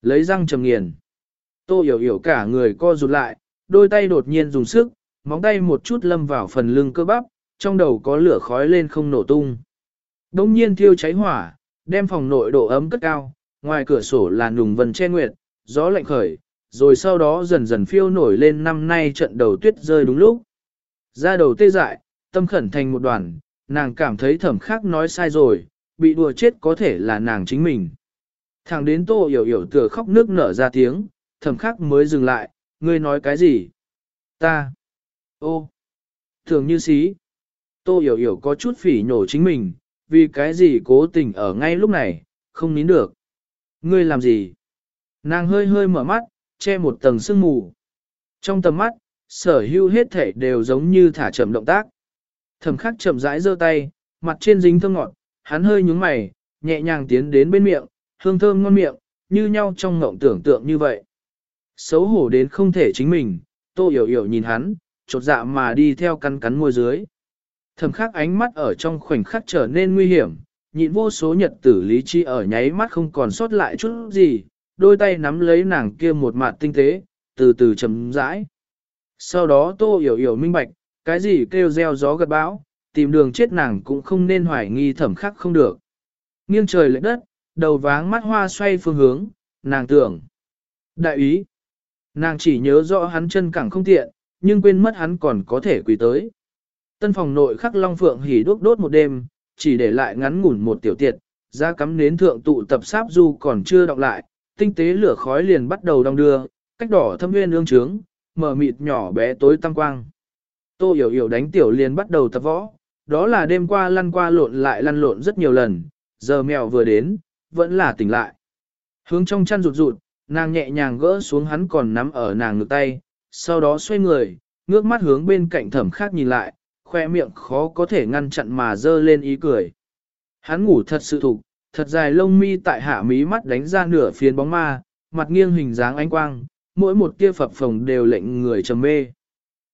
Lấy răng trầm nghiền. Tô hiểu hiểu cả người co rụt lại, đôi tay đột nhiên dùng sức, móng tay một chút lâm vào phần lưng cơ bắp, trong đầu có lửa khói lên không nổ tung. Đông nhiên thiêu cháy hỏa, đem phòng nội độ ấm cất cao, ngoài cửa sổ là nùng vần che nguyệt, gió lạnh khởi, rồi sau đó dần dần phiêu nổi lên năm nay trận đầu tuyết rơi đúng lúc. Ra đầu tê dại, tâm khẩn thành một đoàn, nàng cảm thấy thẩm khắc nói sai rồi, bị đùa chết có thể là nàng chính mình. Thằng đến tô hiểu hiểu tựa khóc nước nở ra tiếng, thẩm khắc mới dừng lại, ngươi nói cái gì? Ta. Ô. Thường như xí. Tô hiểu hiểu có chút phỉ nhổ chính mình, vì cái gì cố tình ở ngay lúc này, không nín được. Ngươi làm gì? Nàng hơi hơi mở mắt, che một tầng sương mù. Trong tầm mắt, sở hữu hết thể đều giống như thả chậm động tác. Thẩm khắc chậm rãi giơ tay, mặt trên dính thơm ngọt, hắn hơi nhúng mày, nhẹ nhàng tiến đến bên miệng, hương thơm ngon miệng, như nhau trong ngộng tưởng tượng như vậy. Xấu hổ đến không thể chính mình, tô hiểu hiểu nhìn hắn, chột dạ mà đi theo cắn cắn môi dưới. Thẩm khắc ánh mắt ở trong khoảnh khắc trở nên nguy hiểm, nhịn vô số nhật tử lý chi ở nháy mắt không còn sót lại chút gì, đôi tay nắm lấy nàng kia một mặt tinh tế, từ từ chấm rãi. Sau đó tô hiểu hiểu minh bạch, cái gì kêu gieo gió gật bão, tìm đường chết nàng cũng không nên hoài nghi thẩm khắc không được. Nghiêng trời lệ đất, đầu váng mắt hoa xoay phương hướng, nàng tưởng. Đại ý, nàng chỉ nhớ rõ hắn chân cẳng không tiện, nhưng quên mất hắn còn có thể quỳ tới. Tân phòng nội khắc long phượng hỉ đốt đốt một đêm, chỉ để lại ngắn ngủn một tiểu tiệt, ra cắm nến thượng tụ tập sáp du còn chưa đọc lại, tinh tế lửa khói liền bắt đầu đong đưa, cách đỏ thâm nguyên ương trướng, mở mịt nhỏ bé tối tăng quang. Tô hiểu hiểu đánh tiểu liền bắt đầu tập võ, đó là đêm qua lăn qua lộn lại lăn lộn rất nhiều lần, giờ mèo vừa đến, vẫn là tỉnh lại. Hướng trong chăn rụt rụt, nàng nhẹ nhàng gỡ xuống hắn còn nắm ở nàng ngực tay, sau đó xoay người, ngước mắt hướng bên cạnh thẩm khác nhìn lại, khoe miệng khó có thể ngăn chặn mà dơ lên ý cười. Hắn ngủ thật sự thục, thật dài lông mi tại hạ mí mắt đánh ra nửa phiến bóng ma, mặt nghiêng hình dáng ánh quang, mỗi một tia phập phồng đều lệnh người trầm mê.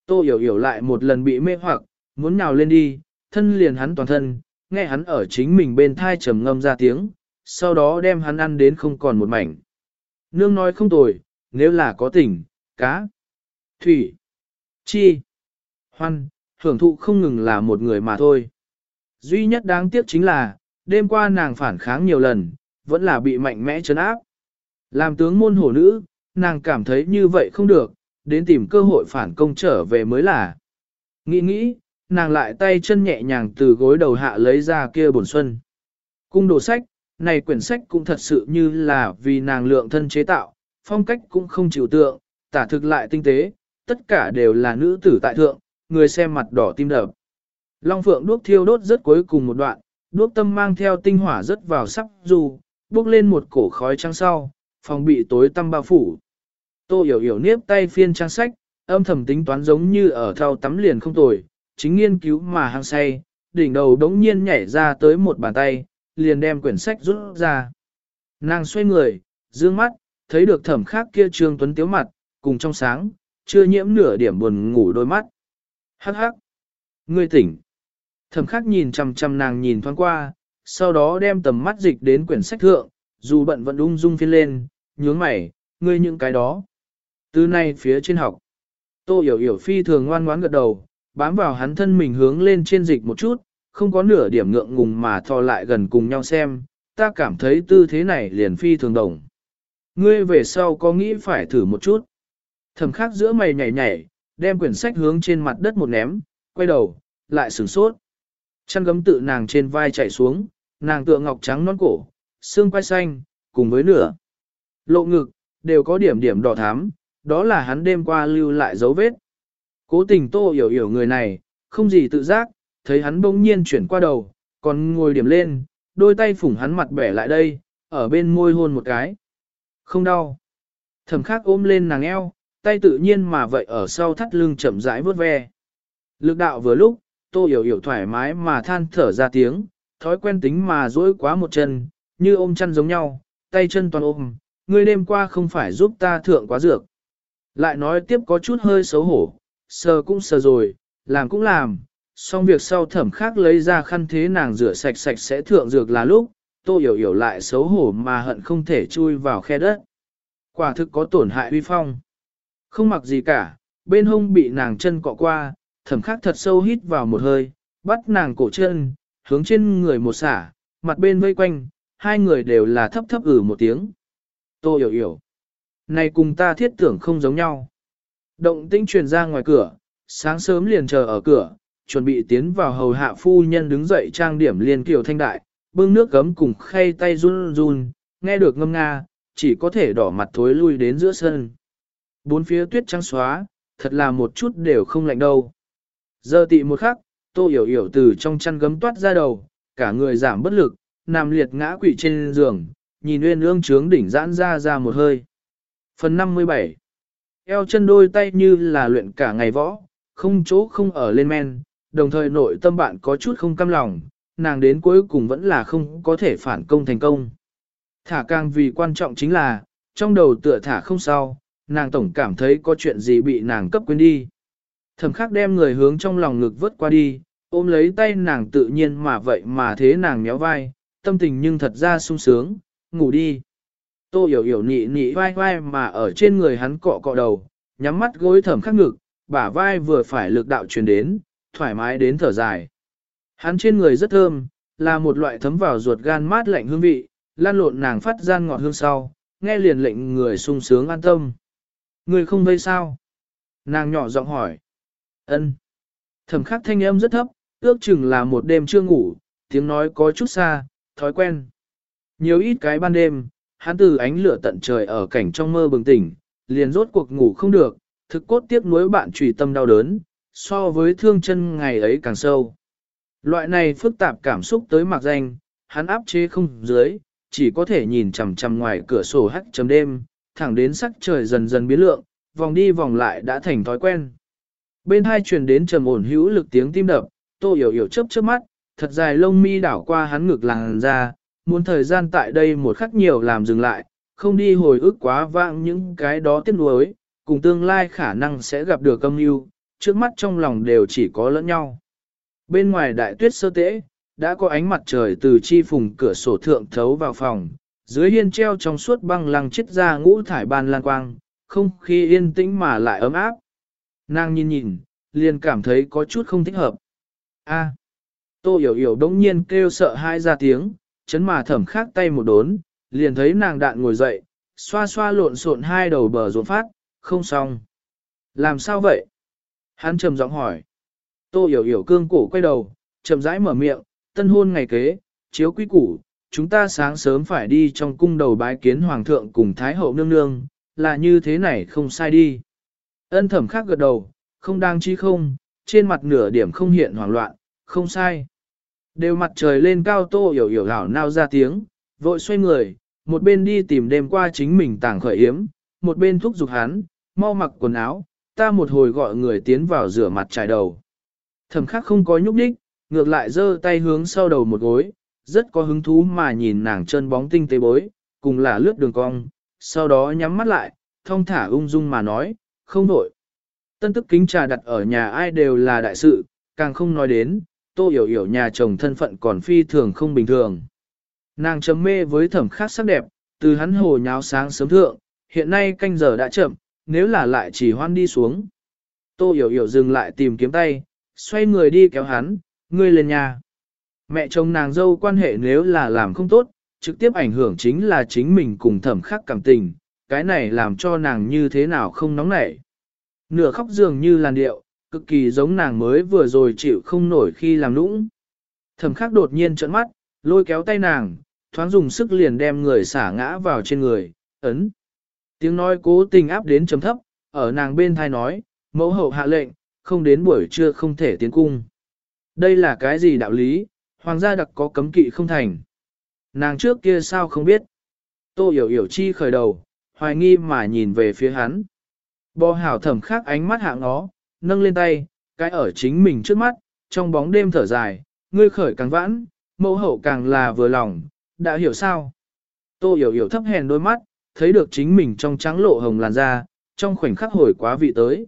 Tô hiểu hiểu lại một lần bị mê hoặc, muốn nào lên đi, thân liền hắn toàn thân, nghe hắn ở chính mình bên thai trầm ngâm ra tiếng, sau đó đem hắn ăn đến không còn một mảnh. Nương nói không tồi, nếu là có tình, cá, thủy, chi, hoan, hưởng thụ không ngừng là một người mà thôi. Duy nhất đáng tiếc chính là, đêm qua nàng phản kháng nhiều lần, vẫn là bị mạnh mẽ chấn áp. Làm tướng môn hổ nữ, nàng cảm thấy như vậy không được, đến tìm cơ hội phản công trở về mới là. Nghĩ nghĩ, nàng lại tay chân nhẹ nhàng từ gối đầu hạ lấy ra kia bổn xuân. Cung đồ sách, này quyển sách cũng thật sự như là vì nàng lượng thân chế tạo, phong cách cũng không chịu tượng, tả thực lại tinh tế, tất cả đều là nữ tử tại thượng, người xem mặt đỏ tim đập. Long phượng đuốc thiêu đốt rất cuối cùng một đoạn, đuốc tâm mang theo tinh hỏa rất vào sắp dù, bước lên một cổ khói trắng sau, phòng bị tối tăm bao phủ. Tô hiểu hiểu niếp tay phiên trang sách, âm thầm tính toán giống như ở thao tắm liền không tồi, chính nghiên cứu mà hăng say, đỉnh đầu đống nhiên nhảy ra tới một bàn tay, liền đem quyển sách rút ra. Nàng xoay người, dương mắt, thấy được thẩm khác kia trương tuấn tiếu mặt, cùng trong sáng, chưa nhiễm nửa điểm buồn ngủ đôi mắt. Hắc hắc. Ngươi tỉnh. Thẩm khắc nhìn chằm chằm nàng nhìn thoáng qua, sau đó đem tầm mắt dịch đến quyển sách thượng, dù bận vẫn ung dung phiên lên, nhướng mày, ngươi những cái đó. Từ nay phía trên học. Tô hiểu hiểu phi thường ngoan ngoãn gật đầu, bám vào hắn thân mình hướng lên trên dịch một chút, không có nửa điểm ngượng ngùng mà thò lại gần cùng nhau xem, ta cảm thấy tư thế này liền phi thường đồng. Ngươi về sau có nghĩ phải thử một chút. Thầm khắc giữa mày nhảy nhảy, đem quyển sách hướng trên mặt đất một ném, quay đầu, lại sửng sốt. Chăn gấm tự nàng trên vai chạy xuống, nàng tựa ngọc trắng non cổ, xương quai xanh, cùng với nửa. Lộ ngực, đều có điểm điểm đỏ thắm, đó là hắn đêm qua lưu lại dấu vết. Cố tình tô hiểu hiểu người này, không gì tự giác, thấy hắn bỗng nhiên chuyển qua đầu, còn ngồi điểm lên, đôi tay phủng hắn mặt bẻ lại đây, ở bên môi hôn một cái. Không đau. Thẩm khắc ôm lên nàng eo, tay tự nhiên mà vậy ở sau thắt lưng chậm rãi vớt ve. Lực đạo vừa lúc, tô hiểu hiểu thoải mái mà than thở ra tiếng, thói quen tính mà dỗi quá một chân, như ôm chăn giống nhau, tay chân toàn ôm, ngươi đêm qua không phải giúp ta thượng quá dược. Lại nói tiếp có chút hơi xấu hổ, sờ cũng sờ rồi, làm cũng làm, xong việc sau thẩm khác lấy ra khăn thế nàng rửa sạch sạch sẽ thượng dược là lúc, tô hiểu hiểu lại xấu hổ mà hận không thể chui vào khe đất. Quả thực có tổn hại uy phong. Không mặc gì cả, bên hông bị nàng chân cọ qua, thẩm khắc thật sâu hít vào một hơi, bắt nàng cổ chân, hướng trên người một xả, mặt bên vây quanh, hai người đều là thấp thấp ử một tiếng. Tô hiểu hiểu. Này cùng ta thiết tưởng không giống nhau. Động tinh truyền ra ngoài cửa, sáng sớm liền chờ ở cửa, chuẩn bị tiến vào hầu hạ phu nhân đứng dậy trang điểm liền kiều thanh đại, bưng nước gấm cùng khay tay run run, nghe được ngâm nga, chỉ có thể đỏ mặt thối lui đến giữa sân. Bốn phía tuyết trắng xóa, thật là một chút đều không lạnh đâu. Giờ tị một khắc, tô hiểu hiểu từ trong chăn gấm toát ra đầu, cả người giảm bất lực, nằm liệt ngã quỵ trên giường, nhìn uyên ương trướng đỉnh giãn ra ra một hơi. Phần 57 Eo chân đôi tay như là luyện cả ngày võ, không chỗ không ở lên men, đồng thời nội tâm bạn có chút không căm lòng, nàng đến cuối cùng vẫn là không có thể phản công thành công. Thả càng vì quan trọng chính là, trong đầu tựa thả không sao, nàng tổng cảm thấy có chuyện gì bị nàng cấp quên đi. Thẩm khắc đem người hướng trong lòng ngực vớt qua đi, ôm lấy tay nàng tự nhiên mà vậy mà thế nàng méo vai, tâm tình nhưng thật ra sung sướng, ngủ đi. Tô hiểu hiểu nị nị vai vai mà ở trên người hắn cọ cọ đầu, nhắm mắt gối thẩm khắc ngực, bả vai vừa phải lực đạo truyền đến, thoải mái đến thở dài. Hắn trên người rất thơm, là một loại thấm vào ruột gan mát lạnh hương vị, lan lộn nàng phát gian ngọt hương sau, nghe liền lệnh người sung sướng an tâm. Người không vây sao? Nàng nhỏ giọng hỏi. ân Thẩm khắc thanh âm rất thấp, ước chừng là một đêm chưa ngủ, tiếng nói có chút xa, thói quen. Nhiều ít cái ban đêm, hắn từ ánh lửa tận trời ở cảnh trong mơ bừng tỉnh, liền rốt cuộc ngủ không được, thực cốt tiếc nuối bạn trùy tâm đau đớn, so với thương chân ngày ấy càng sâu. Loại này phức tạp cảm xúc tới mặc danh, hắn áp chế không dưới, chỉ có thể nhìn chằm chằm ngoài cửa sổ hắt chấm đêm, thẳng đến sắc trời dần dần biến lượng, vòng đi vòng lại đã thành thói quen. Bên hai truyền đến trầm ổn hữu lực tiếng tim đập, tô hiểu hiểu chớp chớp mắt, thật dài lông mi đảo qua hắn ngực làn ra, muốn thời gian tại đây một khắc nhiều làm dừng lại, không đi hồi ức quá vãng những cái đó tiếc nuối, cùng tương lai khả năng sẽ gặp được âm mưu, trước mắt trong lòng đều chỉ có lẫn nhau. Bên ngoài đại tuyết sơ tễ, đã có ánh mặt trời từ chi phùng cửa sổ thượng thấu vào phòng, dưới hiên treo trong suốt băng lăng chết ra ngũ thải ban lan quang, không khí yên tĩnh mà lại ấm áp. Nàng nhìn nhìn, liền cảm thấy có chút không thích hợp. A. Tô hiểu hiểu đống nhiên kêu sợ hai ra tiếng, chấn mà thẩm khác tay một đốn, liền thấy nàng đạn ngồi dậy, xoa xoa lộn xộn hai đầu bờ ruột phát, không xong. Làm sao vậy? Hắn trầm giọng hỏi. Tô hiểu hiểu cương cổ quay đầu, chậm rãi mở miệng, tân hôn ngày kế, chiếu quý củ, chúng ta sáng sớm phải đi trong cung đầu bái kiến hoàng thượng cùng thái hậu nương nương, là như thế này không sai đi. Ân thẩm khác gật đầu, không đang chi không, trên mặt nửa điểm không hiện hoảng loạn, không sai. Đều mặt trời lên cao tô hiểu hiểu hảo nao ra tiếng, vội xoay người, một bên đi tìm đêm qua chính mình tàng khởi yếm, một bên thúc giục hắn, mau mặc quần áo, ta một hồi gọi người tiến vào rửa mặt trải đầu. Thẩm khắc không có nhúc đích, ngược lại giơ tay hướng sau đầu một gối, rất có hứng thú mà nhìn nàng chân bóng tinh tế bối, cùng là lướt đường cong, sau đó nhắm mắt lại, thông thả ung dung mà nói, không nổi. Tân tức kính trà đặt ở nhà ai đều là đại sự, càng không nói đến, tô hiểu hiểu nhà chồng thân phận còn phi thường không bình thường. Nàng chấm mê với thẩm khắc sắc đẹp, từ hắn hồ nháo sáng sớm thượng, hiện nay canh giờ đã chậm, nếu là lại chỉ hoan đi xuống. Tô hiểu hiểu dừng lại tìm kiếm tay, xoay người đi kéo hắn, ngươi lên nhà. Mẹ chồng nàng dâu quan hệ nếu là làm không tốt, trực tiếp ảnh hưởng chính là chính mình cùng thẩm khắc cảm tình, cái này làm cho nàng như thế nào không nóng nảy. Nửa khóc dường như làn điệu, cực kỳ giống nàng mới vừa rồi chịu không nổi khi làm nũng. Thẩm khắc đột nhiên trợn mắt, lôi kéo tay nàng, thoáng dùng sức liền đem người xả ngã vào trên người, ấn. Tiếng nói cố tình áp đến chấm thấp, ở nàng bên thai nói, mẫu hậu hạ lệnh, không đến buổi trưa không thể tiến cung. Đây là cái gì đạo lý, hoàng gia đặc có cấm kỵ không thành. Nàng trước kia sao không biết. Tô hiểu hiểu chi khởi đầu, hoài nghi mà nhìn về phía hắn. Bò hảo thẩm khác ánh mắt hạ ngó, nâng lên tay, cái ở chính mình trước mắt, trong bóng đêm thở dài, ngươi khởi càng vãn, mẫu hậu càng là vừa lòng, đã hiểu sao. Tô hiểu hiểu thấp hèn đôi mắt, thấy được chính mình trong trắng lộ hồng làn da, trong khoảnh khắc hồi quá vị tới.